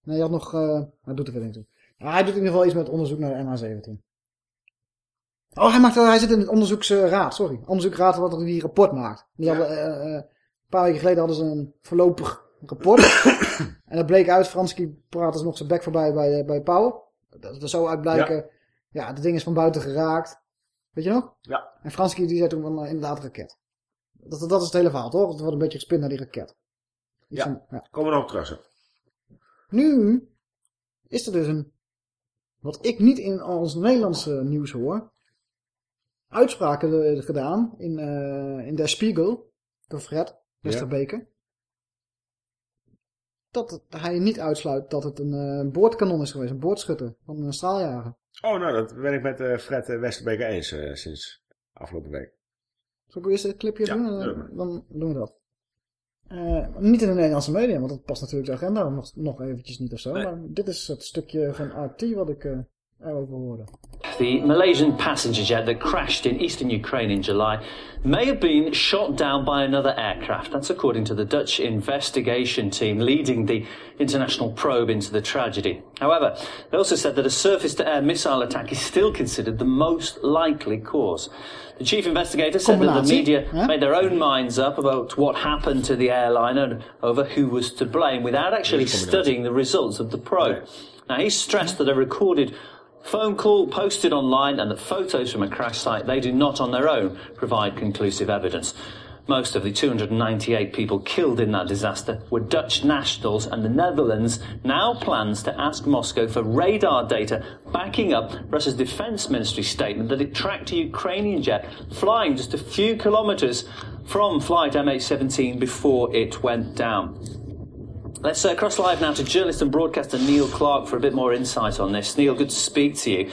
Nee, je had nog, eh hij doet er verder niet toe. Ja, hij doet in ieder geval iets met onderzoek naar de MH17. Oh, hij, maakt, hij zit in het onderzoeksraad, sorry. Onderzoeksraad wat er die rapport maakt. Die hadden, eh, een paar weken geleden hadden ze een voorlopig rapport. en dat bleek uit, Franski praat dus nog zijn bek voorbij bij, eh, bij Pauw. Dat er zo uit blijken, ja. de ding is van buiten geraakt. Weet je nog? Ja. En Franski die zei toen van, eh, inderdaad raket. Dat, dat is het hele verhaal, toch? Het wordt een beetje gespind naar die raket. Iets Ja. van- ja. Komen we nog op terug, zo. Nu is er dus een, wat ik niet in ons Nederlandse nieuws hoor, uitspraken eh, gedaan in, in Der Spiegel door Fred Westerbeke. Dat het- hij niet uitsluit dat het een eh, boordkanon is geweest, een boordschutter van een straaljager. Oh, nou, dat ben ik met eh, Fred eh, Westerbeke eens sinds afgelopen week. Zal ik eerst het clipje Ja, doen? doe Dan, dan doen we dat. Niet in de Nederlandse media, want dat past natuurlijk de agenda nog, nog eventjes niet of zo. Maar dit is het stukje van RT wat ik. The Malaysian passenger jet that crashed in eastern Ukraine in July may have been shot down by another aircraft. That's according to the Dutch investigation team leading the international probe into the tragedy. However, they also said that a surface to air missile attack is still considered the most likely cause. The chief investigator said that the media hè? made their own minds up about what happened to the airliner and over who was to blame without actually studying the results of the probe. Now, he stressed that a recorded phone call posted online and that photos from a crash site, they do not on their own provide conclusive evidence. Most of the 298 people killed in that disaster were Dutch nationals, and the Netherlands now plans to ask Moscow for radar data backing up Russia's defense ministry statement that it tracked a Ukrainian jet flying just a few kilometers from flight MH17 before it went down. Let's uh, cross live now to journalist and broadcaster Neil Clark for a bit more insight on this. Neil, good to speak to you.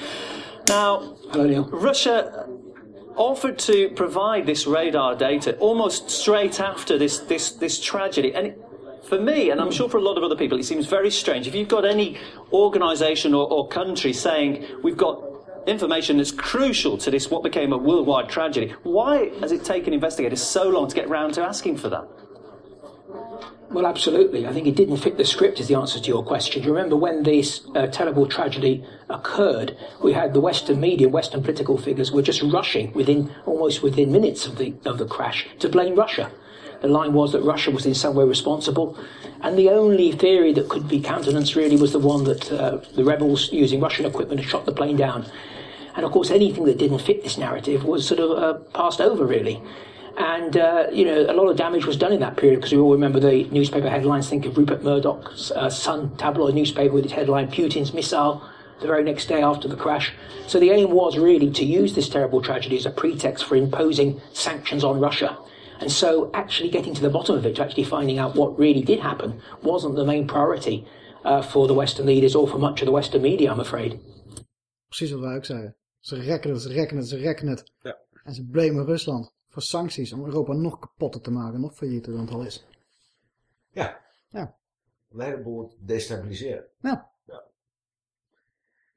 Now, hello, Neil. Russia offered to provide this radar data almost straight after this, this, this tragedy. And it, for me, and I'm sure for a lot of other people, it seems very strange. If you've got any organisation or, or country saying we've got information that's crucial to this, what became a worldwide tragedy, why has it taken investigators so long to get round to asking for that? Well, absolutely. I think it didn't fit the script, is the answer to your question. You remember when this uh, terrible tragedy occurred, we had the Western media, Western political figures were just rushing within almost within minutes of the of the crash to blame Russia. The line was that Russia was in some way responsible, and the only theory that could be countenanced really was the one that uh, the rebels using Russian equipment had shot the plane down. And of course, anything that didn't fit this narrative was sort of uh, passed over, really. And, uh, you know, a lot of damage was done in that period because we all remember the newspaper headlines. Think of Rupert Murdoch's uh, Sun tabloid newspaper with its headline, Putin's missile, the very next day after the crash. So the aim was really to use this terrible tragedy as a pretext for imposing sanctions on Russia. And so actually getting to the bottom of it, to actually finding out what really did happen, wasn't the main priority uh, for the Western leaders or for much of the Western media, I'm afraid. Precies wat wij ook zeiden. Ze rekken het, ze rekken het, ze rekken het. Ja. En ze blamen Rusland voor sancties om Europa nog kapotter te maken, nog faillieter dan het al is. Ja. Ja. Een heleboel destabiliseren. Ja.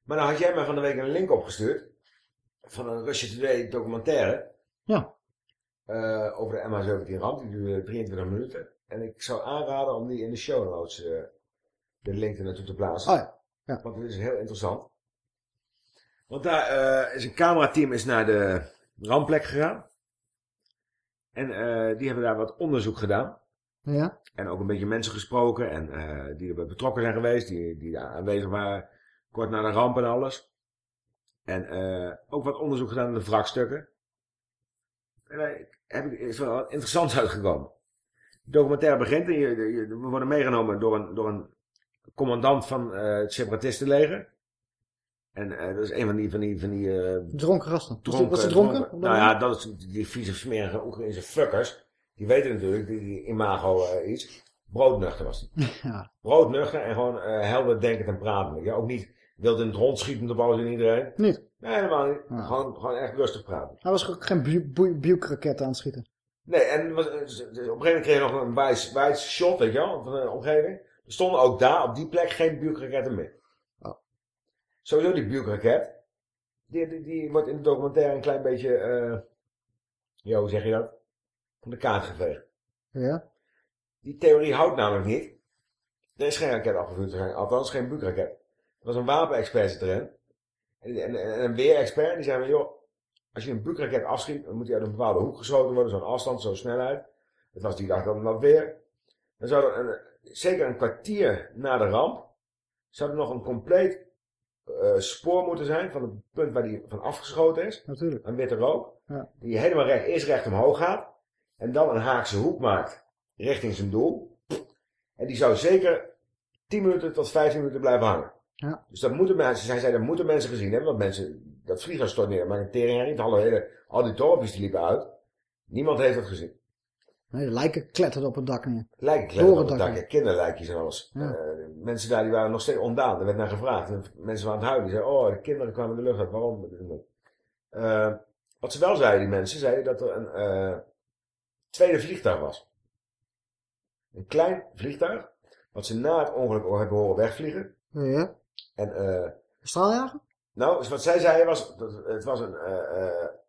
Maar nou had jij mij van de week een link opgestuurd. Van een Russia Today documentaire. Ja. eh, over de MH17 ramp. Die duurde 23 minuten. En ik zou aanraden om die in de show notes eh, de link er naartoe te plaatsen. Oh ja. ja. Want het is heel interessant. Want daar eh, is een camerateam is naar de rampplek gegaan. En eh, die hebben daar wat onderzoek gedaan. Ja. En ook een beetje mensen gesproken en eh, die erbij betrokken zijn geweest, die, die aanwezig waren kort na de ramp en alles. En eh, ook wat onderzoek gedaan naar de wrakstukken. En daar heb ik, is wel wat interessants uitgekomen. De documentaire begint en je, je- we worden meegenomen door een, door een commandant van het separatistenleger. En eh, dat is een van die, van die, van die eh, Dronken gasten. Dronken, was die dronken? Nou ja, dat is die vieze smerige Oekraïnse fuckers. Die weten natuurlijk, die, die imago eh, iets. Broodnuchter was die. Ja. Broodnuchter en gewoon helder denkend en pratend. Ja, ook niet wilde in het rond schieten op alles en iedereen. Niet? Nee, helemaal niet. Ja. Gewoon, gewoon echt rustig praten. Hij was ook geen bu- bu- buikraket aan het schieten. Nee, en was, dus op een gegeven moment kreeg je nog een wijs, wijs shot, weet je wel, van de omgeving. Er stonden ook daar, op die plek, geen buikraketten meer. Sowieso die buikraket, die, die, die wordt in de documentaire een klein beetje, eh ja, hoe zeg je dat? Van de kaart geveegd. Ja. Die theorie houdt namelijk niet. Er is geen raket afgevuurd, althans geen buikraket. Er was een wapenexpert erin. En, en, en een weerexpert, die zei van, joh, als je een buikraket afschiet, dan moet die uit een bepaalde hoek geschoten worden, zo'n afstand, zo'n snelheid. Dat was die dag dan dat weer. Dan zou er een, zeker een kwartier na de ramp, zou er nog een compleet eh, spoor moeten zijn van het punt waar die van afgeschoten is. Natuurlijk. Een witte rook. Ja. Die helemaal recht, eerst recht omhoog gaat. En dan een haakse hoek maakt richting zijn doel. En die zou zeker 10 minuten tot 15 minuten blijven hangen. Ja. Dus dat moeten mensen, zij zei, dat moeten mensen gezien hebben. Want mensen, dat vliegtuig stort neer. Maar een tering alle hele, al die dorpjes die liepen uit. Niemand heeft dat gezien. Nee, de lijken kletterden op het dak neer. Lijken kletteren Door op het dak. kinderlijkjes en alles. Ja. Eh, mensen daar die waren nog steeds ondaan. Er werd naar gevraagd. En mensen waren aan het huilen. Die zeiden, oh, de kinderen kwamen de lucht uit. Waarom? Eh, wat ze wel zeiden, die mensen, zeiden dat er een eh, tweede vliegtuig was. Een klein vliegtuig. Wat ze na het ongeluk hebben horen wegvliegen. Ja. En, eh Straaljager? nou, dus wat zij zeiden was, dat het was een,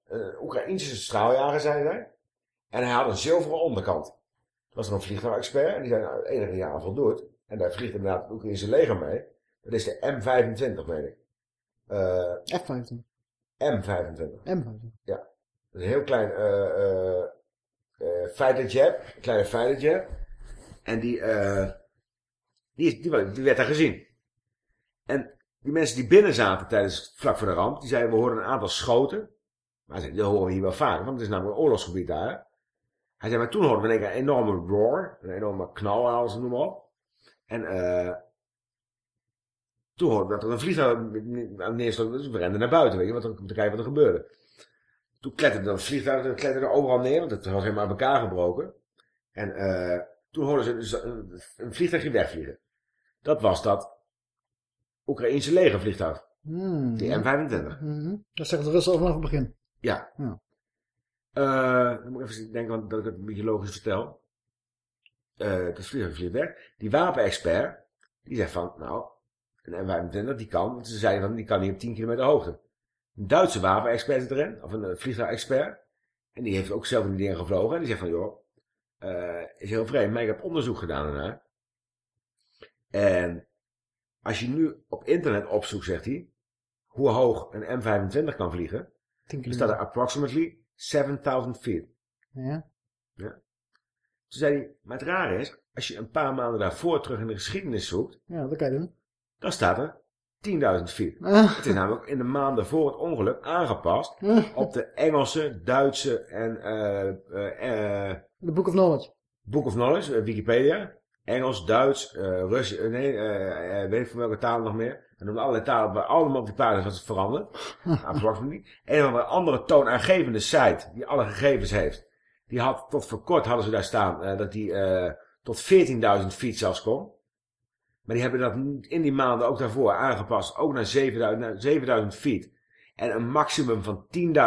een Oekraïnse straaljager, zei zij. En hij had een zilveren onderkant. Dat was er een vliegtuigexpert. En die zei, nou, het enige die aan voldoet. En daar vliegt inderdaad het Oekraïnse leger mee. Dat is de M25, weet ik. Eh, F-15. M25. M15. Ja. Dat is een heel klein eh eh eh, fighterjet. Een kleine fighterjet. En die, die, is- die, die werd daar gezien. En die mensen die binnen zaten tijdens vlak voor de ramp, die zeiden we horen een aantal schoten. Maar zei, dat horen we hier wel vaker, want het is namelijk een oorlogsgebied daar. Hij zei, maar toen hoorden we in één keer een enorme roar, een enorme knal en alles, noem maar op. En eh toen hoorden we dat er een vliegtuig aan het neerstorten, dus we renden naar buiten, weet je, wat er, om te kijken wat er gebeurde. Toen kletterde dat vliegtuig dat kletterde overal neer, want het was helemaal uit elkaar gebroken. En eh toen hoorden ze dus een, een vliegtuigje wegvliegen. Dat was dat Oekraïense legervliegtuig. Hmm. Die M25. Mhm. Dat zegt de Russen vanaf het begin. Ja. Ja. Eh, dan moet ik even denken dat ik het een beetje logisch vertel. Eh het vliegtuig vliegt weg. Die wapenexpert, die zegt van, nou, een M25, die kan, want ze zeiden van, die kan niet op 10 kilometer hoogte. Een Duitse wapenexpert zit erin, of een eh, vliegtuigexpert. En die heeft ook zelf in die dingen gevlogen. En die zegt van, joh, eh, is heel vreemd, maar ik heb onderzoek gedaan daarna. En als je nu op internet opzoekt, zegt hij, hoe hoog een M25 kan vliegen, dan staat er approximately 7000 feet. Ja. Ja. Toen zei hij, maar het rare is, als je een paar maanden daarvoor terug in de geschiedenis zoekt, Ja, dat kan je doen. dan staat er 10.000 feet. Ah. Het is namelijk in de maanden voor het ongeluk aangepast op de Engelse, Duitse en eh, The Book of Knowledge. Book of Knowledge, Wikipedia. Engels, Duits, eh Russisch, nee, weet ik van welke talen nog meer. En dan allerlei talen, waar allemaal op die pagina's was het veranderd. Approximately. Een of andere toonaangevende site, die alle gegevens heeft. Die had, tot voor kort hadden ze daar staan, eh, dat die eh, tot 14.000 feet zelfs kon. Maar die hebben dat in die maanden ook daarvoor aangepast, ook naar 7000, naar 7000 feet. En een maximum van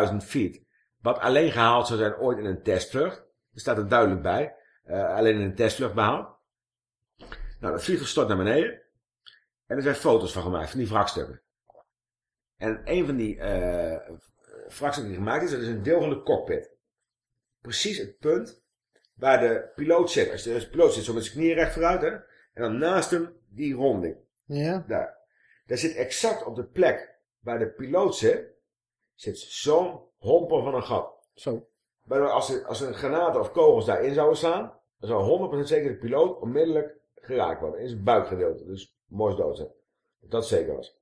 10.000 feet. Wat alleen gehaald zou zijn ooit in een testvlucht. Er staat er duidelijk bij. eh, alleen in een testvlucht behaald. Nou, dat vliegtuig stort naar beneden. En er zijn foto's van gemaakt, van die wrakstukken. En een van die wrakstukken die gemaakt is, dat is een deel van de cockpit. Precies het punt waar de piloot zit. Als de, als de piloot zit zo met zijn knieën recht vooruit, hè. En dan naast hem die ronding. Ja. Daar. Daar zit exact op de plek waar de piloot zit, zit zo'n homper van een gat. Zo. Waardoor als er, als er granaten of kogels daarin zouden slaan, dan zou 100% zeker de piloot onmiddellijk geraakt worden. In zijn buikgedeelte. Dus mooi dood zijn. Dat zeker was.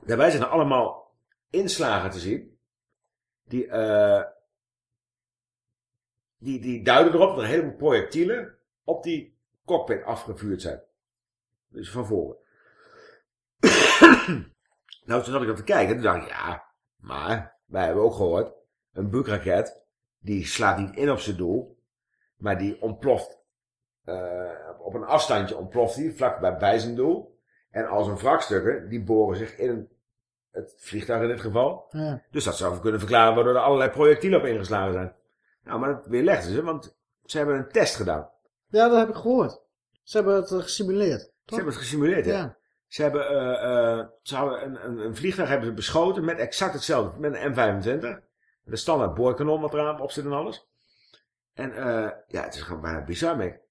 Daarbij zijn er allemaal inslagen te zien. Die, eh die, die duiden erop dat er helemaal projectielen op die cockpit afgevuurd zijn. Dus van voren. nou, toen zat ik dat te kijken. Toen dacht ik, ja, maar wij hebben ook gehoord. Een bukraket, die slaat niet in op zijn doel. Maar die ontploft. Eh, op een afstandje ontploft die, vlak bij, zijn doel. En als een wrakstukken, die boren zich in het vliegtuig in dit geval. Ja. Dus dat zou kunnen verklaren waardoor er allerlei projectielen op ingeslagen zijn. Nou, maar dat weerlegden ze, want ze hebben een test gedaan. Ja, dat heb ik gehoord. Ze hebben het eh, gesimuleerd. Ze hebben het gesimuleerd, ja. Ja. Ze hebben, eh, ze hadden een, een, een vliegtuig hebben ze beschoten met exact hetzelfde, met een M25. De standaard boorkanon wat eraan op zit en alles. En ja, het is gewoon bijna bizar, mee.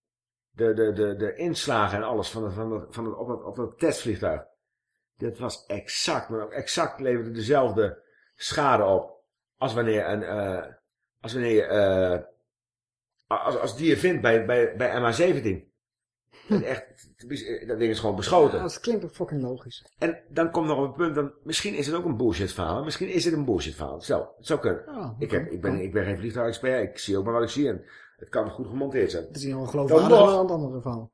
De, de, de, de inslagen en alles van het, van het, van het, op, het, op het testvliegtuig. Dat was exact, maar ook exact leverde dezelfde schade op. Als wanneer een, eh, als wanneer je, eh, als, als die je vindt bij, bij, bij MH17. Dat, echt, dat ding is gewoon beschoten. Ja, dat klinkt ook fucking logisch. En dan komt nog op een punt, dan, misschien is het ook een bullshit verhaal. Misschien is het een bullshit verhaal. Zo, het zou kunnen. Ja, ik, heb, ik, ben, ik ben geen vliegtuigexpert, ik zie ook maar wat ik zie en het kan goed gemonteerd zijn. Het is hier wel Dan nog, dan het andere verhaal.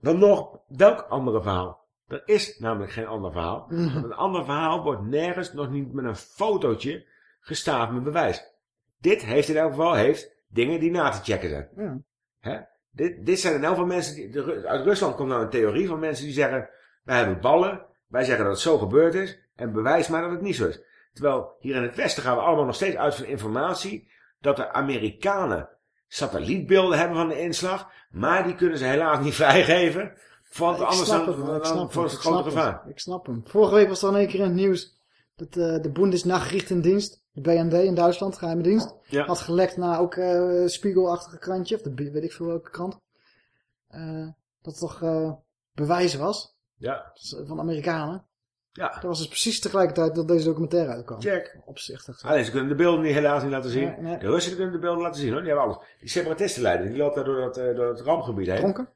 dan nog, welk andere verhaal? Er is namelijk geen ander verhaal. Mhm. Een ander verhaal wordt nergens nog niet met een fotootje gestaafd met bewijs. Dit heeft in elk geval heeft dingen die na te checken zijn. Ja. Hè? Dit, dit zijn in elk geval mensen die. de uit Rusland komt nou een theorie van mensen die zeggen: wij hebben ballen, wij zeggen dat het zo gebeurd is en bewijs maar dat het niet zo is. Terwijl hier in het Westen gaan we allemaal nog steeds uit van informatie dat de Amerikanen satellietbeelden hebben van de inslag, maar die kunnen ze helaas niet vrijgeven, want anders dan, het, dan voor het. grote gevaar. Ik snap hem. Vorige week was er in één keer in het nieuws dat eh, de Bundesnachrichtendienst, de BND in Duitsland, geheime dienst, Ja. had gelekt naar ook eh Spiegelachtige krantje, of de, weet ik veel welke krant, eh, dat het toch bewijs was Ja. van Amerikanen. Ja. Dat was dus precies tegelijkertijd dat deze documentaire uitkwam. Check. Opzichtig. Alleen ze kunnen de beelden niet, helaas niet laten zien. Nee, nee. De Russen kunnen de beelden laten zien hoor, die hebben alles. Die separatistenleider, die loopt daar door dat, eh, door dat rampgebied heen. Dronken?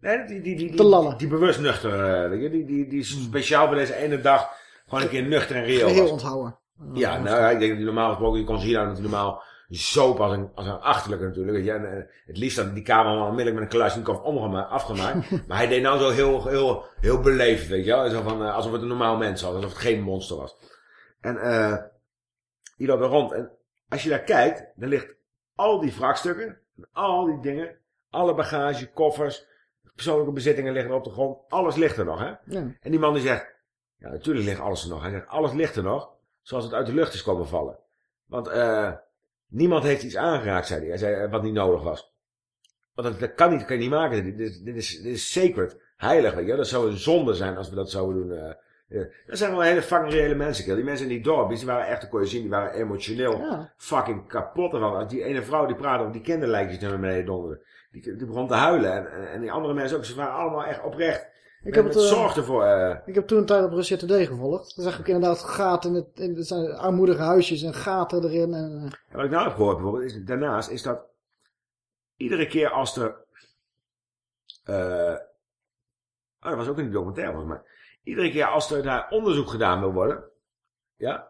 Nee, die, die, die, die, Te lallen. Hmm. die bewust nuchter, eh, weet je, die, die, die speciaal voor deze ene dag gewoon een keer nuchter en reëel was. onthouden. Ja, nou ja, ik denk dat hij normaal gesproken, je kon zien aan dat hij normaal zoop als een, als een achterlijke natuurlijk. Het liefst had die cameraman onmiddellijk met een Kalashnikov omgemaakt, afgemaakt. maar hij deed nou zo heel, heel, heel beleefd, weet je wel. Zo van, eh, alsof het een normaal mens was, alsof het geen monster was. En eh die loopt er rond. En als je daar kijkt, dan ligt al die wrakstukken, al die dingen, alle bagage, koffers, persoonlijke bezittingen liggen op de grond. Alles ligt er nog, hè. Ja. En die man die zegt, ja natuurlijk ligt alles er nog. Hij zegt, alles ligt er nog, zoals het uit de lucht is komen vallen. Want eh niemand heeft iets aangeraakt, zei hij. Hij zei, eh, wat niet nodig was. Want dat, dat kan niet, dat kan je niet maken. Dit, is- dit, is, dit is sacred, heilig, weet je wel. Dat zou een zonde zijn als we dat zouden doen. eh. Ja. Dat zijn wel hele fucking reële mensen, kill. Die mensen in die dorpjes, die waren echt, kon je zien, die waren emotioneel Ja. fucking kapot ervan. Die ene vrouw die praatte over die kinderlijkjes die naar beneden. Die, die begon te huilen. En, en, en die andere mensen ook. Ze waren allemaal echt oprecht. Ik heb het, eh, zorg ervoor. eh. Ik heb toen een tijd op Russia Today gevolgd. Dan zag ik inderdaad gaten in het, in, het zijn armoedige huisjes en gaten erin. En, eh, En wat ik nou heb gehoord bijvoorbeeld, is, daarnaast is dat iedere keer als er... eh oh, dat was ook in die documentaire volgens mij. Iedere keer als er daar onderzoek gedaan wil worden, ja,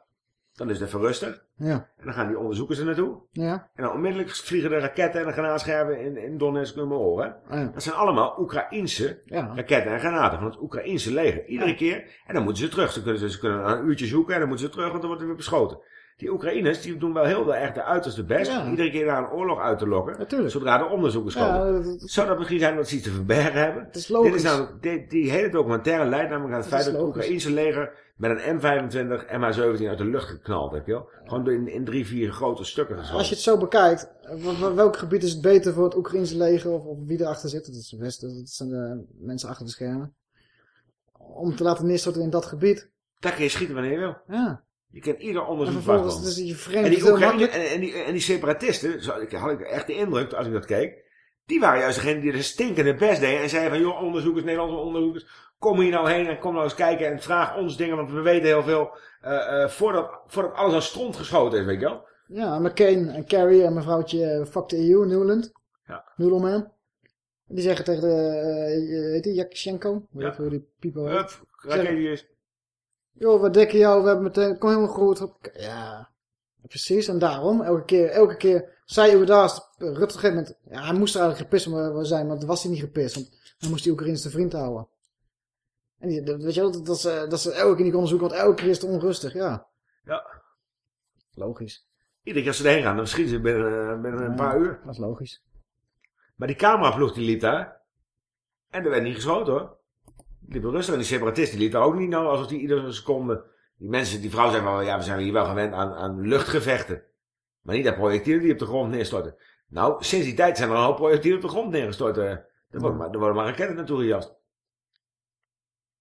dan is het even rustig. ja. En dan gaan die onderzoekers er naartoe. Ja. En dan onmiddellijk vliegen de raketten en de granatscherven in, in Donetsk en Oor. Hè? Ja. Dat zijn allemaal Oekraïense Ja. raketten en granaten van het Oekraïense leger. Iedere keer. En dan moeten ze terug. Ze kunnen, ze, ze kunnen een uurtje zoeken en dan moeten ze terug, want dan wordt er weer beschoten. Die Oekraïners die doen wel heel echt de uiterste best om iedere keer daar een oorlog uit te lokken. Natuurlijk. Zodra er onderzoekers komen. dat- Zou dat misschien zijn dat ze iets te verbergen hebben? Het is logisch. Dit is dit- die hele documentaire leidt namelijk aan het Dat feit dat het logisch. Oekraïense leger met een M25 MH17 uit de lucht geknald heb je wel. Gewoon in, in drie, vier grote stukken geschoten. Als je het zo bekijkt, welk gebied is het beter voor het Oekraïnse leger of, of wie erachter zit? Dat is Westen, dat zijn de mensen achter de schermen. Om te laten neerstorten in dat gebied. Daar kun je schieten wanneer je wil. Ja. Je kent ieder En vervolgens dus je vreemd En die, Oekraïne, en, en, die, en die separatisten, zo, had ik echt de indruk als ik dat keek, die waren juist degene die de stinkende best deden en zeiden van, joh, onderzoekers, Nederlandse onderzoekers, kom hier nou heen en kom nou eens kijken en vraag ons dingen, want we weten heel veel, eh, eh, voordat, voordat alles aan stront geschoten is, weet je wel. Ja, McCain en Kerry en mevrouwtje eh, Fuck the EU, Newland. Ja. Die zeggen tegen de, heet die Yakchenko? Weet Ja. ik hoe die people heet. Hup, Rakelius. Joh, we dekken jou, we hebben meteen, kom helemaal goed. Hop, Ja, precies. En daarom, elke keer, elke keer zei daar, Rutte op een gegeven moment, ja, hij moest er eigenlijk gepist maar zijn, maar dat was hij niet gepist, want hij moest die Oekraïnse vriend houden. En die, weet je wel, dat, dat, ze, dat ze elke keer niet konden zoeken, want elke keer is het onrustig, ja. Ja. Logisch. Iedere keer als ze erheen gaan, dan schieten ze binnen, eh, binnen een paar uur. Dat is logisch. Maar die cameraploeg die liep daar. En er werd niet geschoten hoor. Die liep rustig. En die separatist die liep daar ook niet nou alsof die iedere seconde... Die mensen, die vrouw zei van, ja, we zijn hier wel gewend aan, aan luchtgevechten. Maar niet aan projectielen die op de grond neerstorten. Nou, sinds die tijd zijn er een hoop projectielen op de grond neergestort. eh. Er worden maar, er worden maar raketten naartoe gejast.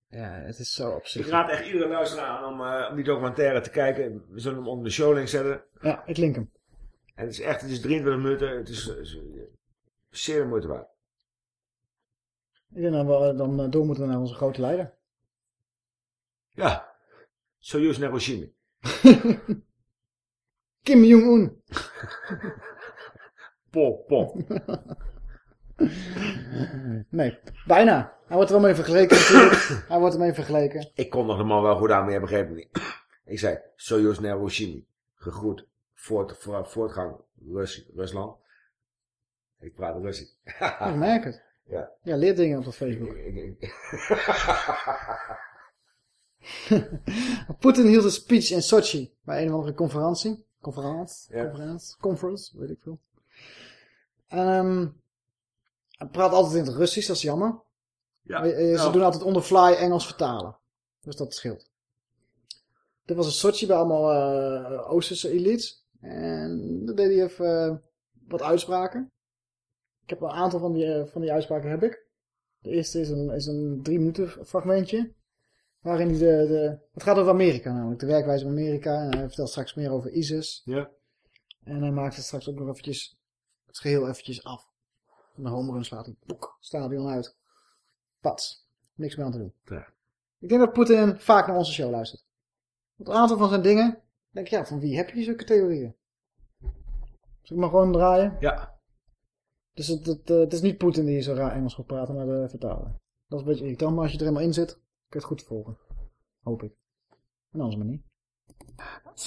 Ja, het is zo op zich. Ik raad echt iedere luisteraar aan om, eh, om die documentaire te kijken. We zullen hem onder de showlink zetten. Ja, ik link hem. En het is echt, het is 23 minuten. Het is, eh, is, eh, zeer de moeite waard. Ik denk dat we dan eh, door moeten naar onze grote leider. Ja. Soyuz naar Hiroshima. Kim Jong-un. Pop, pop. Nee, bijna. Hij wordt er wel mee vergeleken natuurlijk. Hij wordt ermee vergeleken. Ik kon nog de man wel goed aan, maar jij begreep niet. Ik zei, Soyuz naar Hiroshima. Gegroet. Voort, voor, voortgang. Rus, Rusland. Ik praat Russisch. Ik merk het. Ja. Ja, leer dingen op dat Facebook. Poetin hield een speech in Sochi bij een of andere conferentie. Conferentie? Ja. Conferentie? Conference, weet ik veel. Ehm, hij praat altijd in het Russisch, dat is jammer. Ja, eh, Ze nou. doen altijd on the fly Engels vertalen. Dus dat scheelt. Dit was in Sochi bij allemaal eh Oosterse elites. En dan deed hij even eh, wat uitspraken. Ik heb een aantal van die, van die uitspraken heb ik. De eerste is een, is een drie minuten fragmentje. Waarin hij de, de... Het gaat over Amerika namelijk. De werkwijze van Amerika. En hij vertelt straks meer over ISIS. Ja. En hij maakt het straks ook nog eventjes... Het geheel eventjes af. Van de home run slaat hij. Boek. Stadion uit. Pats. Niks meer aan te doen. Ja. Ik denk dat Poetin vaak naar onze show luistert. Want een aantal van zijn dingen... Denk ik, ja, van wie heb je zulke theorieën? Zal ik maar gewoon draaien? Ja. Dus het, het, eh, het is niet Poetin die zo raar Engels gaat praten, maar de vertaler. Dat is een beetje irritant, maar als je er helemaal in zit, kun je het goed volgen. Hoop ik. En anders maar niet.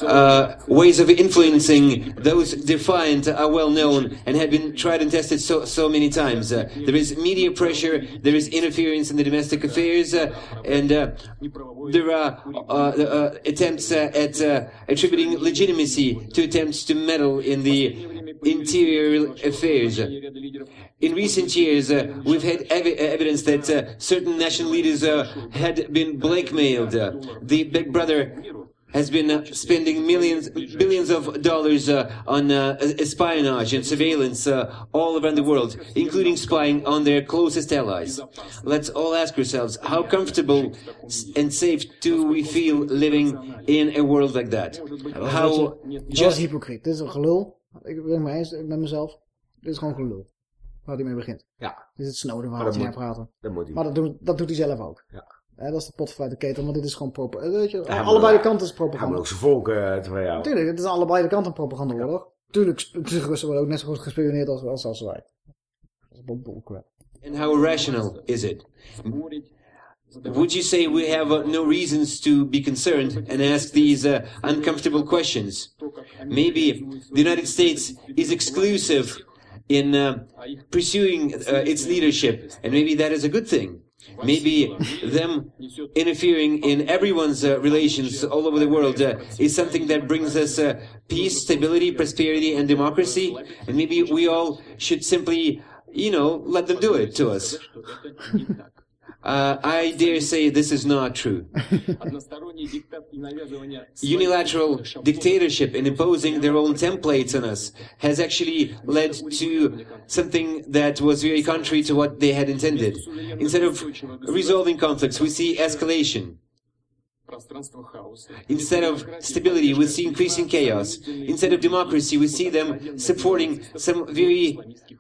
Uh, ways of influencing those defiant are well known and have been tried and tested so so many times. Uh, there is media pressure, there is interference in the domestic affairs, uh, and uh, there are uh, uh, attempts at attributing legitimacy to attempts to meddle in the interior affairs. In recent years, uh, we've had ev- evidence that uh, certain national leaders uh, had been blackmailed. The Big Brother has been uh, spending millions, billions of dollars uh, on uh, espionage and surveillance uh, all around the world, including spying on their closest allies. Let's all ask ourselves, how comfortable and safe do we feel living in a world like that? How Dat is just hypocriet. Dit is een gelul. Ik ben het mee eens met mezelf. Dit is gewoon gelul. Waar hij mee begint. Ja. Dit is het Snowden Maar waar dat hij moet- praten. dat moet hij. Maar dat, doet- dat doet hij zelf ook. Ja. Hè, dat is de pot de ketel, maar dit is gewoon propaganda. Weet je, Ja, maar- allebei de kanten is Hij moet propaganda. ook zijn volk uh, tevreden houden. Tuurlijk, het is allebei de kanten een propagandaoorlog. Tuurlijk, de Russen worden ook net zo goed gespioneerd als, als, als wij. Dat is bull- bullcrap. and how rational is it? Would you say we have uh, no reasons to be concerned and ask these uh, uncomfortable questions? Maybe the United States is exclusive in uh, pursuing uh, its leadership, and maybe that is a good thing. Maybe them interfering in everyone's uh, relations all over the world uh, is something that brings us uh, peace, stability, prosperity, and democracy, and maybe we all should simply, you know, let them do it to us. Uh, I dare say this is not true. Unilateral dictatorship and imposing their own templates on us has actually led to something that was very contrary to what they had intended. Instead of resolving conflicts, we see escalation. Instead of stability, we see increasing chaos. Instead of democracy, we see them supporting some very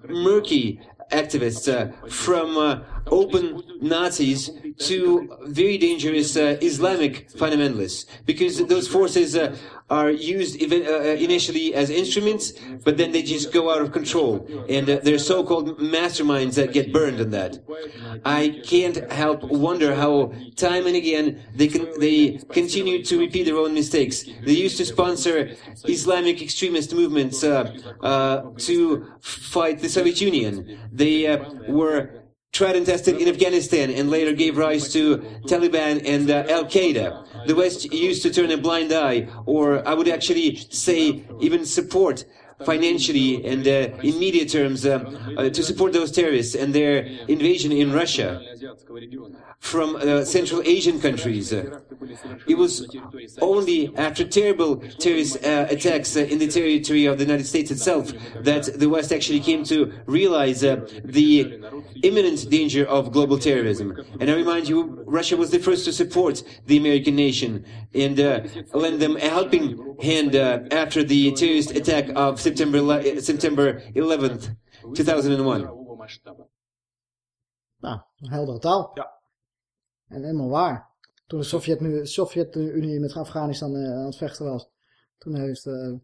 murky activists uh, from uh, open Nazis to very dangerous uh, Islamic fundamentalists because those forces uh, are used even, uh, initially as instruments, but then they just go out of control, and uh, they're so-called masterminds that get burned on that. I can't help wonder how time and again they can they continue to repeat their own mistakes. They used to sponsor Islamic extremist movements uh, uh, to fight the Soviet Union. They uh, were tried and tested in Afghanistan and later gave rise to Taliban and uh, Al Qaeda. The West used to turn a blind eye, or I would actually say even support financially and uh, in media terms uh, uh, to support those terrorists and their invasion in Russia from uh, Central Asian countries. it was only after terrible terrorist uh, attacks uh, in the territory of the United States itself that the West actually came to realize the imminent danger of global terrorism. And I remind you, Russia was the first to support the American nation and lend them a helping hand after the terrorist attack of September, September 11th, 2001. Nou, een heldere taal. Ja. En helemaal waar. Toen de Sovjet-Unie Sovjet met Afghanistan uh, aan het vechten was. Toen heeft uh,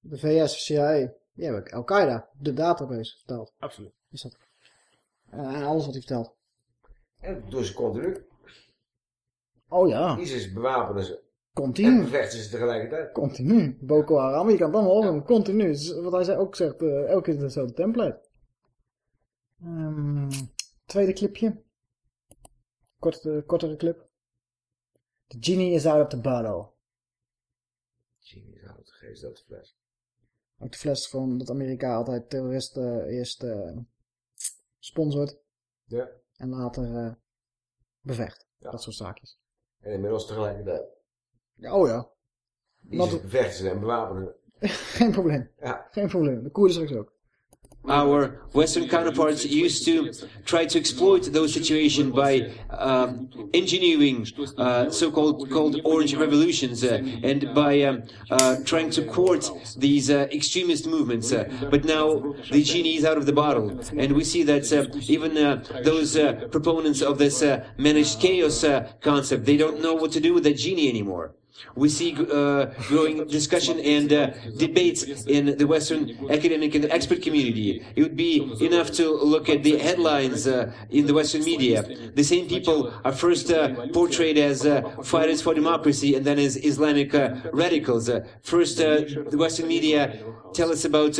de VS, CIA, die hebben Al-Qaeda, de database verteld. Absoluut. Is dat. Uh, en alles wat hij vertelt. En dat doen ze continu. Oh ja. ISIS bewapenen ze. Continu. En vechten ze tegelijkertijd. Continu. Boko Haram, je kan het allemaal horen. Continu. Dus wat hij zei, ook zegt, uh, elke keer dezelfde template. Um, tweede clipje. Korte, kortere clip. The genie is out of the bottle. Genie is out of the geest uit de fles. Ook de fles van dat Amerika altijd terroristen eerst uh, sponsort. Ja. En later uh, bevecht. Ja. Dat soort zaakjes. En inmiddels tegelijkertijd. Ja, oh ja. ISIS bevechten en bewapenen. Geen probleem. Ja. Geen probleem. De Koerders straks ook. Our Western counterparts used to try to exploit those situations by um, engineering uh, so-called called orange revolutions uh, and by um, uh, trying to court these uh, extremist movements. Uh, but now the genie is out of the bottle, and we see that even those proponents of this managed chaos concept they don't know what to do with that genie anymore. We see uh, growing discussion and uh, debates in the Western academic and expert community. It would be enough to look at the headlines uh, in the Western media. The same people are first uh, portrayed as uh, fighters for democracy and then as Islamic uh, radicals. first, the Western media tell us about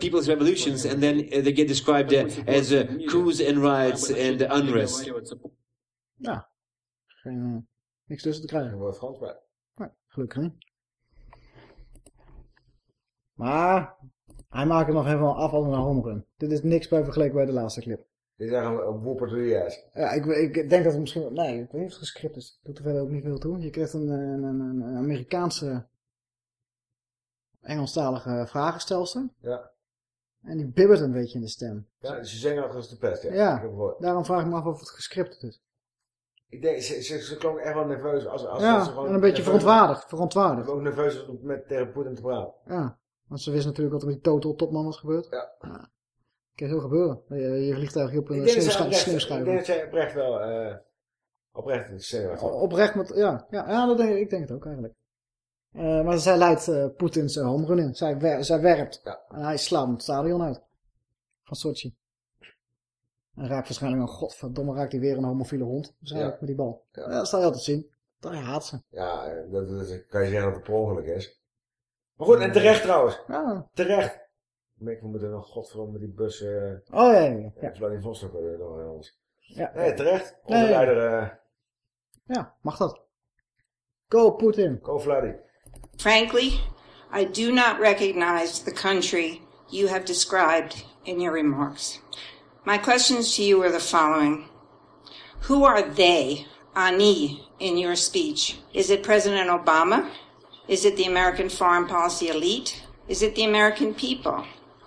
people's revolutions and then they get described as coups and riots and unrest. Ja, geen, niks tussen te krijgen. Gelukkig niet. Maar hij maakt het nog even af als een home run. Dit is niks bij vergeleken bij de laatste clip. Dit is echt een the Ja, ik, ik denk dat het misschien... Nee, ik weet niet of het gescript is. doet er verder ook niet veel toe. Je krijgt een, een, een, een Amerikaanse Engelstalige vragenstelster. Ja. En die bibbert een beetje in de stem. Ja, ze zingen als de pest, ja. Ja, daarom vraag ik me af of het gescript is. Ik denk, ze, ze, ze klonk echt wel nerveus. Als, als, ja, ze gewoon en een beetje verontwaardigd. verontwaardigd. ook nerveus om met tegen Poetin te praten. Ja, want ze wist natuurlijk wat er met die total topman was gebeurd. Ja. ja. Kan zo gebeuren. Je, je vliegtuig op een sneeuwschuiver. Ik denk dat zij oprecht wel... Uh, oprecht Oprecht met... Ja, ja, ja dat denk ik, ik denk het ook eigenlijk. Uh, maar zij leidt uh, Poetins uh, homerun in. Zij, wer zij werpt. Ja. En hij slaat het stadion uit. Van Sochi. En raakt waarschijnlijk een godverdomme raakt hij weer een homofiele hond. Waarschijnlijk ja. met die bal. Ja. dat zal je altijd zien. Dat haat ze. Ja, dat, dat, kan je zeggen dat het per ongeluk is. Maar goed, en terecht trouwens. Ja. Terecht. Ik we moeten nog godverdomme met die bus... Uh, oh ja, ja. ja. ja. Vladimir Vostok uh, nog anders. Ja. Nee, terecht. Onze nee, leider... Uh, ja, mag dat. Go Putin. Go Vladdy. Frankly, I do not recognize the country you have described in your remarks. My questions to you are the following. Who are they, Ani, in your speech? Is it President Obama? Is it the American foreign policy elite? Is it the American people?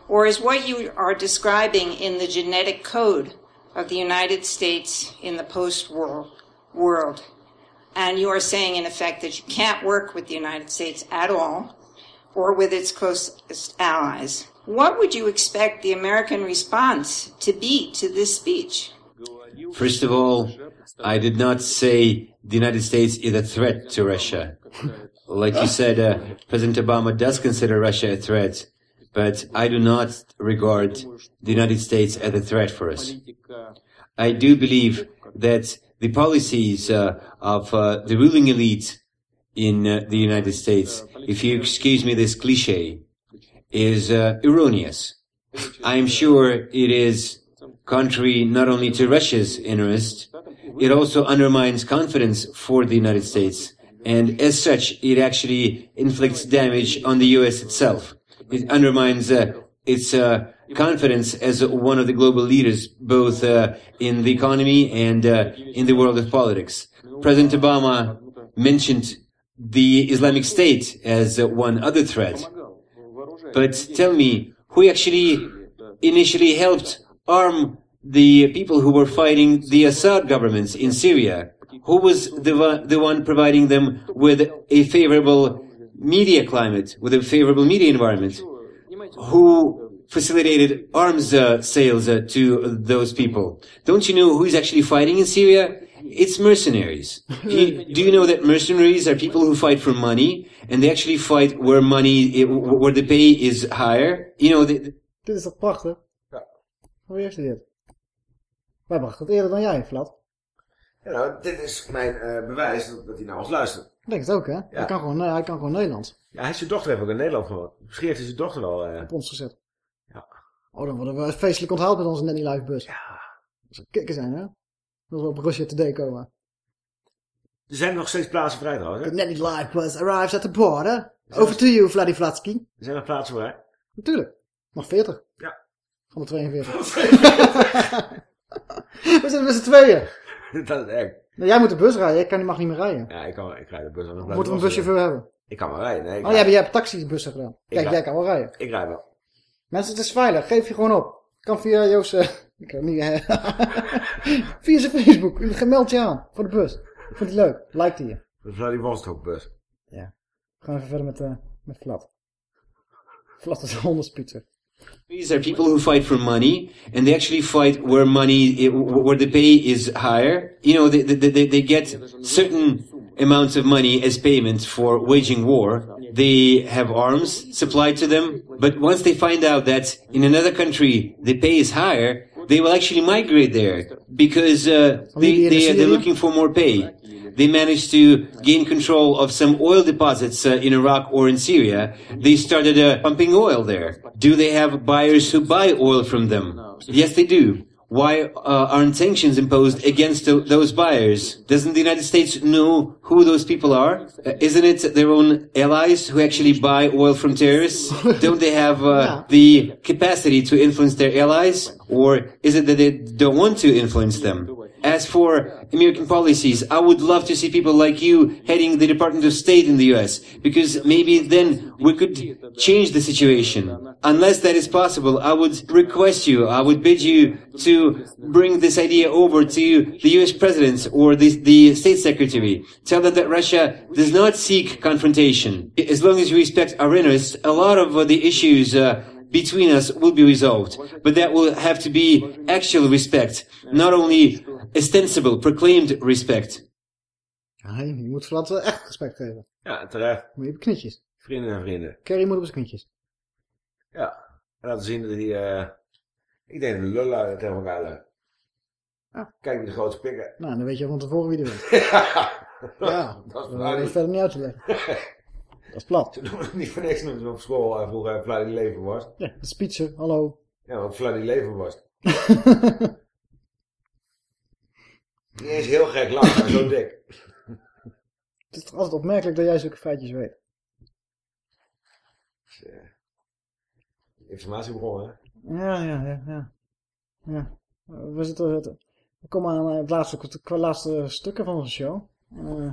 Or is what you are describing in the genetic code of the United States in the post-war world? And you are saying, in effect, that you can't work with the United States at all or with its closest allies. What would you expect the American response to be to this speech? First of all, I did not say the United States is a threat to Russia. Like you said, uh, President Obama does consider Russia a threat, but I do not regard the United States as a threat for us. I do believe that the policies uh, of uh, the ruling elite in uh, the United States, if you excuse me this cliche, is uh, erroneous. I am sure it is contrary not only to Russia's interest, it also undermines confidence for the United States. And as such, it actually inflicts damage on the US itself. It undermines uh, its uh, confidence as one of the global leaders, both uh, in the economy and uh, in the world of politics. President Obama mentioned the Islamic State as one other threat. But tell me, who actually initially helped arm the people who were fighting the Assad governments in Syria? Who was the, one- the one providing them with a favorable media climate, with a favorable media environment? Who facilitated arms uh, sales uh, to those people? Don't you know who's actually fighting in Syria? It's mercenaries. do, you, do you know that mercenaries are people who fight for money, and they actually fight where money, where the pay is higher? You know, the, Dit is toch prachtig? Ja. Hoe heeft hij dit? Wij brachten het eerder dan jij, Vlad. Ja, nou, dit is mijn eh, bewijs dat, dat hij naar ons luistert. Ik denk het ook, hè? Hij, kan gewoon, eh, hij kan gewoon Nederlands. Ja, hij is zijn dochter heeft ook in Nederland gewoond. Misschien heeft hij zijn dochter wel... eh, Op ons gezet. Ja. Oh, dan worden we feestelijk onthaald met onze Nanny Live bus. Ja. Dat zou kicken zijn, hè? Dat we op Russia Today komen. Er zijn nog steeds plaatsen vrij trouwens, hè? The Live bus arrives at the border. Over to you, Vladivlatsky. Er zijn nog plaatsen vrij. Natuurlijk. Nog 40. Ja. Van de 42. we zitten met z'n tweeën. dat is echt. Nou, jij moet de bus rijden, ik kan, mag niet meer rijden. Ja, ik, kan, ik rijd de bus. Moeten we een los, buschauffeur hebben? Ik kan wel rijden. Nee, Oh, jij, jij hebt taxibussen gedaan. Kijk, jij kan wel rijden. Ik rijd wel. Mensen, het is veilig. Geef je gewoon op. Kan via Joost... eh, ik kan niet... eh, via zijn Facebook. Gemeld je aan voor de bus. Ik vind het leuk. Like die je. De Vladivostok bus. Ja. We gaan even verder met, eh met Vlad. Vlad is een hondenspitser. These are people who fight for money, and they actually fight where money, where the pay is higher. You know, they, they, they, they get certain amounts of money as payment for waging war. They have arms supplied to them, but once they find out that in another country the pay is higher, they will actually migrate there because uh, they, they, they're looking for more pay. They managed to gain control of some oil deposits uh, in Iraq or in Syria. They started uh, pumping oil there. Do they have buyers who buy oil from them? Yes, they do. Why uh, aren't sanctions imposed against those buyers? Doesn't the United States know who those people are? Uh, isn't it their own allies who actually buy oil from terrorists? Don't they have uh, the capacity to influence their allies? Or is it that they don't want to influence them? As for American policies, I would love to see people like you heading the Department of State in the US, because maybe then we could change the situation. Unless that is possible, I would request you, I would bid you to bring this idea over to the US President or the, the State Secretary. Tell them that Russia does not seek confrontation. As long as you respect our interests, a lot of the issues uh, between us will be resolved. But that will have to be actual respect, not only ostensible, proclaimed respect. Nee, je moet Vlad wel echt respect geven. Ja, terecht. Moet je op knietjes. Vrienden en vrienden. Kerry moet op zijn knietjes. Ja. En laten zien dat hij... eh ik denk dat de lullen tegen elkaar. Ja. Kijk wie de grootste pikken. Nou, dan weet je van tevoren wie er dat ja, is dat hoef je duidelijk. verder niet uit te leggen. Dat is plat. Ze doen het niet voor niks op school uh, vroeger Vladdy Leverworst. Ja, de spitser, hallo. Ja, maar Vladdy Leverworst. Niet eens heel gek lang, maar zo dik. Het is toch altijd opmerkelijk dat jij zulke feitjes weet. Informatiebron, hè? Ja, ja, ja, ja. ja. Eh, We zitten, we komen aan eh, het laatste, qua laatste stukken van onze show. Eh,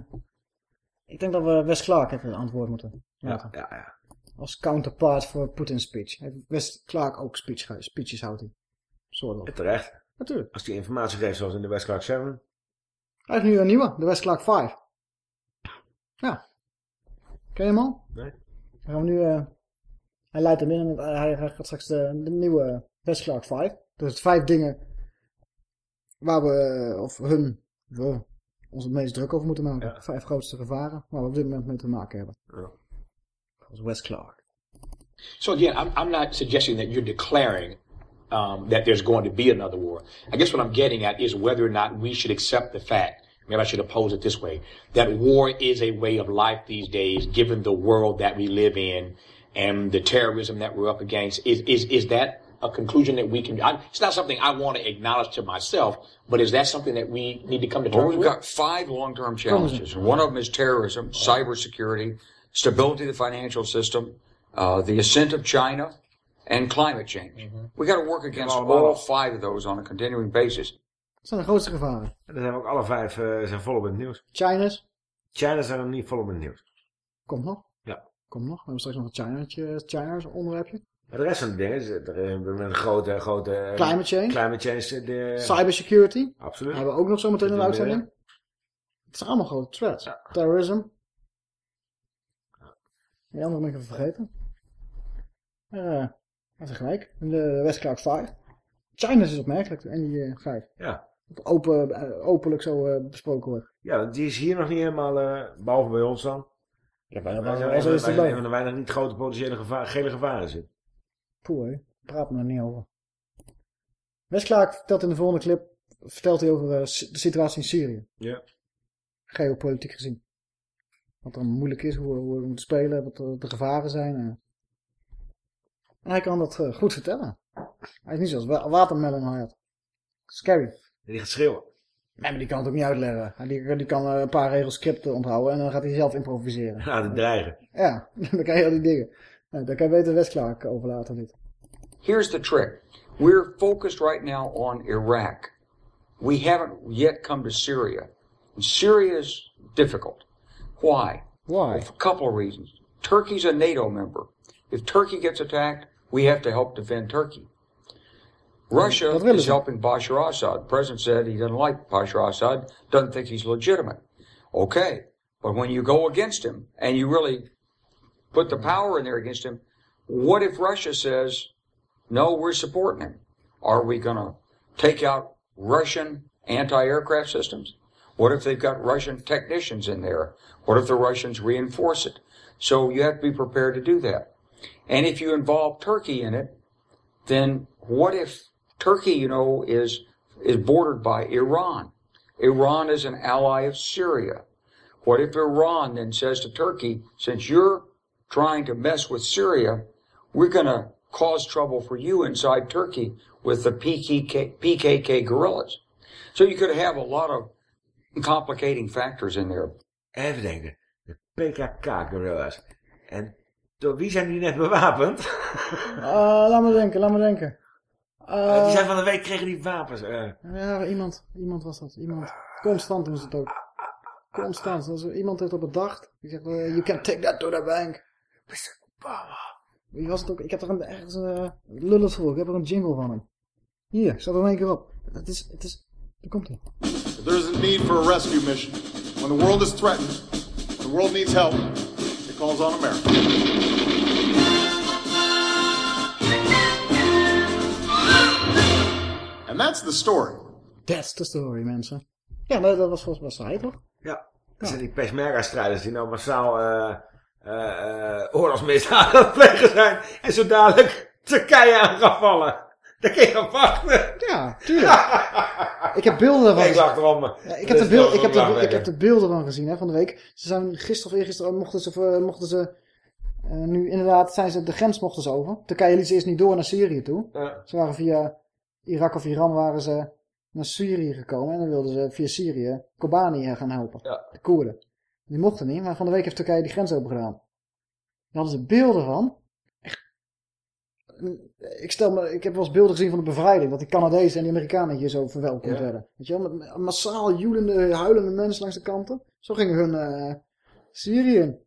ik denk dat we Wes Clark even het antwoord moeten laten. Ja, ja. Als counterpart voor Putin's speech. Heeft Wes Clark ook speech, speeches houdt hij. Soort van. Terecht. Natuurlijk. Als die informatie geeft zoals in de West Clark 7. Hij heeft nu een nieuwe, de West Clark 5. Ja. Ken je hem al? Nee. Dan gaan we nu, eh, hij leidt hem in en hij, hij gaat straks de, de nieuwe West Clark 5. Dus vijf dingen waar we, eh, of hun, we, ons het meest druk over moeten maken. Vijf grootste gevaren waar we op dit moment mee te maken hebben. Als Wes Clark. So again, I'm, I'm not suggesting that you're declaring um, that there's going to be another war. I guess what I'm getting at is whether or not we should accept the fact, maybe I should posed it this way, that war is a way of life these days, given the world that we live in and the terrorism that we're up against. Is, is, is that a conclusion that we can, I, it's not something I want to acknowledge to myself, but is that something that we need to come to Well, terms we've with? got five long-term challenges. One of them is terrorism, cybersecurity, stability of the financial system, uh, the ascent of China, and climate change. We got to work against allemaal all five of those on a continuing basis. Dat zijn de grootste gevaren. En dan zijn we ook alle vijf eh, zijn volop in het nieuws. China's. China zijn nog niet volop in het nieuws. Komt nog. Ja. Komt nog. We hebben straks nog een China, China's onderwerpje. Maar de rest van de dingen, is, er, eh, een grote, grote... eh, Climate change. Climate change. eh, De, Cybersecurity. Absoluut. Hebben we ook nog zo meteen in de uitzending. Het zijn allemaal grote threats. Terrorism. Die andere ben ik even vergeten. Eh, dat is gelijk. De West Clark 5. China's is opmerkelijk. En die eh, 5. Ja. Dat open, eh, openlijk zo eh, besproken wordt. Ja, die is hier nog niet helemaal, eh, behalve bij ons dan. Ja, bij, Wij bij, bij, bij, weinig niet grote potentiële gevaar, gele gevaren zitten. Poeh. Praat me er niet over. West Clark vertelt in de volgende clip vertelt hij over eh, de situatie in Syrië. Ja. Geopolitiek gezien. Wat er moeilijk is, hoe, hoe we moeten spelen, wat de, gevaren zijn. eh. En hij kan dat eh, goed vertellen. Hij is niet zoals Wa- Watermelon Hart. Scary. Die gaat schreeuwen. Nee, maar die kan het ook niet uitleggen. Die, die kan een paar regels scripten onthouden en dan gaat hij zelf improviseren. Ja, te dreigen. Ja, dan kan je al die dingen. Nou, dan kan je beter West Clark overlaten of niet. Here's the trick. We're focused right now on Iraq. We haven't yet come to Syria. And Syria is difficult. Why? Why? For a couple of reasons. Turkey's a NATO member. If Turkey gets attacked, we have to help defend Turkey. Russia Dat is helping Bashar Assad. The president said he doesn't like Bashar Assad, doesn't think he's legitimate. Okay, but when you go against him and you really put the power in there against him, what if Russia says, no, we're supporting him? Are we going to take out Russian anti-aircraft systems? What if they've got Russian technicians in there? What if the Russians reinforce it? So you have to be prepared to do that. And if you involve Turkey in it, then what if Turkey, you know, is is bordered by Iran? Iran is an ally of Syria. What if Iran then says to Turkey, since you're trying to mess with Syria, we're going to cause trouble for you inside Turkey with the PKK, PKK guerrillas? So you could have a lot of complicating factors in there. Even denken. De PKK-gorillas. En door wie zijn die net bewapend? Ah, laat me denken, laat me denken. Eh, die zijn Uh, van de week kregen die wapens. eh. ja, iemand, iemand was dat. Iemand. Constant doen ze het ook. Constant. Als er iemand heeft op bedacht. Die zegt, eh, you can take that to the bank. Wie was het ook? Ik heb er een, ergens uh, lullig voor. Ik heb er een jingle van hem. Hier, staat er in één keer op. Het is, het is, daar komt hij. If there's a need for a rescue mission, when the world is threatened, the world needs help, it calls on America. And that's the story. That's the story, mensen. Ja, maar dat was volgens mij saai, toch? Ja. Dat zijn die Peshmerga-strijders die nou massaal eh eh eh oorlogsmisdaden aan het plegen zijn. En zo dadelijk Turkije aan gaan vallen. Daar kun je gaan wachten. Ja, tuurlijk. ik heb beelden ervan Ik lach erom. Ja, ik, heb de beeld, ik, heb de, ik heb de beelden van gezien hè, van de week. Ze zijn gisteren of eergisteren mochten ze, eh, mochten ze eh, nu inderdaad zijn ze de grens mochten ze over. Turkije liet ze eerst niet door naar Syrië toe. Ja. Ze waren via Irak of Iran waren ze naar Syrië gekomen en dan wilden ze via Syrië Kobani eh, gaan helpen. De Koerden. Die mochten niet, maar van de week heeft Turkije die grens open gedaan. Daar hadden ze beelden van. Echt. Ik, stel me, ik heb wel eens beelden gezien van de bevrijding. Dat die Canadezen en die Amerikanen hier zo verwelkomd Ja. werden. Weet je wel, met massaal joelende, huilende mensen langs de kanten. Zo gingen hun eh Syrië in.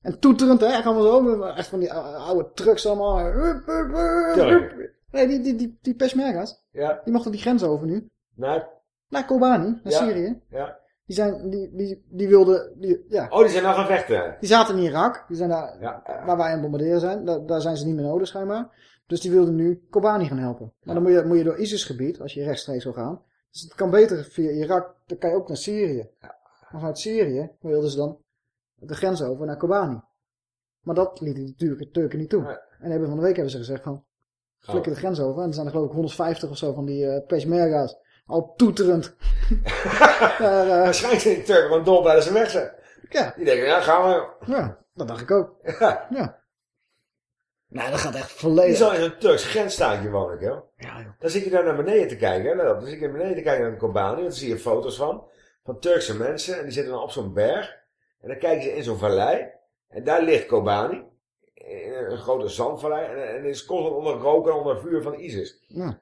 En toeterend, hè, allemaal zo. Echt van die ou- oude trucks allemaal. Hup, hup, hup, Tuurlijk. hup. Nee, die, die, die, die Peshmerga's. Ja. Die mochten die grens over nu. Naar? Naar Kobani, naar Ja. Syrië. Ja. Die, zijn, die, die, die wilden... Die, ja. Oh, die zijn nou gaan vechten. Die zaten in Irak, die zijn daar, waar wij aan het bombarderen zijn. Daar, daar zijn ze niet meer nodig schijnbaar. Dus die wilden nu Kobani gaan helpen. Maar dan moet je, moet je door ISIS-gebied, als je rechtstreeks wil gaan, Dus het kan beter via Irak, dan kan je ook naar Syrië. Maar vanuit Syrië wilden ze dan de grens over naar Kobani. Maar dat lieten de Turken, Turken niet toe. En hebben van de week hebben ze gezegd van, flikker de grens over. En er zijn er geloof ik 150 of zo van die uh, Peshmerga's. Al toeterend. Daar, uh, Waarschijnlijk zijn die Turken gewoon dol ze weg zijn. Ja. Die denken, ja, gaan we. Ja, dat dacht ik ook. Ja. ja. Nou, dat gaat echt volledig... Die zal in een Turks grensstaatje wonen, ik, joh. Ja, joh. Dan zit je daar naar beneden te kijken, hè. Dan zit je naar beneden te kijken naar de Kobani. Dan zie je foto's van. Van Turkse mensen. En die zitten dan op zo'n berg. En dan kijken ze in zo'n vallei. En daar ligt Kobani. In een grote zandvallei. En, en is constant onder rook en onder vuur van ISIS. Ja.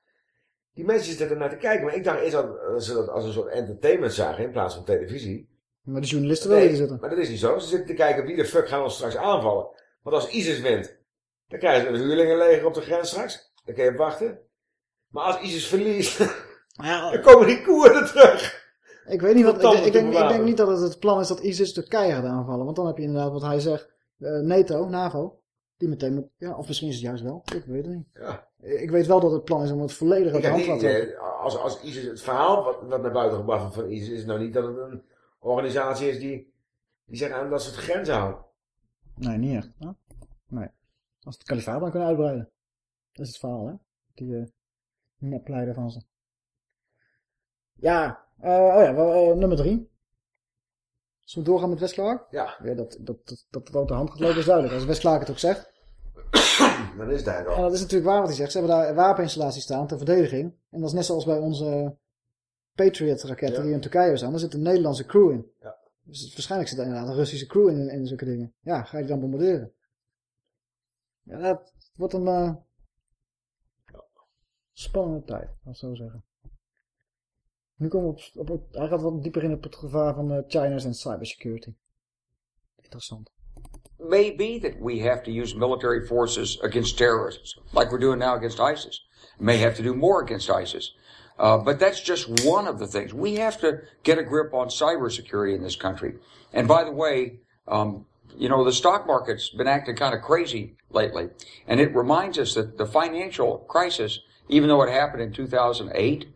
Die mensen zitten er naar te kijken. Maar ik dacht eerst dat ze dat als een soort entertainment zagen in plaats van televisie. Maar de journalisten wel hier zitten. maar dat is niet zo. Ze zitten te kijken wie de fuck gaan ons straks aanvallen. Want als ISIS wint, dan krijgen ze een huurlingenleger op de grens straks. Dan kun je op wachten. Maar als ISIS verliest, dan komen die Koerden terug. Ik weet niet wat. Ik, ik, denk, ik denk niet dat het het plan is dat ISIS Turkije gaat aanvallen. Want dan heb je inderdaad wat hij zegt. eh, NATO, NAVO. Die meteen moet. Ja, of misschien is het juist wel. Ik weet het niet. Ja. Ik weet wel dat het plan is om het volledig uit de hand te laten idee, als, als ISIS, het verhaal wat, wat naar buiten gebracht wordt van ISIS is nou niet dat het een organisatie is die, die zegt aan dat ze het grens houden. Nee, niet echt. hè? Nee. Als het kalifaat dan kunnen uitbreiden. Dat is het verhaal, hè? Die uh, nepleider van ze. Ja, eh, oh ja, wel, eh, nummer drie. Zullen we doorgaan met West-Clark? Ja. ja dat, dat, dat, dat het ook de hand gaat lopen is duidelijk. Als West-Clark het ook zegt. Dan is daar En dat is natuurlijk waar wat hij zegt. Ze hebben daar wapeninstallaties staan ter verdediging. En dat is net zoals bij onze Patriot-raketten Ja. die in Turkije staan. Daar zit een Nederlandse crew in. Ja. Dus waarschijnlijk zit er inderdaad een Russische crew in, in zulke dingen. Ja, ga je die dan bombarderen? Ja, dat wordt een eh, spannende tijd, laat ik zo zeggen. Nu komen we op, op, hij gaat wat dieper in op het gevaar van eh, China's en cybersecurity. Interessant. may be that we have to use military forces against terrorists, like we're doing now against ISIS. May have to do more against ISIS. Uh, but that's just one of the things. We have to get a grip on cybersecurity in this country. And by the way, um, you know, the stock market's been acting kind of crazy lately. And it reminds us that the financial crisis, even though it happened in 2008,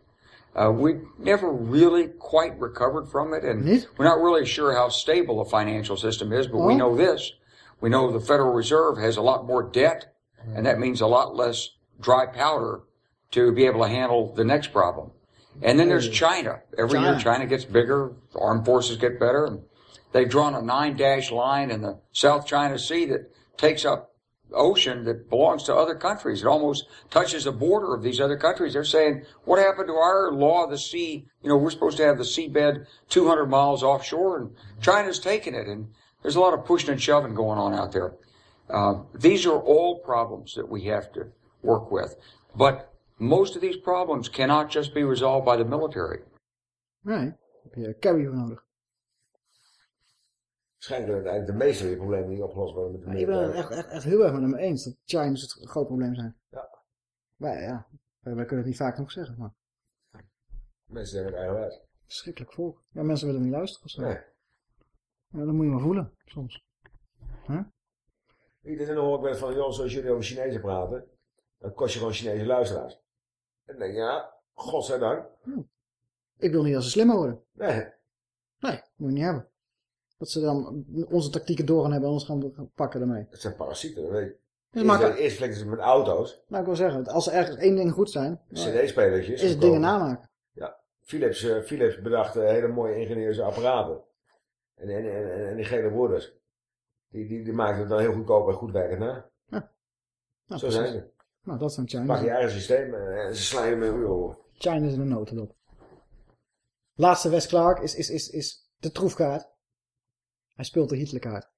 uh, we never really quite recovered from it, and we're not really sure how stable the financial system is. But we Oh. know this: we know the Federal Reserve has a lot more debt, and that means a lot less dry powder to be able to handle the next problem. And then there's China. Every year, China. China gets bigger, armed forces get better, and they've drawn a nine-dash line in the South China Sea that takes up ocean that belongs to other countries. It almost touches the border of these other countries. They're saying, what happened to our law of the sea? You know, we're supposed to have the seabed 200 miles offshore and China's taking it. And there's a lot of pushing and shoving going on out there. Uh, these are all problems that we have to work with. But most of these problems cannot just be resolved by the military. Heb je carry nodig. Waarschijnlijk uiteindelijk de meeste problemen die opgelost worden met de ik ben het echt, echt, echt heel erg met hem eens dat China's het groot probleem zijn. Ja. Maar ja, wij, wij kunnen het niet vaak genoeg zeggen, maar Mensen zijn het eigenwijs. verschrikkelijk volk. Ja, mensen willen niet luisteren of zo. Nee. Ja, dat moet je maar voelen, soms. Huh? Iedereen dan hoor ik wel van, joh, zoals jullie over Chinezen praten, dan kost je gewoon Chinese luisteraars. En dan denk je, ja, godzijdank. Ik wil niet als ze slimmer worden. Nee. Nee, moet je niet hebben. Dat ze dan onze tactieken door gaan hebben en ons gaan pakken daarmee. Het zijn parasieten, dat weet je. Dus Eerst, maak- eerst ze met auto's, Nou, ik wil zeggen, als er ergens één ding goed zijn, cd-spelertjes. is het dingen namaken. Ja, Philips, eh, Philips bedacht eh, hele mooie ingenieuze apparaten. En, en, en, en die gele woorders. Die, die, die maakten het dan heel goedkoop en goed werkend na. Nou, Zo precies. zijn ze. Nou, dat zijn Pak je China. eigen systeem eh, en ze slaan je met een euro. China is in een notendop. Laatste Wes Clark is, is, is, is de troefkaart. Hij speelt de Hitlerkaart.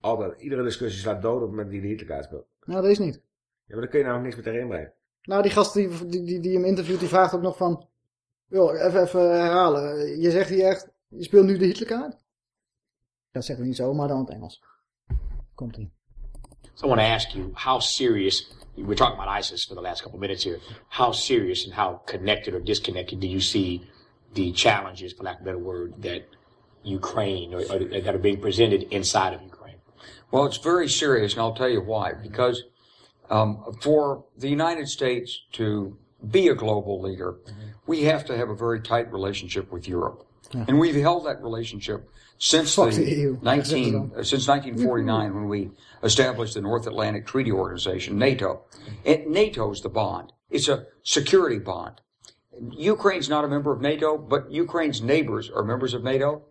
Altijd, iedere discussie slaat dood op het moment die de Hitlerkaart speelt. Nou, dat is niet. Ja, maar dan kun je namelijk niks meer tegen inbrengen. Nou, die gast die, die, die, die hem interviewt, die vraagt ook nog van... Joh, even, even herhalen. Je zegt hier echt, je speelt nu de Hitlerkaart? Dat zegt hij niet zo, maar dan in het Engels. Komt ie. So I want to ask you, how serious, we're talking about ISIS for the last couple minutes here, how serious and how connected or disconnected do you see the challenges, for lack of a better word, that Ukraine or, or that are being presented inside of Ukraine? Well, it's very serious, and I'll tell you why. Because um, for the United States to be a global leader, we have to have a very tight relationship with Europe. Yeah. And we've held that relationship since Fuck the the EU. 19, uh, since 1949 when we established the North Atlantic Treaty Organization, NATO. And NATO's the bond. It's a security bond. Ukraine's not a member of NATO, but Ukraine's neighbors are members of NATO.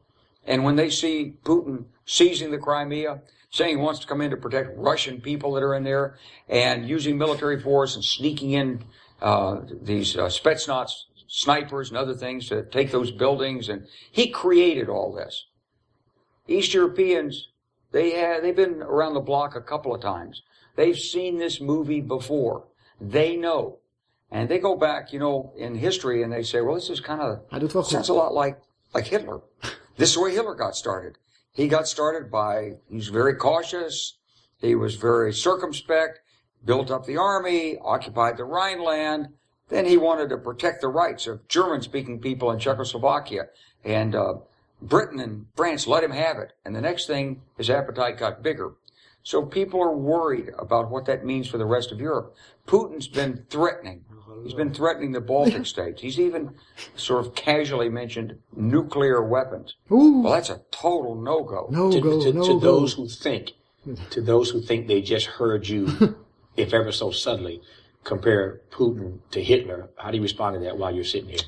And when they see Putin seizing the Crimea, saying he wants to come in to protect Russian people that are in there, and using military force and sneaking in uh, these uh, Spetsnaz snipers and other things to take those buildings, and he created all this. East Europeans, they have, they've been around the block a couple of times. They've seen this movie before. They know. And they go back, you know, in history and they say, well, this is kind of, sounds a lot like, like Hitler. This is the way Hitler got started. He got started by, he was very cautious. He was very circumspect, built up the army, occupied the Rhineland. Then he wanted to protect the rights of German speaking people in Czechoslovakia. And, uh, Britain and France let him have it. And the next thing, his appetite got bigger. So people are worried about what that means for the rest of Europe. Putin's been threatening. He's been threatening the Baltic states. He's even sort of casually mentioned nuclear weapons. Well, that's a total no-go. to, to, to those who think, to those who think they just heard you, if ever so subtly, compare Putin to Hitler. How do you respond to that while you're sitting here?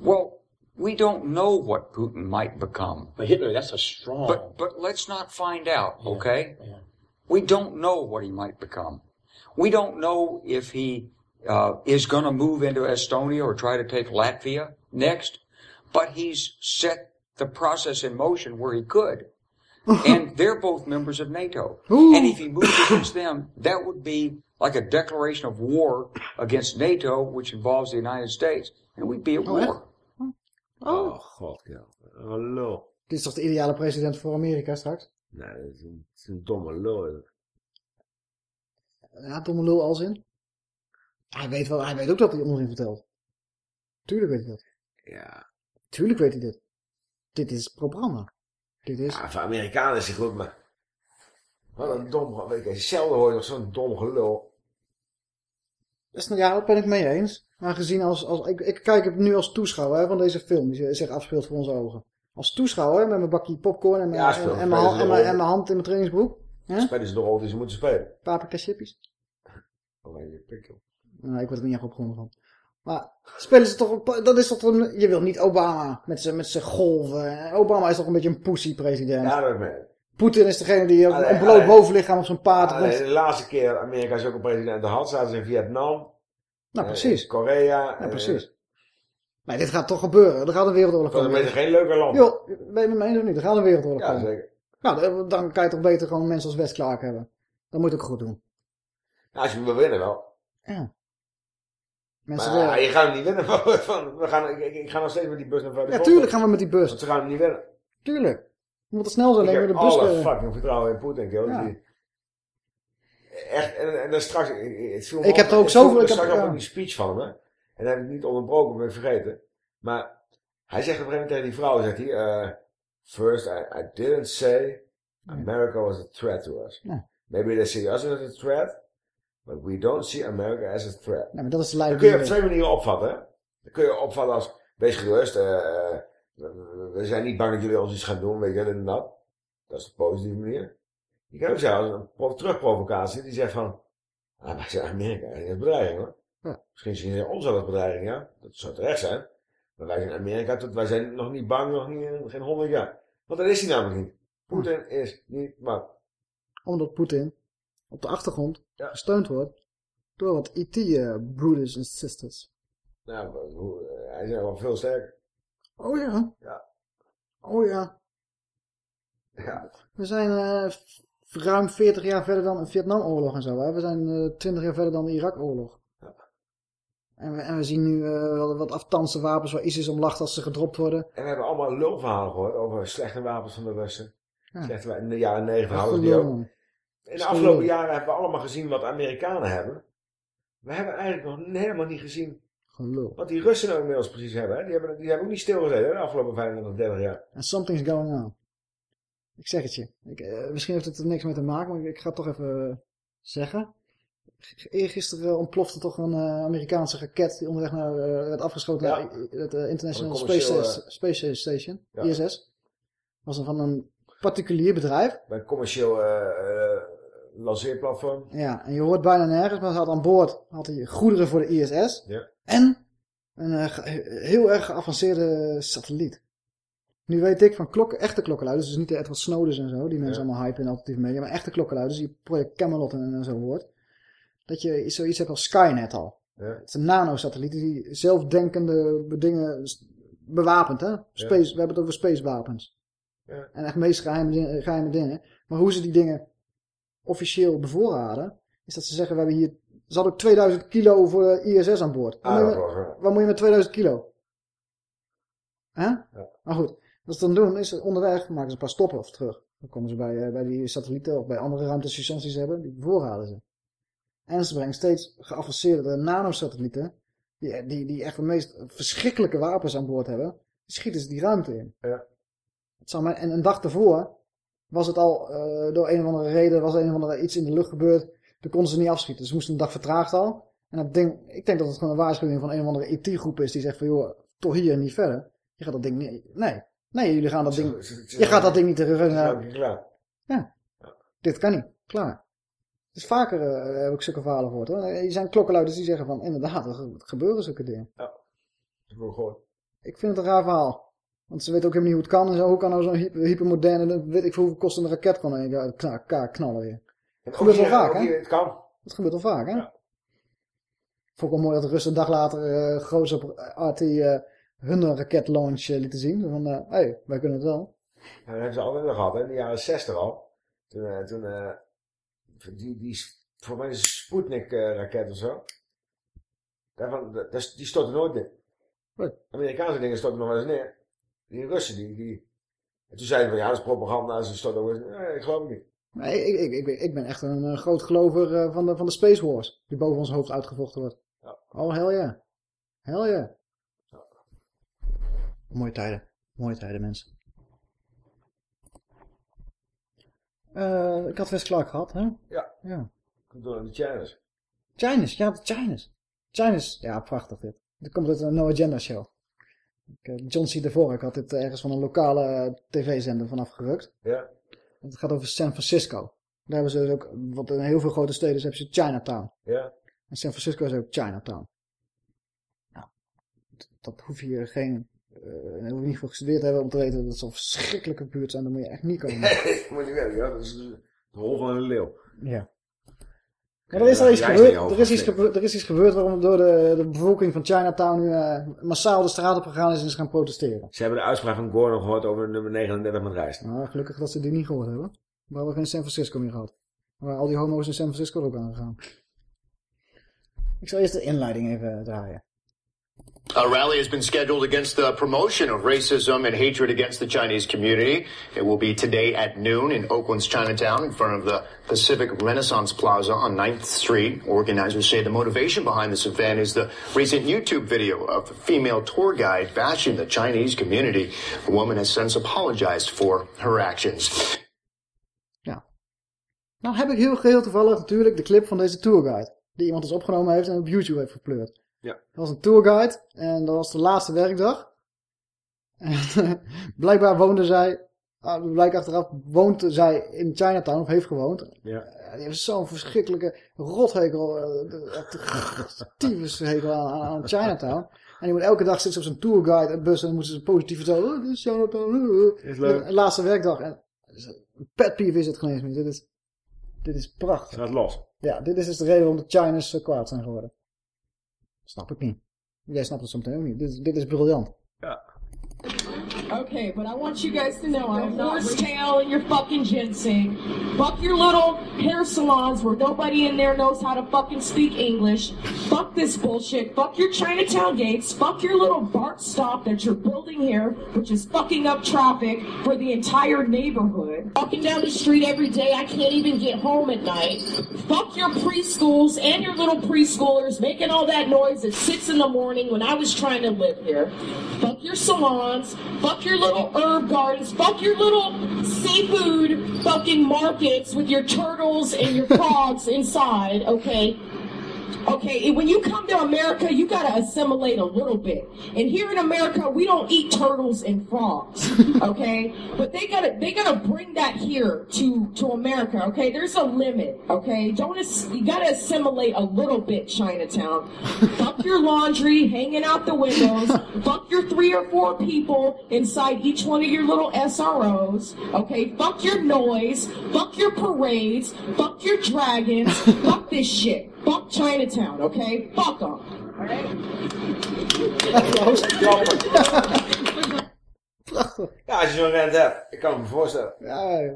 Well, we don't know what Putin might become. But Hitler, that's a strong. But but let's not find out, okay? We don't know what he might become. We don't know if he uh, is going to move into Estonia or try to take Latvia next. But he's set the process in motion where he could. and they're both members of NATO. And if he moves against them, that would be like a declaration of war against NATO, which involves the United States. And we'd be at Oh, echt? war. Oh. god, ja. Hallo. Dit is toch de ideale president voor Amerika straks? Nee, het is een, het is een domme lul. Ja, domme lul als in. Hij weet, wel, hij weet ook dat hij onzin vertelt. Tuurlijk weet hij dat. Ja. Tuurlijk weet hij dit. Dit is propaganda. Dit is... Ja, voor Amerikanen is hij goed, maar... Wat een dom... Weet je, zelden hoor je nog zo'n dom gelul. Nou- ja, dat ben ik mee eens. Maar gezien als... als ik, ik kijk het nu als toeschouwer hè, van deze film. Die zich afspeelt voor onze ogen. Als toeschouwer met mijn bakje popcorn en mijn, Ja, en, mijn, hand, en, mijn, erop. en mijn hand in mijn trainingsbroek. Spelen ze de rol die ze moeten spelen. Paprika chippies. Oranje pikkel. Nou, ik word er niet echt opgewonden van. Maar spelen ze toch... op- Dat is toch... Een, je wil niet Obama met zijn met zijn golven. Obama is toch een beetje een pussy-president. Ja, dat ben ik. Poetin is degene die Allee, een bloot bovenlichaam op zo'n paard de laatste keer Amerika is ook een president had, zaten ze in Vietnam. Nou, eh, precies. Korea. Ja, eh, precies. Nee, dit gaat toch gebeuren. Er gaat een wereldoorlog Dat is komen. een geen leuker land. Joh, ben je het me eens of niet? Er gaat een wereldoorlog Ja, komen. zeker. Nou, dan- kan je toch beter gewoon mensen als West-Klaak hebben. Dat moet ook goed doen. Nou, als je wil winnen wel. Ja. Mensen maar willen- je gaat hem niet winnen. Van, van- we gaan, ik, ik, ga nog steeds met die bus naar Vuil. Ja, tuurlijk gaan we met die bus. Want ze gaan hem niet winnen. Tuurlijk. We moeten snel zijn. Ik heb met de bus. alle eh, fucking vertrouwen in Poetin, joh. Ja. Echt, en, en dan straks... Het viel me Ik heb er ook zoveel- ik heb- straks ook ja. in die speech van hem, hè. En dat heb ik niet onderbroken, ben ik vergeten. Maar hij zegt op een gegeven moment tegen die vrouw, zegt hij... eh, First, I, I didn't say America was a threat to us. Ja. Maybe they see us as a threat, but we don't see America as a threat. Nee, maar dat is Dat kun je op twee manieren opvatten. Hè? Dat kun je opvatten als, wees gerust, eh, we zijn niet bang dat jullie ons iets gaan doen, weet je, en dat. Dat is de positieve manier. Je kan ook zeggen als een pro- terugprovocatie, die zegt van, ah, wij zijn Amerika, is bedreiging hoor. Ja. Misschien zien ze ons als bedreiging, ja. Dat zou terecht zijn. Maar wij zijn Amerika, tot, wij zijn nog niet bang, nog niet geen honderd jaar. Want dat is hij namelijk niet. Poetin is niet bang. Omdat Poetin op de achtergrond gesteund wordt door wat IT-brothers en sisters. Nou, eh, hij is wel veel sterker. Oh ja. Ja. Oh ja. Ja. We zijn eh, ruim 40 jaar verder dan een Vietnamoorlog en zo. Hè? We zijn eh 20 jaar verder dan de Irak-oorlog. En, we, en we zien nu eh, wat, aftanste wapens waar ISIS om lacht als ze gedropt worden. En we hebben allemaal lulverhalen gehoord over slechte wapens van de Russen. Ja. Slechte in de jaren hadden die ook. In de afgelopen jaren hebben we allemaal gezien wat de Amerikanen hebben. We hebben eigenlijk nog helemaal niet gezien wat die Russen nou inmiddels precies hebben. Hè? Die, hebben die hebben ook niet stilgezeten hè, de afgelopen 25, 30 jaar. And something's going on. Ik zeg het je. Ik, eh, misschien heeft het er niks mee te maken, maar ik, ga het toch even eh, zeggen. Eergisteren ontplofte toch een eh, Amerikaanse raket die onderweg naar, werd afgeschoten Ja. naar het International Space, Space Station, Ja. ISS. Was er van een particulier bedrijf. Bij een commercieel eh, eh, lanceerplatform. Ja, en je hoort bijna nergens, maar ze had aan boord had hij goederen voor de ISS. Ja. En een eh, heel erg geavanceerde satelliet. Nu weet ik van klokken, echte klokkenluiders, dus niet de Edward Snowden en zo, die mensen allemaal hypen in alternatieve media, maar echte klokkenluiders, die project Camelot en, en zo hoort, dat je zoiets hebt als Skynet al. Ja. Het is een nanosatelliet die zelfdenkende dingen bewapend, hè? Space, We hebben het over spacewapens. Ja. En echt meest geheime, dingen- geheime dingen. Maar hoe ze die dingen officieel bevoorraden, is dat ze zeggen, we hebben hier, ze hadden ook 2000 kilo voor de ISS aan boord. Wat, Ah, moet, je, met- wat moet je met 2000 kilo? Hè? Maar goed, wat ze dan doen is onderweg maken ze een paar stoppen of terug. Dan komen ze bij, eh, bij die satellieten of bij andere ruimtestations die ze hebben, die bevoorraden ze. En ze brengen steeds geavanceerde nanosatellieten, die, die, die echt de meest verschrikkelijke wapens aan boord hebben, schieten ze die ruimte in. Ja. Maar, en een dag daarvoor was het al eh, door een of andere reden, was er een of andere iets in de lucht gebeurd, toen konden ze niet afschieten. Ze moesten een dag vertraagd al. En dat ding, ik denk dat het gewoon een waarschuwing van een of andere IT-groep is die zegt van joh, toch hier en niet verder. Je gaat dat ding niet, nee. Nee, jullie gaan dat ding, je gaat dat ding niet terug. Ja. Ja, dit kan niet. Klaar. Het is vaker eh, heb ik zulke verhalen gehoord hoor. Er zijn klokkenluiders die zeggen van inderdaad, er ge- gebeuren zulke dingen. Dat ik ook gehoord. Ik vind het een raar verhaal. Want ze weten ook helemaal niet hoe het kan en zo. Hoe kan nou zo'n hyper, hypermoderne, weet ik veel hoeveel kost een raket gewoon in elkaar kna- elkaar knallen weer. Dat gebeurt wel hier- vaak hè? het kan. Dat gebeurt wel vaak hè? Vond ik wel mooi dat Russen een dag later eh groots op RT eh, hun raketlaunch eh, lieten zien. Van, hé, hey, wij kunnen het wel. Ja, dat hebben ze altijd al gehad, hè, in de jaren 60 al. Toen, eh, toen eh, die, die, voor mij is een Sputnik-raket of zo. Daarvan, dat- die stortte nooit neer. Amerikaanse dingen storten nog wel eens neer. Die Russen, die, die... En toen zeiden we, ja, dat is propaganda, ze storten ook. Nee, ik geloof het niet. Nee, ik, ik, ik, ben, ik ben echt een eh, groot gelover eh, van, de, van de Space Wars. Die boven ons hoofd uitgevochten wordt. Oh, hell yeah. Hell yeah. Mooie tijden. Mooie tijden, mensen. Eh, ik had West Clark gehad, hè? Ja. Ja. Komt door de Chinese. Chinese, ja, de Chinese. Chinese, ja, prachtig dit. Dit komt uit een No Agenda show. Eh, John C. DeVore, ik had dit ergens van een lokale eh, tv-zender vanaf gerukt. Ja. Het gaat over San Francisco. Daar hebben ze dus ook, want in heel veel grote steden hebben ze Chinatown. Ja. En San Francisco is ook Chinatown. Nou, dat, hoef je geen, uh, hoef je niet voor gestudeerd te hebben om te weten dat het zo'n verschrikkelijke buurt zijn. Daar moet je echt niet komen. Nee, moet je wel, ja. Dat is de de hol van een leeuw. Ja. Maar er is al iets Jij is gebeurd, er is iets gebeurd, er is iets gebeurd waarom door de, de bevolking van Chinatown nu eh, massaal de straat op gegaan is en is gaan protesteren. Ze hebben de uitspraak van Gore nog gehoord over nummer 39 met rijst. Nou, gelukkig dat ze die niet gehoord hebben. We hebben geen San Francisco meer gehad. Maar al die homo's in San Francisco ook aan gegaan. Ik zal eerst de inleiding even draaien. A rally has been scheduled against the promotion of racism and hatred against the Chinese community. It will be today at noon in Oakland's Chinatown in front of the Pacific Renaissance Plaza on 9th Street. Organizers say the motivation behind this event is the recent YouTube video of a female tour guide bashing the Chinese community. The woman has since apologized for her actions. Nou heb ik heel geheel toevallig natuurlijk de clip van deze tourguide. Die iemand dus opgenomen heeft en op YouTube heeft gepleurd. Ja. Dat was een tourguide en dat was de laatste werkdag. En blijkbaar woonde zij, ah, blijkt achteraf, woont zij in Chinatown of heeft gewoond. Ja. Ja, Die heeft zo'n verschrikkelijke rothekel, eh, tyfushekel aan, aan, aan Chinatown. En die moet elke dag zitten op zijn tourguide en bus en dan moeten ze positief vertellen. Oh, dit is Chinatown. Is leuk. De laatste werkdag. En, een pet peeve is het geen eens meer. Dit is, dit is prachtig. Gaat los. Ja, dit is dus de reden waarom de Chinese zo kwaad zijn geworden. Snap ik niet. Jij snapt het soms ook niet. Dit, dit is briljant. Ja. Okay, but I want you mm-hmm. guys to know I'm not horsetail and you're fucking ginseng. Fuck your little hair salons where nobody in there knows how to fucking speak English. Fuck this bullshit. Fuck your Chinatown gates. Fuck your little BART stop that you're building here, which is fucking up traffic for the entire neighborhood. Walking down the street every day, I can't even get home at night. Fuck your preschools and your little preschoolers making all that noise at 6 in the morning when I was trying to live here. Fuck your salons. Fuck your little herb gardens. Fuck your little seafood fucking markets with your turtles and your frogs inside, okay? Okay, and when you come to America, you gotta assimilate a little bit. And here in America, we don't eat turtles and frogs, okay? But they gotta they gotta bring that here to to America, okay? There's a limit, okay? Don't ass- you gotta assimilate a little bit, Chinatown. Fuck your laundry hanging out the windows. Fuck your three or four people inside each one of your little SROs, okay? Fuck your noise. Fuck your parades. Fuck your dragons. Fuck this shit. Fuck Chinatown, okay? Fuck them. Ja, als je zo'n rent hebt. Ik kan me voorstellen. Ja,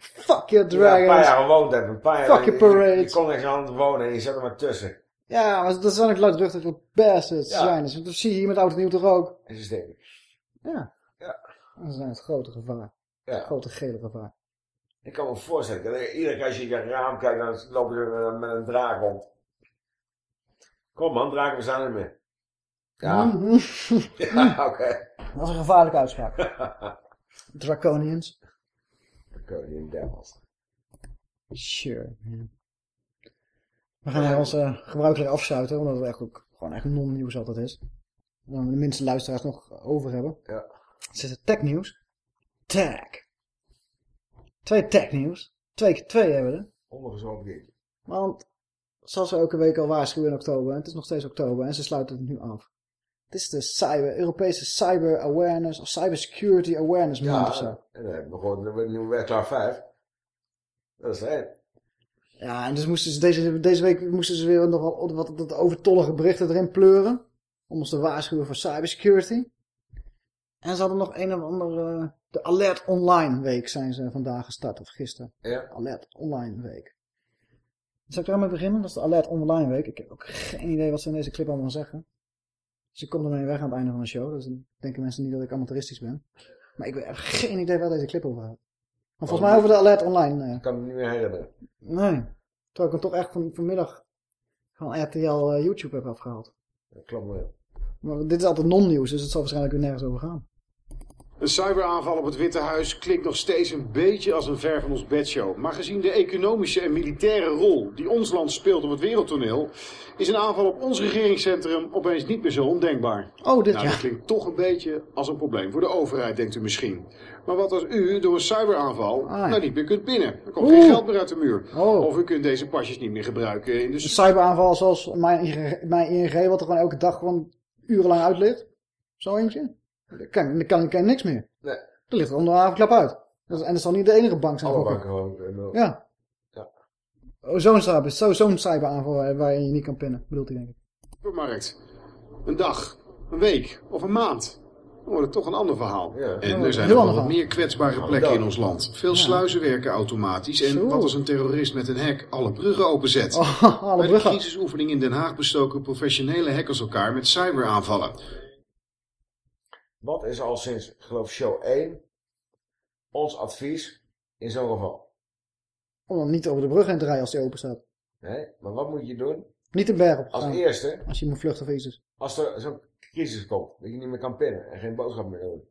fuck your je daar een paar dragons. jaar gewoond hebt. Een paar jaar. Fuck your je- je- kon niks aan het wonen en je zat er maar tussen. Ja, maar dat zijn ook luidruchtige bastards. Ja. Zijn. Dus dat zie je hier met oud en nieuw toch ook. En ze steken. Ja. Ja. Dat zijn het grote gevaar. Ja. Het grote gele gevaar. Ik kan me voorstellen. Iedere keer als je in je raam kijkt, dan lopen ze met, een- met een draak rond. Kom man, draken we staan niet meer. Ja. Mhm. Ja, oké. Dat is een gevaarlijke uitspraak. Draconians. Draconian devils. Sure, man. We gaan ons eh, gebruikelijk afsluiten, omdat het echt ook gewoon echt non-nieuws altijd is. Dan we de minste luisteraars nog over hebben. Ja. Er zit het technieuws. Tech. Twee technieuws. Twee keer twee hebben we er. Ondergezogen ding. Want, zoals we elke week al waarschuwen in oktober, en het is nog steeds oktober, en ze sluiten het nu af. Het is de cyber, Europese Cyber Awareness, of Cyber Security Awareness Month of zo. Ja, en dan hebben we gewoon de nieuwe wet klaar 5. Dat is het. Ja, en dus moesten ze deze, deze week moesten ze weer nog wat, wat, wat overtollige berichten erin pleuren. Om ons te waarschuwen voor cybersecurity. En ze hadden nog een of andere... De Alert Online Week zijn ze vandaag gestart, of gisteren. Ja. Alert Online Week. Zal ik er aan mee beginnen? Dat is de Alert Online Week. Ik heb ook geen idee wat ze in deze clip allemaal zeggen. Dus ik kom ermee weg aan het einde van de show. Dus dan denken mensen niet dat ik amateuristisch ben. Maar ik heb geen idee waar deze clip over gaat. Maar volgens mij over de Alert Online. eh. Ik kan me niet meer herinneren. Nee. Terwijl ik hem toch echt van, vanmiddag van RTL eh, YouTube heb afgehaald. Dat klopt wel. Maar dit is altijd non-nieuws, dus het zal waarschijnlijk weer nergens over gaan. Een cyberaanval op het Witte Huis klinkt nog steeds een beetje als een ver van ons bedshow. Maar gezien de economische en militaire rol die ons land speelt op het wereldtoneel, is een aanval op ons regeringscentrum opeens niet meer zo ondenkbaar. Oh, dit nou, ja. dat klinkt toch een beetje als een probleem voor de overheid, denkt u misschien. Maar wat als u door een cyberaanval Ah, ja. nou niet meer kunt pinnen? Er komt Oeh. geen geld meer uit de muur. Oh. Of u kunt deze pasjes niet meer gebruiken in de Een cyberaanval zoals mijn ING, mijn ING, wat er gewoon elke dag gewoon urenlang uit ligt. Zo eentje. Dan kan, dan kan, kan niks meer. Nee. Dat ligt er om de avondklap uit. Dat is- en dat zal niet de enige bank zijn. Alle banken gewoon. eh. Ja. Ja. Oh, Zo'n cyber, zo, zo'n cyberaanval waar- waarin je niet kan pinnen, bedoelt hij denk ik. supermarkt. Een dag, een week of een maand. Dan wordt het toch een ander verhaal. En er zijn heel nog wat meer kwetsbare plekken in ons land. Veel sluizen werken automatisch. En wat als een terrorist met een hek alle bruggen openzet? Oh, alle Bij de crisisoefening in Den Haag bestoken professionele hackers elkaar met cyberaanvallen. Wat is al sinds, geloof, show 1 ons advies in zo'n geval? Om dan niet over de brug heen te rijden als die open staat. Nee, maar wat moet je doen? Niet de berg op Als gaan. eerste, Als je moet vluchten of iets is. als er zo'n crisis komt, dat je niet meer kan pinnen en geen boodschap meer doen.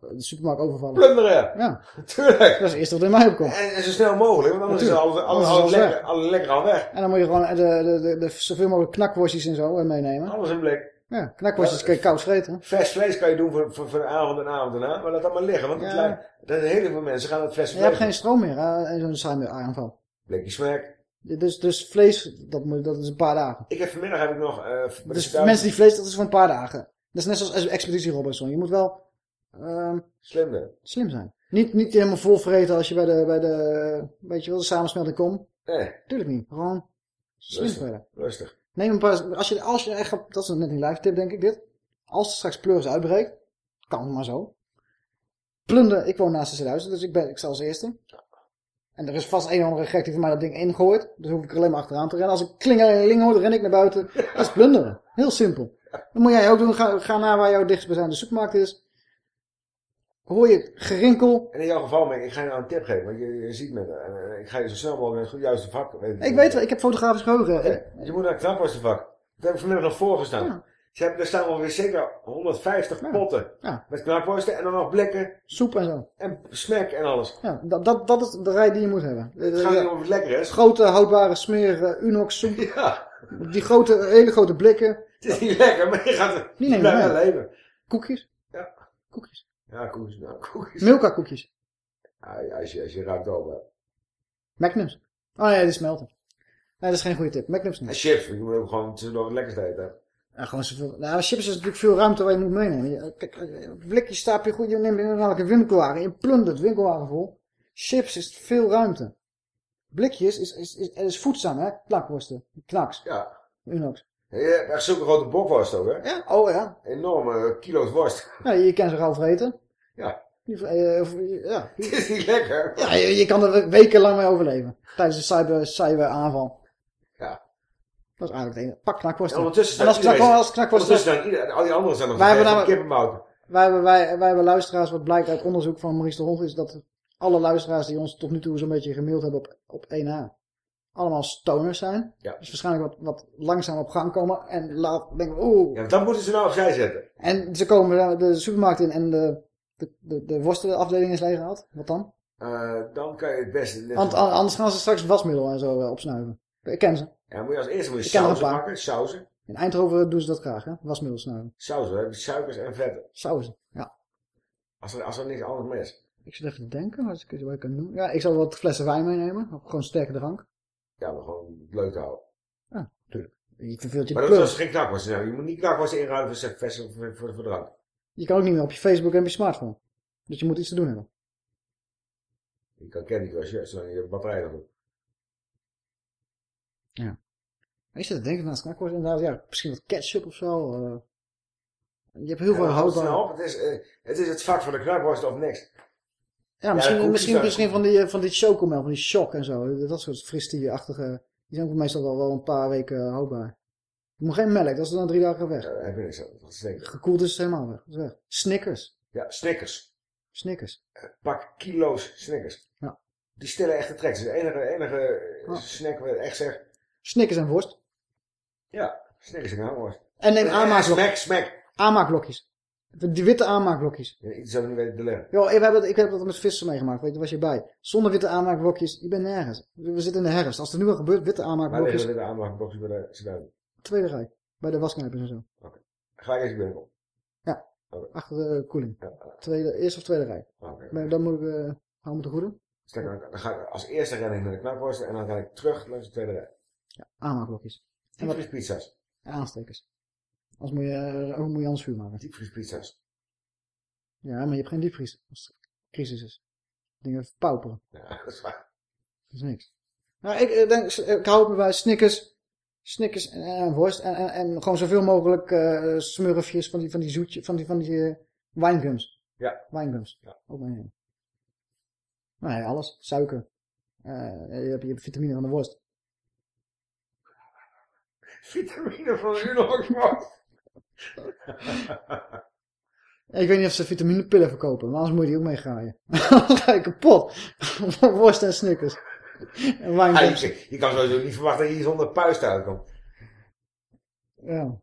De supermarkt overvallen. Plunderen! Ja. Tuurlijk! Dat is het eerste wat in mij opkomt. En, en zo snel mogelijk, want anders is Natuurlijk. alles, Anders alles, is alles alles lekker, alles lekker al weg. En dan moet je gewoon de, de, de, de zoveel mogelijk knakworstjes en zo eh, meenemen. Alles in blik. Ja, knakworstjes kun je koud vreten. Vers vlees kan je doen voor, voor, voor de avond en avond erna, maar laat dat maar liggen, want het Ja. lijkt, zijn heel veel mensen gaan het vers Je vlees. hebt geen stroom meer in zo'n cyberaanval. Blikje smaak. Dus, dus vlees, dat, moet, dat is een paar dagen. Ik heb vanmiddag heb ik nog... met Dus mensen die vlees, dat is voor een paar dagen. Dat is net zoals Expeditie Robinson. Je moet wel ehm, Slim zijn. slim zijn. Niet, niet helemaal vol vreten als je bij de, bij de, weet je wel, de samensmelting komt. Nee, Tuurlijk niet. Gewoon slim rustig. verder. Rustig. Neem een paar, als je, als je echt, dat is net een live tip denk ik dit. Als straks pleuris uitbreekt, kan het maar zo. Plunder, ik woon naast de C1000, dus ik, ben, ik sta als eerste. En er is vast een of andere gek die voor mij dat ding ingooit. Dus hoef ik er alleen maar achteraan te rennen. Als ik klingeling hoor, dan ren ik naar buiten. Dat is plunderen. Heel simpel. Dat moet jij ook doen. Ga, ga naar waar jouw dichtstbijzijnde supermarkt is. Hoor je gerinkel. En in jouw geval, Mick, ik ga je nou een tip geven, want je, je ziet me. Eh, ik ga je zo snel mogelijk het juiste vak weten. Ik weet wel, ik heb fotografisch geheugen. Ja, je moet naar het knapworstenvak. Dat heb ik vanmiddag nog voorgestaan. Ze hebben, er staan ongeveer zeker 150 potten. Ja. Met knakworsten en dan nog blikken. Soep en zo. En smack en alles. Ja, dat, dat, dat is de rij die je moet hebben. Het Eh, gaat ja. niet om het lekker is. Grote houdbare smerige Unox soep. Ja. Die grote, hele grote blikken. Het is niet lekker, maar je gaat er mee. wel leven. Koekjes. Ja. Koekjes. Ja, koekjes. Nou, koekjes. Milka koekjes. Ja, als, je, als je ruikt over. Magnums. Oh ja, die smelten. Nee, dat is geen goede tip. Magnums En niet. chips, je moet ook gewoon tussendoor het lekkerste eten. Ja, gewoon zoveel. Nou, chips is natuurlijk veel ruimte waar je moet meenemen. Kijk, eh, blikjes stapel je goed, je neemt in een winkelwagen. Je plundert winkelwagen vol. Chips is veel ruimte. Blikjes is, is, is, is voedzaam, hè? Knakworsten. Knaks. Ja. Unox. Je hebt echt zulke grote bokworst ook, hè? Ja, oh ja. Enorme kilo's worst. Ja, je kan ze gauw vreten. Ja. Die, eh, ja. Het is niet lekker. Ja, je, je kan er wekenlang mee overleven. Tijdens een cyber, cyberaanval. Ja. Dat is eigenlijk het enige. Pak knakworst. En ondertussen en als, iedereen- als knakworst... ondertussen ieder- al die anderen zijn nog Wij hebben namelijk-. Wij hebben, wij, wij hebben luisteraars, wat blijkt uit onderzoek van Maurice de Hond, is dat alle luisteraars die ons tot nu toe zo'n beetje gemaild hebben op, op 1A, allemaal stoners zijn. Ja. Dus waarschijnlijk wat, wat langzaam op gang komen en laat denken, oeh. Ja, dan moeten ze nou opzij zetten. En ze komen de supermarkt in en de, de, de, de worstenafdeling is leeggehaald. Wat dan? Eh, dan kan je het beste... Want an- anders gaan ze straks wasmiddel en zo eh, opsnuiven. Ik ken ze. Ja, moet je als eerste moet je sauzen paar. maken. Sauzen. In Eindhoven doen ze dat graag, hè? Wasmiddel snuiven. Sauzen, hè? suikers en vetten. Sauzen, ja. Als er, als er niks anders meer is. Ik zit even te denken wat ik, wat ik kan doen. Ja, ik zal wat flessen wijn meenemen. Of gewoon sterke drank. Ja, maar gewoon leuk te houden. Ja, natuurlijk. Je verveelt je Maar de dat is geen knakworst. Nou, je moet niet knakworst inruilen voor, voor, voor, voor, voor drank. Je kan ook niet meer op je Facebook en op je smartphone. Dus je moet iets te doen hebben. Je kan Candy Crush, ja, zolang je je batterij nog doet. Ja. Ik zit te denken naast knakworst inderdaad. Ja, misschien wat ketchup of zo. eh. je hebt heel veel Ja, houdbaar. Het is, eh, het is het vak van de knakworst of niks. Ja, misschien, misschien, misschien van die, eh, van die chocomel, van die shock en zo. Dat soort fristie-achtige. Die zijn ook meestal wel, wel een paar weken houdbaar. Je moet geen melk, dat is dan drie dagen weg. Ja, je niks aan. Dat is niks. Gekoeld is het helemaal weg. Dat is weg. Snickers. Ja, Snickers. Snickers. Pak kilo's Snickers. Ja. Die stille echte trek. Dat is de enige, enige Ja. snack waar ik echt zeg. Snickers en worst. Ja, Snickers en knakworst. En neem aanmaakblokjes. Smack, smack. Aanmaakblokjes. Die witte aanmaakblokjes. Ja, iets zou ik niet weten te leggen. Ik heb, het, ik heb dat met vissen meegemaakt, weet je, daar was je bij. Zonder witte aanmaakblokjes, je bent nergens. We zitten in de herfst. Als er nu al gebeurt, witte Waar aanmaakblokjes, liggen de aanmaakboxen bij de tweede rij. Bij de wasknijpers en zo. Ga ik eens binnenkomen. Ja, Oké. achter de koeling. Ja, Tweede, eerste of tweede rij. oké. Maar dan moet ik, eh hou me te goede. Dus dan, dan ga ik als eerste ren ik naar de knakworsten en dan ga ik terug langs de tweede rij. Aanmaakblokjes. En wat Diepvriespizza's. aanstekers. Anders moet je, eh, ook moet je anders vuur maken. Diepvriespizza's. Ja, maar je hebt geen diepvries als het crisis is. Dingen pauperen. Ja, dat is waar. Dat is niks. Nou, ik, eh, denk, ik hou me bij Snickers, Snickers en, en worst. En, en, en gewoon zoveel mogelijk eh smurfjes van die, van die zoetje, van die, van die eh, wijngums. Ja. Wijngums. Ja. Ook meenemen. Nou ja, alles. Suiker. Eh, je, hebt, je hebt vitamine van de worst. Vitamine van de Unox Ik weet niet of ze vitaminepillen verkopen, maar anders moet je die ook meegraaien. Dan ga je kapot. Van worst en Snickers. En Ja, wijngums. je, je kan sowieso niet verwachten dat je hier zonder puist uitkomt. Ja.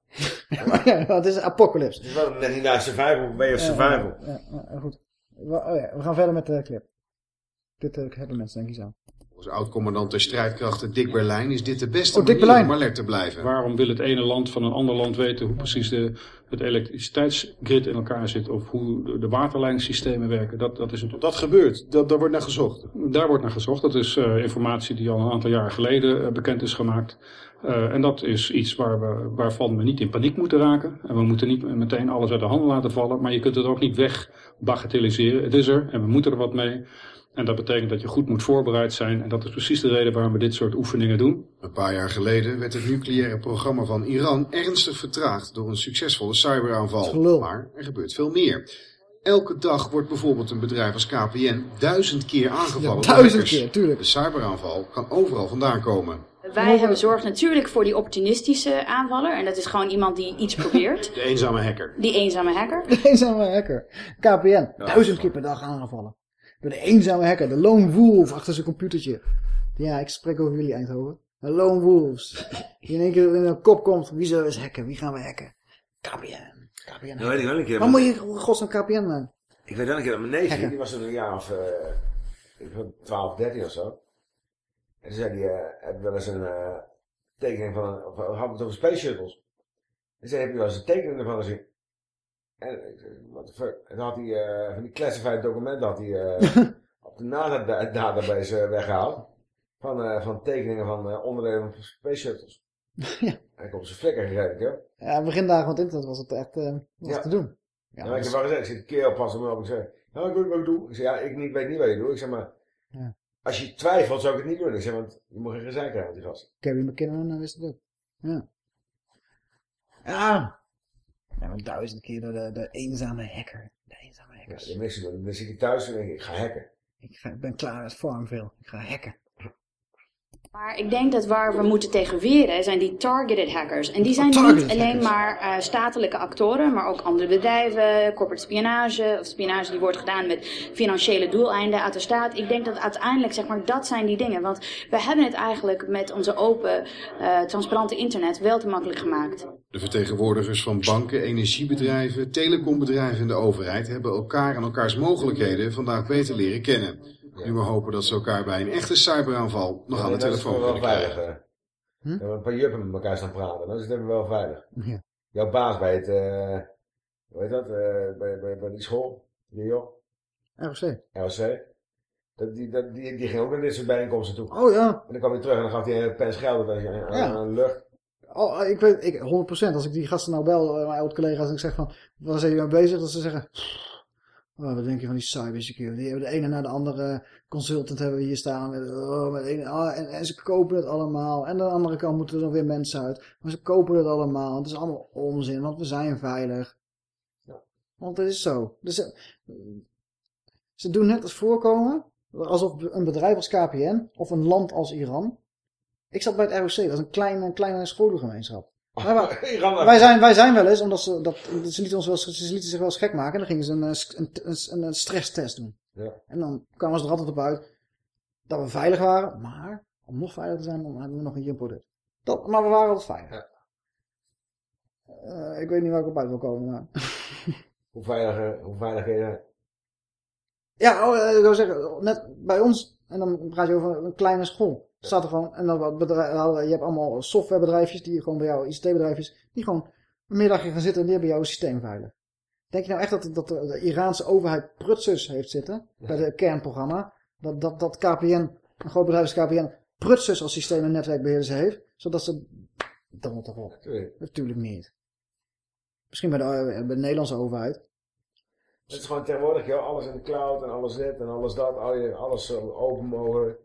Maar ja, het is een apocalypse. Het is wel net niet naar survival, ben je survival. Ja, ja, ja, goed. We, oh ja, we gaan verder met de clip. Dit eh, hebben mensen denk ik zo. Als oud-commandant der strijdkrachten Dick Berlijn is dit de beste Oh, manier om alert te blijven. Waarom wil het ene land van een ander land weten hoe precies de, het elektriciteitsgrid in elkaar zit of hoe de, de waterleidingssystemen werken? Dat, dat is het. Dat gebeurt, dat, daar wordt naar gezocht. Daar wordt naar gezocht. Dat is eh, informatie die al een aantal jaar geleden eh, bekend is gemaakt. Eh, en dat is iets waar we, waarvan we niet in paniek moeten raken. En we moeten niet meteen alles uit de handen laten vallen. Maar je kunt het ook niet weg bagatelliseren. Het is er en we moeten er wat mee. En dat betekent dat je goed moet voorbereid zijn. En dat is precies de reden waarom we dit soort oefeningen doen. Een paar jaar geleden werd het nucleaire programma van Iran ernstig vertraagd door een succesvolle cyberaanval. Maar er gebeurt veel meer. Elke dag wordt bijvoorbeeld een bedrijf als KPN duizend keer aangevallen. Ja, duizend keer, tuurlijk. De cyberaanval kan overal vandaan komen. Wij hebben zorg natuurlijk voor die opportunistische aanvaller. En dat is gewoon iemand die iets probeert. De eenzame hacker. Die eenzame hacker. De eenzame hacker. KPN. Duizend keer per dag aangevallen. Door de eenzame hacker. De lone wolf achter zijn computertje. Ja, ik spreek over jullie Eindhoven. De lone wolves. Die in één keer in een kop komt. Wie zullen we eens hacken? Wie gaan we hacken? KPN. KPN. Nou, weet ik wel een keer. Waar moet je godsnaam KPN aan? Ik weet wel een keer dat mijn neefje, die was toen een jaar of uh, ik geloof 12, 13 of zo. En toen zei hij, uh, heb je wel eens een uh, tekening van, een, of hadden we het over space shuttles. En zei, heb je wel eens een tekening ervan gezien? En ik zei, what the fuck? En dan had hij uh, van die classified documenten had hij uh, op de database weggehaald. Van, van tekeningen van onderdelen van space shuttles. ja. En ik op zijn flikker gegeven, joh. Ja, begindagen van het internet was het echt was ja. te doen. Ja, ja ik heb wel gezegd, ik zit een keer oppassen me op. Ik zeg, ja, ik weet wat ik doe. Ik zeg, ja, ik niet, weet niet wat je doet. Ik zeg maar, ja. als je twijfelt zou ik het niet doen. Ik zeg, want je moet geen gezeik krijgen met die gast. Gary McKinnon wist het ook. Ja. Ja. Ja, maar duizend keer de, de, de eenzame hacker. De eenzame hackers. Ja, de mensen. Dan zit ik thuis en denk ik, ik ga hacken. Ik, ga, ik ben klaar met Farmville. Ik ga hacken. Maar ik denk dat waar we moeten tegen weren zijn die targeted hackers. En die zijn niet alleen maar uh, statelijke actoren, maar ook andere bedrijven, corporate spionage of spionage die wordt gedaan met financiële doeleinden uit de staat. Ik denk dat uiteindelijk, zeg maar, dat zijn die dingen. Want we hebben het eigenlijk met onze open, uh, transparante internet wel te makkelijk gemaakt. De vertegenwoordigers van banken, energiebedrijven, telecombedrijven en de overheid hebben elkaar en elkaars mogelijkheden vandaag beter leren kennen. Nu we hopen dat ze elkaar bij een echte cyberaanval nog ja, aan de telefoon kunnen kunnen veilig, krijgen. Hm? Ja, een paar juppen met elkaar staan praten, dan is het wel veilig. Ja. Jouw baas bij het, uh, hoe heet dat, uh, bij, bij, bij die school, die joh? ROC. ROC. Dat, die, dat, die, die ging ook naar dit soort bijeenkomsten toe. Oh ja. En dan kwam hij terug en dan gaf hij een pens geld aan, ja. aan lucht. Oh, ik weet, ik, 100%. Als ik die gasten nou bel, mijn oude collega's, en ik zeg van, waar zijn jullie mee bezig? Dat ze zeggen, Oh, wat denk je van die cybersecurity? Die hebben de ene na de andere consultant hebben we hier staan. Met, oh, met ene, oh, en, en, ze kopen het allemaal. En aan de andere kant moeten er dan weer mensen uit. Maar ze kopen het allemaal. Het is allemaal onzin, want we zijn veilig. Ja. Want het is zo. Dus, ze, ze doen net als voorkomen. Alsof een bedrijf als KPN of een land als Iran. Ik zat bij het ROC, dat is een kleine, kleine scholengemeenschap. Wij, wij, zijn, wij zijn wel eens, omdat ze, dat, ze, lieten ons wel, ze lieten zich wel eens gek maken. En dan gingen ze een, een, een, een stresstest doen. Ja. En dan kwamen ze er altijd op uit dat we veilig waren. Maar om nog veiliger te zijn, dan hebben we nog een Jumbo Dat, maar we waren altijd veilig. Ja. Uh, ik weet niet waar ik op uit wil komen. Maar... hoe veiliger, hoe veiliger je Ja, oh, ik wil zeggen, net bij ons, en dan praat je over een kleine school. Staat er gewoon, en dan bedrijf, je hebt allemaal softwarebedrijfjes, die gewoon bij jou, ICT-bedrijfjes, die gewoon een middagje gaan zitten en die hebben jouw systeem veilig. Denk je nou echt dat, dat de, de Iraanse overheid prutsers heeft zitten, ja. bij het kernprogramma, dat, dat, dat KPN, een groot bedrijf als KPN, prutsers als systeem- en netwerkbeheerders heeft, zodat ze, dat moet toch op. Natuurlijk. Natuurlijk niet. Misschien bij de, bij de Nederlandse overheid. Het is gewoon tegenwoordig, joh, alles in de cloud en alles dit en alles dat, alles open mogelijk.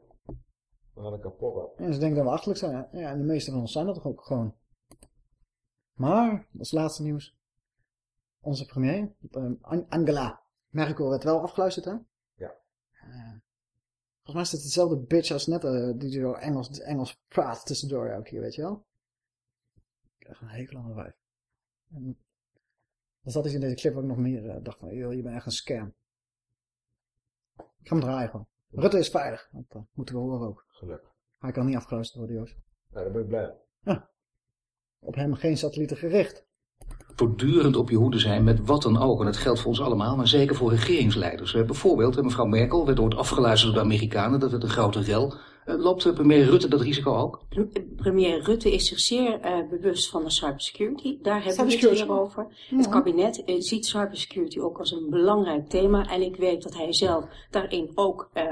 We gaan kapot. Ja, ze denken dat we achterlijk zijn. Ja, en de meeste van ons zijn dat toch ook gewoon. Maar, als laatste nieuws. Onze premier, Angela Merkel, werd wel afgeluisterd, hè? Ja. Uh, volgens mij is het hetzelfde bitch als net, uh, die zo Engels, Engels praat tussendoor elke keer, weet je wel? Ik krijg een hekel aan de wijf. En dan zat hij in deze clip ook nog meer, uh, dacht van, joh, je bent echt een scam. Ik ga hem draaien gewoon. Rutte is veilig, dat uh, moeten we horen ook. Gelukkig. Hij kan niet afgeluisterd worden, Joost. Nou, daar ben ik blij. Ja. Op hem geen satellieten gericht. Voortdurend op je hoede zijn met wat dan ook. En dat geldt voor ons allemaal, maar zeker voor regeringsleiders. Bijvoorbeeld, mevrouw Merkel werd ooit afgeluisterd door de Amerikanen. Dat werd een grote rel. Loopt premier Rutte dat risico ook? Premier Rutte is zich zeer uh, bewust van de cybersecurity. Daar hebben we het hier over. Ja. Het kabinet uh, ziet cybersecurity ook als een belangrijk thema. En ik weet dat hij zelf daarin ook uh,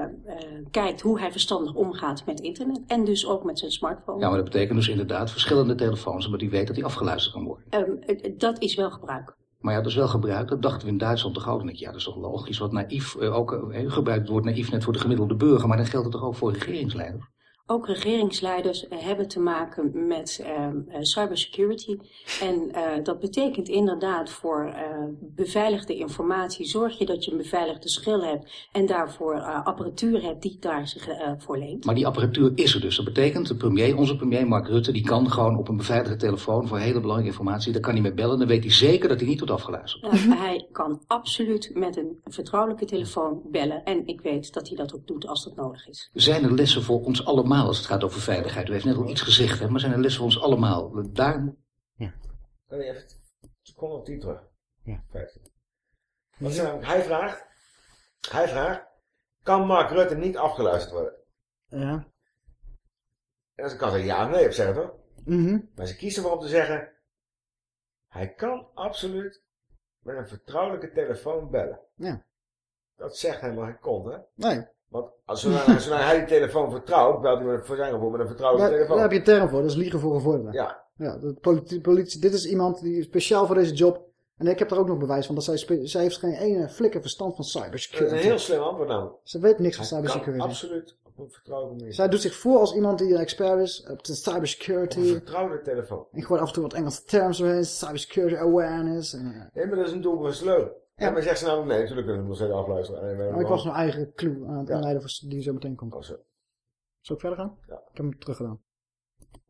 kijkt hoe hij verstandig omgaat met internet. En dus ook met zijn smartphone. Ja, maar dat betekent dus inderdaad verschillende telefoons. Maar die weet dat hij afgeluisterd kan worden. Um, dat is wel gebruik. Maar ja, dat is wel gebruikt. Dat dachten we in Duitsland toch ook. Ik, ja, dat is toch logisch. Wat naïef uh, ook uh, gebruikt wordt, naïef net voor de gemiddelde burger. Maar dan geldt het toch ook voor regeringsleiders? Ook regeringsleiders uh, hebben te maken met cybersecurity. En dat betekent inderdaad voor beveiligde informatie. Zorg je dat je een beveiligde schil hebt. En daarvoor apparatuur hebt die daar zich voor leent. Maar die apparatuur is er dus. Dat betekent, de premier, onze premier Mark Rutte, die kan gewoon op een beveiligde telefoon voor hele belangrijke informatie. Daar kan hij mee bellen. Dan weet hij zeker dat hij niet wordt afgeluisterd. Hij kan absoluut met een vertrouwelijke telefoon bellen. En ik weet dat hij dat ook doet als dat nodig is. Zijn er lessen voor ons allemaal als het gaat over veiligheid? U heeft net al iets gezegd, hè, maar zijn er lessen voor ons allemaal? Daar... Ja. Kan je even Seconde of tien terug. Ja. 15. Wat nou- hij vraagt, hij vraagt, kan Mark Rutte niet afgeluisterd worden? Ja. En als ik kan zeggen ja of nee op zeggen toch? Mhm. Maar ze kiezen ervoor om te zeggen, hij kan absoluut met een vertrouwelijke telefoon bellen. Ja. Dat zegt helemaal geen kont, hè? Nee. Want als zolang, zolang hij die telefoon vertrouwt, belt hij met, voor zijn gevoel met een vertrouwelijke Daar, telefoon. daar heb je een term voor, dat is liegen voor gevorderde. Ja. Ja, de politie, politie, dit is iemand die speciaal voor deze job... En ik heb er ook nog bewijs van, dat zij, heeft geen ene flikker verstand van Dat is cybersecurity. een heel slim antwoord namelijk. Ze weet niks van Hij cybersecurity. absoluut op een vertrouwde manier. Zij doet zich voor als iemand die een expert is op de cybersecurity. Op een vertrouwde telefoon. En gewoon af en toe wat Engelse terms doorheen. Cybersecurity awareness. En, eh, Nee, maar dat is een doelbewust leugen. Ja. maar zegt ze nou, nee, natuurlijk kunnen we nog steeds afluisteren. En, maar ik was mijn eigen clue aan het inleiden voor die zo meteen komt. Oh, zo. Zal ik verder gaan? Ja. Ik heb hem teruggedaan.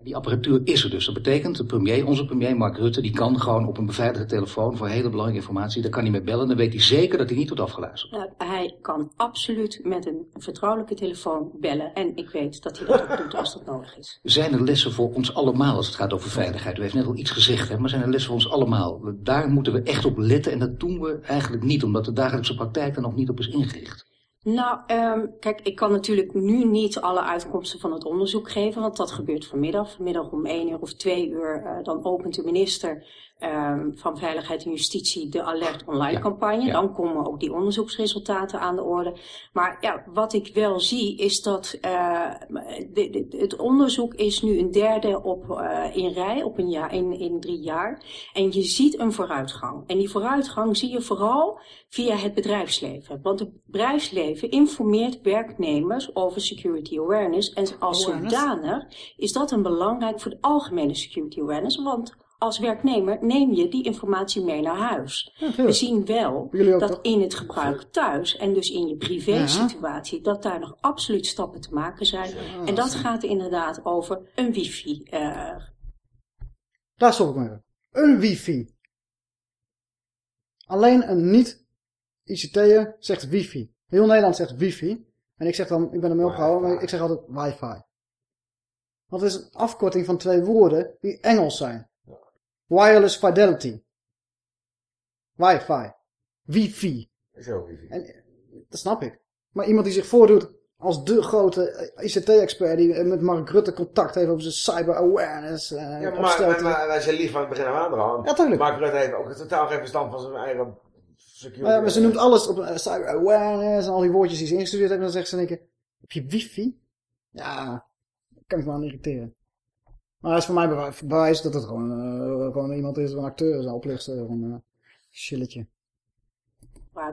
Die apparatuur is er dus. Dat betekent, de premier, onze premier Mark Rutte, die kan gewoon op een beveiligde telefoon voor hele belangrijke informatie, daar kan hij mee bellen. Dan weet hij zeker dat hij niet wordt afgeluisterd. Nou, hij kan absoluut met een vertrouwelijke telefoon bellen. En ik weet dat hij dat ook doet als dat nodig is. Zijn er lessen voor ons allemaal als het gaat over veiligheid? U heeft net al iets gezegd, hè, maar zijn er lessen voor ons allemaal? Daar moeten we echt op letten en dat doen we eigenlijk niet, omdat de dagelijkse praktijk er nog niet op is ingericht. Nou, ehm, kijk, ik kan natuurlijk nu niet alle uitkomsten van het onderzoek geven, want dat gebeurt vanmiddag. Vanmiddag om één uur of twee uur, eh, dan opent de minister ehm, van Veiligheid en Justitie de Alert Online campagne. Dan komen ook die onderzoeksresultaten aan de orde. Maar ja, wat ik wel zie is dat eh, de- de- het onderzoek is nu een derde op, eh, in rij, op een jaar, in, in drie jaar. En je ziet een vooruitgang. En die vooruitgang zie je vooral via het bedrijfsleven. Want het bedrijfsleven informeert werknemers over security awareness. En als Awareness. zodanig is dat een belangrijk voor de algemene security awareness. Want als werknemer neem je die informatie mee naar huis. We zien wel dat toch? in het gebruik thuis en dus in je privé situatie, dat daar nog absoluut stappen te maken zijn. En dat gaat inderdaad over een wifi. eh, Daar stop ik mee. Een wifi. Alleen een niet-ICT'er zegt wifi. Heel Nederland zegt wifi. En ik zeg dan, ik ben ermee opgehouden, maar ik zeg altijd wifi. Want het is een afkorting van twee woorden die Engels zijn. Wireless fidelity. Wifi. Wifi. Ook wifi. En dat snap ik. Maar iemand die zich voordoet als de grote ICT-expert die eh, met Mark Rutte contact heeft over zijn cyber awareness. eh, Ja, maar, wij zijn lief van het begin af aan al. Ja, tuurlijk. Mark Rutte heeft ook totaal geen verstand van zijn eigen security. Maar, ja, maar ze noemt alles op eh, cyber awareness en al die woordjes die ze ingestudeerd hebben. En dan zegt ze in één keer, heb je wifi? Ja, kan ik me aan irriteren. Maar dat is voor mij bewijs, bewijs dat het gewoon, eh, gewoon iemand is, een acteur is, een oplichter, een uh, gebruiken.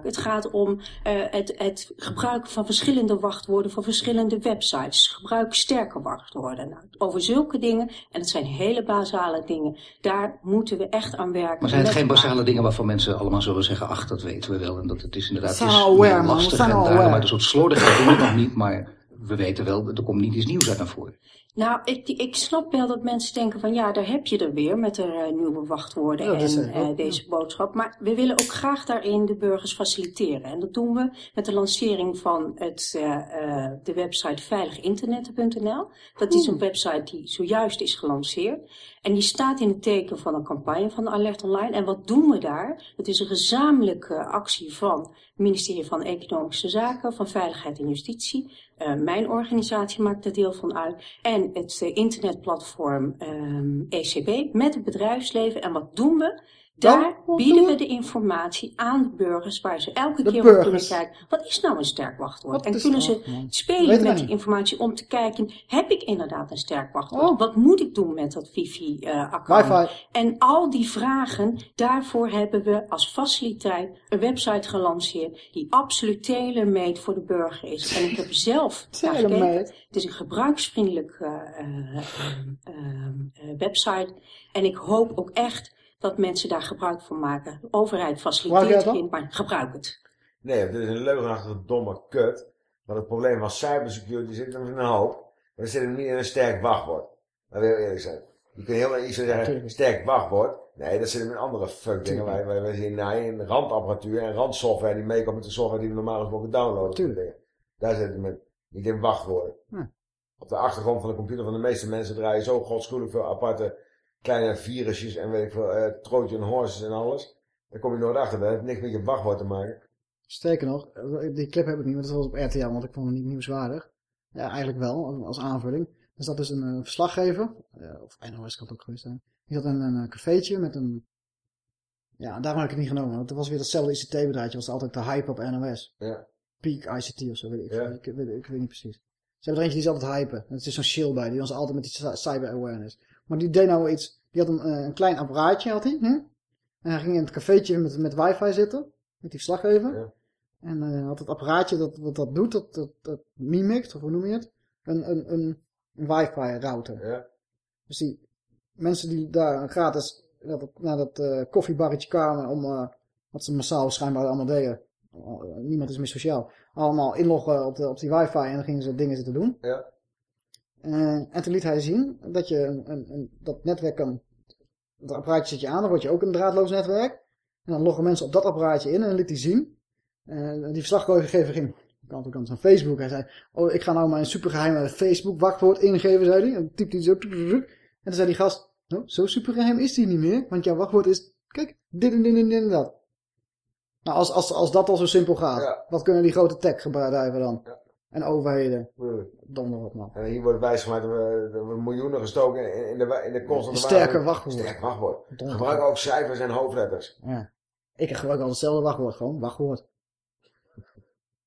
Het gaat om eh, het, het gebruiken van verschillende wachtwoorden voor verschillende websites. Gebruik sterke wachtwoorden. Nou, over zulke dingen, en dat zijn hele basale dingen, daar moeten we echt aan werken. Maar zijn het geen basale dingen waarvan mensen allemaal zullen zeggen, ach, dat weten we wel. En dat het is inderdaad is aware, man. Lastig zijn en daarom uit een soort slordigheid doen we nog niet. Maar we weten wel, er komt niet iets nieuws uit naar voren. Nou, ik, ik snap wel dat mensen denken van ja, daar heb je er weer met de eh, nieuwe wachtwoorden Ja, en eh, deze boodschap. Maar we willen ook graag daarin de burgers faciliteren. En dat doen we met de lancering van het, eh, de website veiliginternet.nl. Dat is een website die zojuist is gelanceerd. En die staat in het teken van een campagne van Alert Online. En wat doen we daar? Het is een gezamenlijke actie van het ministerie van Economische Zaken, van Veiligheid en Justitie. Eh, mijn organisatie maakt er deel van uit. En het eh, internetplatform ehm, ECB met het bedrijfsleven. En wat doen we? Daar bieden we de informatie aan de burgers waar ze elke De keer op kunnen kijken. Wat is nou een sterk wachtwoord? Wat en kunnen dat, ze man? spelen met die niet. informatie om te kijken, heb ik inderdaad een sterk wachtwoord? Oh. Wat moet ik doen met dat wifi-account? Wifi. En al die vragen, daarvoor hebben we als faciliteit een website gelanceerd die absoluut tailor-made voor de burger is. En ik heb zelf naar gekeken. Het is een gebruiksvriendelijk eh, eh, eh, eh, website. En ik hoop ook echt dat mensen daar gebruik van maken. De overheid faciliteert het erin, maar gebruik het. Nee, dit is een leugenachtige domme kut. Want het probleem van cybersecurity zit er in een hoop. Maar er zit hem niet in een sterk wachtwoord. Dat wil eerlijk zijn. Je kunt heel iets zeggen, Natuurlijk. sterk wachtwoord. Nee, dat zit hem in andere fuck dingen. Wij, wij, wij zien nou, in randapparatuur en randsoftware die meekomt met de software die we normaal gesproken downloaden. Tuurlijk. Daar zit hem in. Niet in wachtwoorden. Ja. Op de achtergrond van de computer van de meeste mensen draaien zo godschuwelijk veel aparte kleine virusjes en weet ik veel, uh, Trojan horses en alles. Daar kom je nooit achter. Dat heeft niks met je wachtwoord te maken. Sterker nog, die clip heb ik niet, want dat was op RTL, want ik vond het niet nieuwswaardig. Ja, eigenlijk wel, als aanvulling. Er zat dus een uh, verslaggever, uh, of NOS kan het ook geweest zijn. Die had een, een cafeetje met een... Ja, daarom heb ik het niet genomen, want het was weer datzelfde ICT-bedrijfje, was altijd de hype op NOS. Ja. Peak ICT of zo, weet ik, ja. ik, weet, ik weet niet precies. Ze hebben er eentje die is altijd hypen. Het is zo'n shield bij, die was altijd met die cyber awareness. Maar die deed nou iets, die had een, een klein apparaatje, had hij. Hm? En hij ging in het cafeetje met, met wifi zitten, met die verslaggever. Ja. En uh, had het apparaatje dat wat dat doet, dat, dat, dat mimikt, of hoe noem je het? Een, een, een, een wifi router. Ja. Dus die mensen die daar gratis naar dat uh, koffiebarretje kwamen om, uh, wat ze massaal schijnbaar allemaal deden. niemand is meer sociaal. Allemaal inloggen op, de, op die wifi en dan gingen ze dingen zitten doen. Ja. En toen liet hij zien dat je een, een, een, dat netwerk kan... Dat apparaatje zet je aan, dan word je ook een draadloos netwerk. En dan loggen mensen op dat apparaatje in en dan liet hij zien uh, die verslaggever ging kant op kant van Facebook. Hij zei, oh, ik ga nou mijn supergeheime Facebook wachtwoord ingeven, zei hij. En typte hij zo. En toen zei die gast, oh, zo supergeheim is die niet meer. Want jouw wachtwoord is, kijk, dit en dit en dit en dat. Nou, als, als, als dat al zo simpel gaat, ja. wat kunnen die grote tech-bedrijven dan? Ja. En overheden. Donder op man. En hier wordt wijsgemaakt we, we miljoenen gestoken in, in de, in de kost. Een sterker wachtwoord. Sterk wachtwoord. Gebruik ook cijfers en hoofdletters. Ja. Ik gebruik al hetzelfde wachtwoord, gewoon wachtwoord.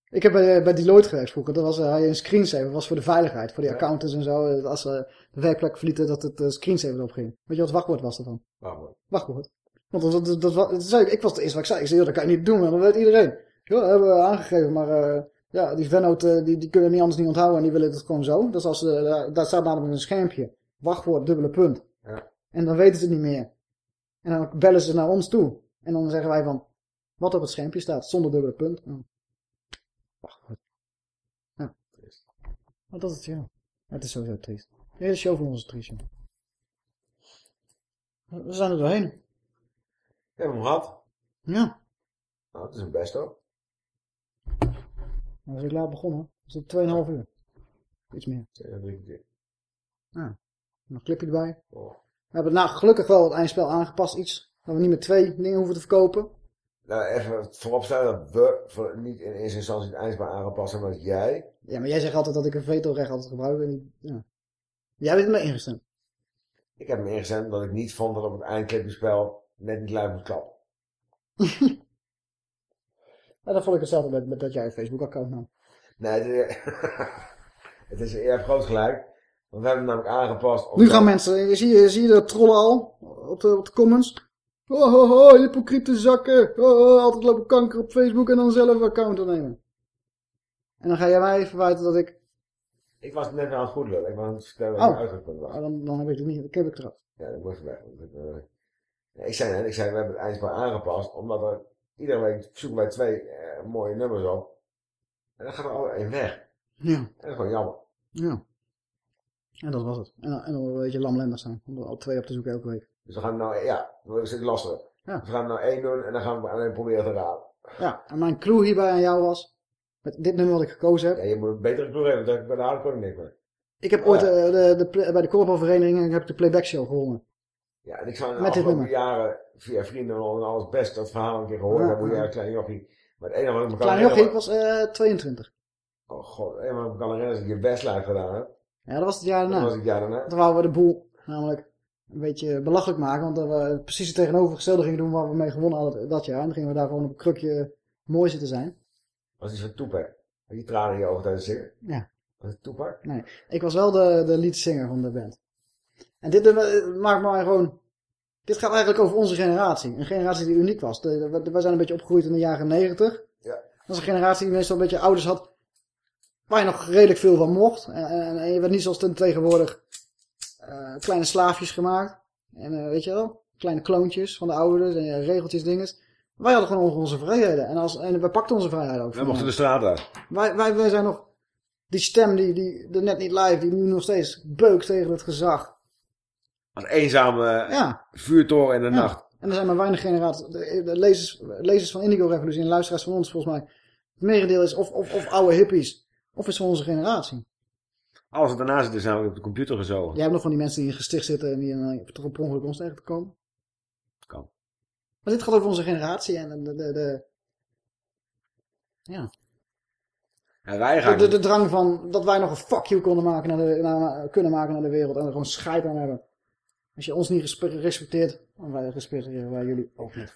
Ik heb bij, bij Deloitte gewerkt vroeger. Dat was hij een screensaver. Dat was voor de veiligheid. Voor die accountants en zo. Als ze de werkplek verlieten, dat het screensaver opging. Weet je wat wachtwoord was dat dan? Wachtwoord. Wachtwoord. Want dat, dat, dat, dat, zei ik, ik was het eerste wat ik zei. Ik zei, dat kan je niet doen. Maar dat weet iedereen. Ja, dat hebben we aangegeven. Maar uh, ja, die vennoten die, die kunnen niet anders niet onthouden. En die willen het gewoon zo. Dus als, uh, daar staat namelijk een schermpje. Wachtwoord, dubbele punt. Ja. En dan weten ze het niet meer. En dan bellen ze naar ons toe. En dan zeggen wij van, wat op het schermpje staat, zonder dubbele punt. Oh. Wachtwoord. Ja. Maar dat is het, ja. Het is sowieso triest. De hele show van is triest, We zijn er doorheen. We hebben hem gehad. Ja. Nou, het is een best ook. We zijn laat begonnen. We zitten 2,5 uur. Iets meer. Ja, drie keer. Ja. Nog een clipje erbij. Oh. We hebben nou gelukkig wel het eindspel aangepast. Iets. Dat we niet met twee dingen hoeven te verkopen. Nou, even vooropstellen dat we voor, niet in eerste instantie het eindspel aangepast hebben, maar dat jij... Ja, maar jij zegt altijd dat ik een veto-recht altijd gebruik. En ja. Jij bent me ingestemd. Ik heb me ingestemd omdat ik niet vond dat op het eindclipspel net niet luid moet klappen. nou, dan vond ik hetzelfde met, met dat jij een Facebook-account nam. Nee, het is, het is, hebt groot gelijk. Want we hebben hem namelijk aangepast. Nu gaan mensen, zie je, zie je de trollen al op de, op de comments? Oh, oh, oh, hypocriete zakken. Oh, oh, altijd lopen kanker op Facebook en dan zelf een account nemen. En dan ga jij mij verwijten dat ik... Ik was net aan het goed lullen. Ik was aan het vertellen oh. ik was. Oh, dan, dan heb ik het niet. Ik heb het eraf. Ja, dat wordt weg. Ik, uh, ik, zei net, ik zei, we hebben het eindspel aangepast. Omdat er iedere week zoeken wij twee uh, mooie nummers op. En dan gaat er al één weg. Ja. En dat is gewoon jammer. Ja. En dat was het. En, en dan een beetje lamlendig zijn. Om er al twee op te zoeken elke week. Dus we gaan nou, ja, we zitten lastig. Ja. We gaan nou één doen en dan gaan we alleen proberen te raden. Ja, en mijn clue hierbij aan jou was, met dit nummer wat ik gekozen heb. Ja, je moet een betere clue hebben, want bij de harde niks meer. Ik heb ooit uh, de, de, bij de korfbalvereniging heb ik de playback show gewonnen. Ja, en ik zou in de afgelopen jaren via vrienden en alles best dat verhaal een keer gehoord hebben, jij een klein jochie. Maar het enige wat ik me kan Klein jochie, ik was uh, 22. Oh god, het enige wat ik me kan herinneren is dat ik je bestlife gedaan heb. Ja, dat was het jaar daarna. Dat was het jaar daarna. Toen waren we de boel, namelijk een beetje belachelijk maken. Want we precies het tegenovergestelde gingen doen waar we mee gewonnen hadden dat jaar. En dan gingen we daar gewoon op een krukje mooi zitten zijn. Was iets van Toepak? Je tranen in je ogen tijdens zingen? Ja. Was het Toepak? Nee, ik was wel de, de leadzanger van de band. En dit uh, maakt mij gewoon... Dit gaat eigenlijk over onze generatie. Een generatie die uniek was. We, zijn een beetje opgegroeid in de jaren negentig. Ja. Dat was een generatie die meestal een beetje ouders had... Waar je nog redelijk veel van mocht. En, en, en je werd niet zoals tegenwoordig uh, kleine slaafjes gemaakt. En uh, weet je wel, kleine kloontjes van de ouders en uh, regeltjes, dinges. Wij hadden gewoon onze vrijheden. En, als, en we pakten onze vrijheden ook. We mochten de straat uit. Wij, wij, wij zijn nog die stem die, die de net niet live, die nu nog steeds beukt tegen het gezag. Als eenzame ja. vuurtoren in de ja. nacht. En er zijn maar weinig generaties. De, de lezers, lezers van Indigo Revolutie en luisteraars van ons volgens mij. Het merendeel is of, of, of oude hippies. Of is van onze generatie. Alles wat daarna zit is namelijk op de computer gezogen. Jij hebt nog van die mensen die in gesticht zitten en die uh, toch op ongeluk ons tegen te komen? Kan. Maar dit gaat over onze generatie en de... de, de ja. En wij gaan... De, de, de, drang van dat wij nog een fuck you konden maken naar de, naar, kunnen maken naar de wereld en er gewoon scheid aan hebben. Als je ons niet respecteert, dan wij respecteren wij jullie ook niet.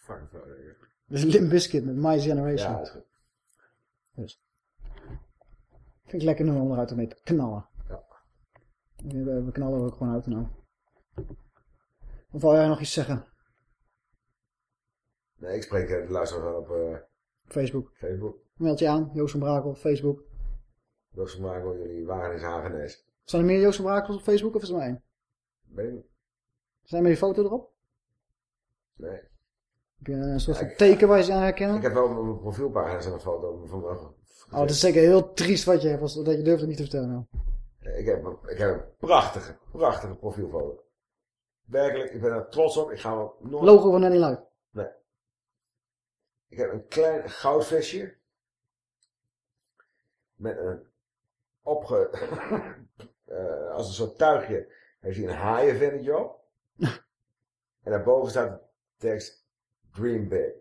Dus Limp Bizkit met My Generation. Ja, is. Dus. Vind ik lekker nu om eruit te mee te knallen. Ja. We, knallen er ook gewoon uit nou. Of wil jij nog iets zeggen? Nee, ik spreek de luisteraars op uh, Facebook. Facebook. Meld je aan, Joost van Brakel op Facebook. Joost van Brakel, jullie Wageningen Hagenees. Zijn er meer Joost van Brakel op Facebook of is er maar één? Niet. Zijn er meer foto erop? Nee. Heb je een soort van teken waar je ze aan herkennen? Ik heb wel op mijn profielpagina een foto van me. Oh, het is zeker heel triest wat je hebt, als, dat je durft het niet te vertellen. Nou. Ik heb, ik heb een prachtige, prachtige profielfoto. Werkelijk, ik ben er trots op. Ik ga wel nooit... Logo van Nanny Live? Nee. Ik heb een klein goudvisje. Met een opge... uh, als een soort tuigje. Heeft hij een haaienvennetje op. en daarboven staat de tekst Dream Big.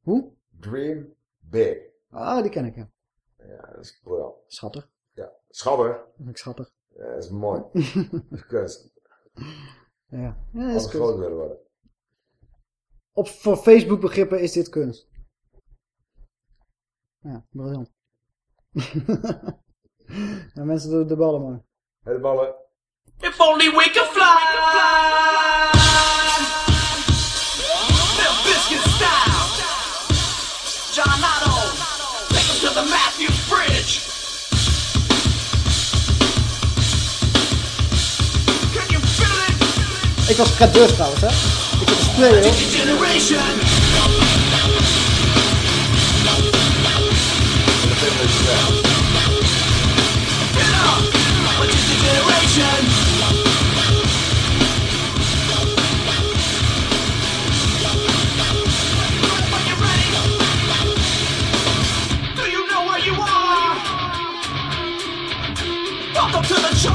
Hoe? Dream Big. Ah, die ken ik, ja. Ja, dat is briljant. Schattig. Ja, schattig. Dat vind ik schattig. Ja, dat is mooi. dat is kunst. Ja, ja dat is groot willen worden. Op, voor Facebook begrippen is dit kunst. Ja, briljant. ja, mensen doen de ballen maar. De ballen. If only we could fly. Ik was cadeau trouwens, hè? Ik heb een hoor. Generation. Get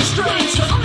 Strange.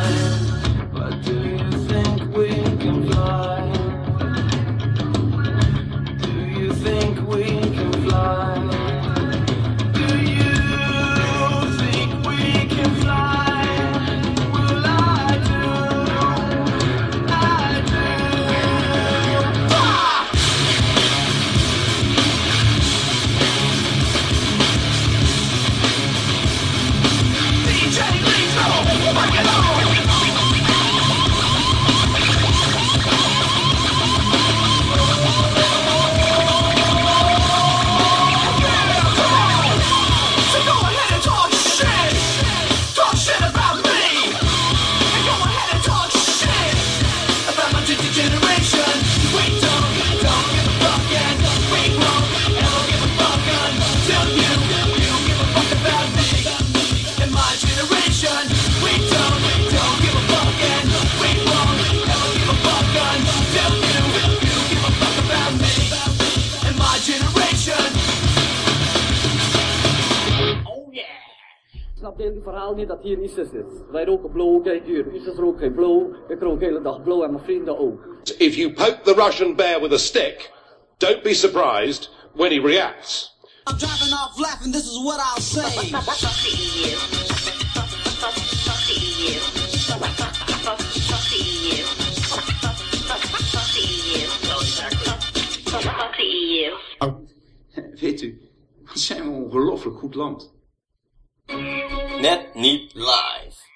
Get verhaal niet dat hier ISIS is. Wij roken blow, kijk hier. ISIS rookt geen blow. Ik rook de hele dag blow en mijn vrienden ook. If you poke the Russian bear with a stick, don't be surprised when he reacts. I'm driving off laughing, this is what I'll say. Weet u, wat zijn we een ongelooflijk goed land. Net niet live.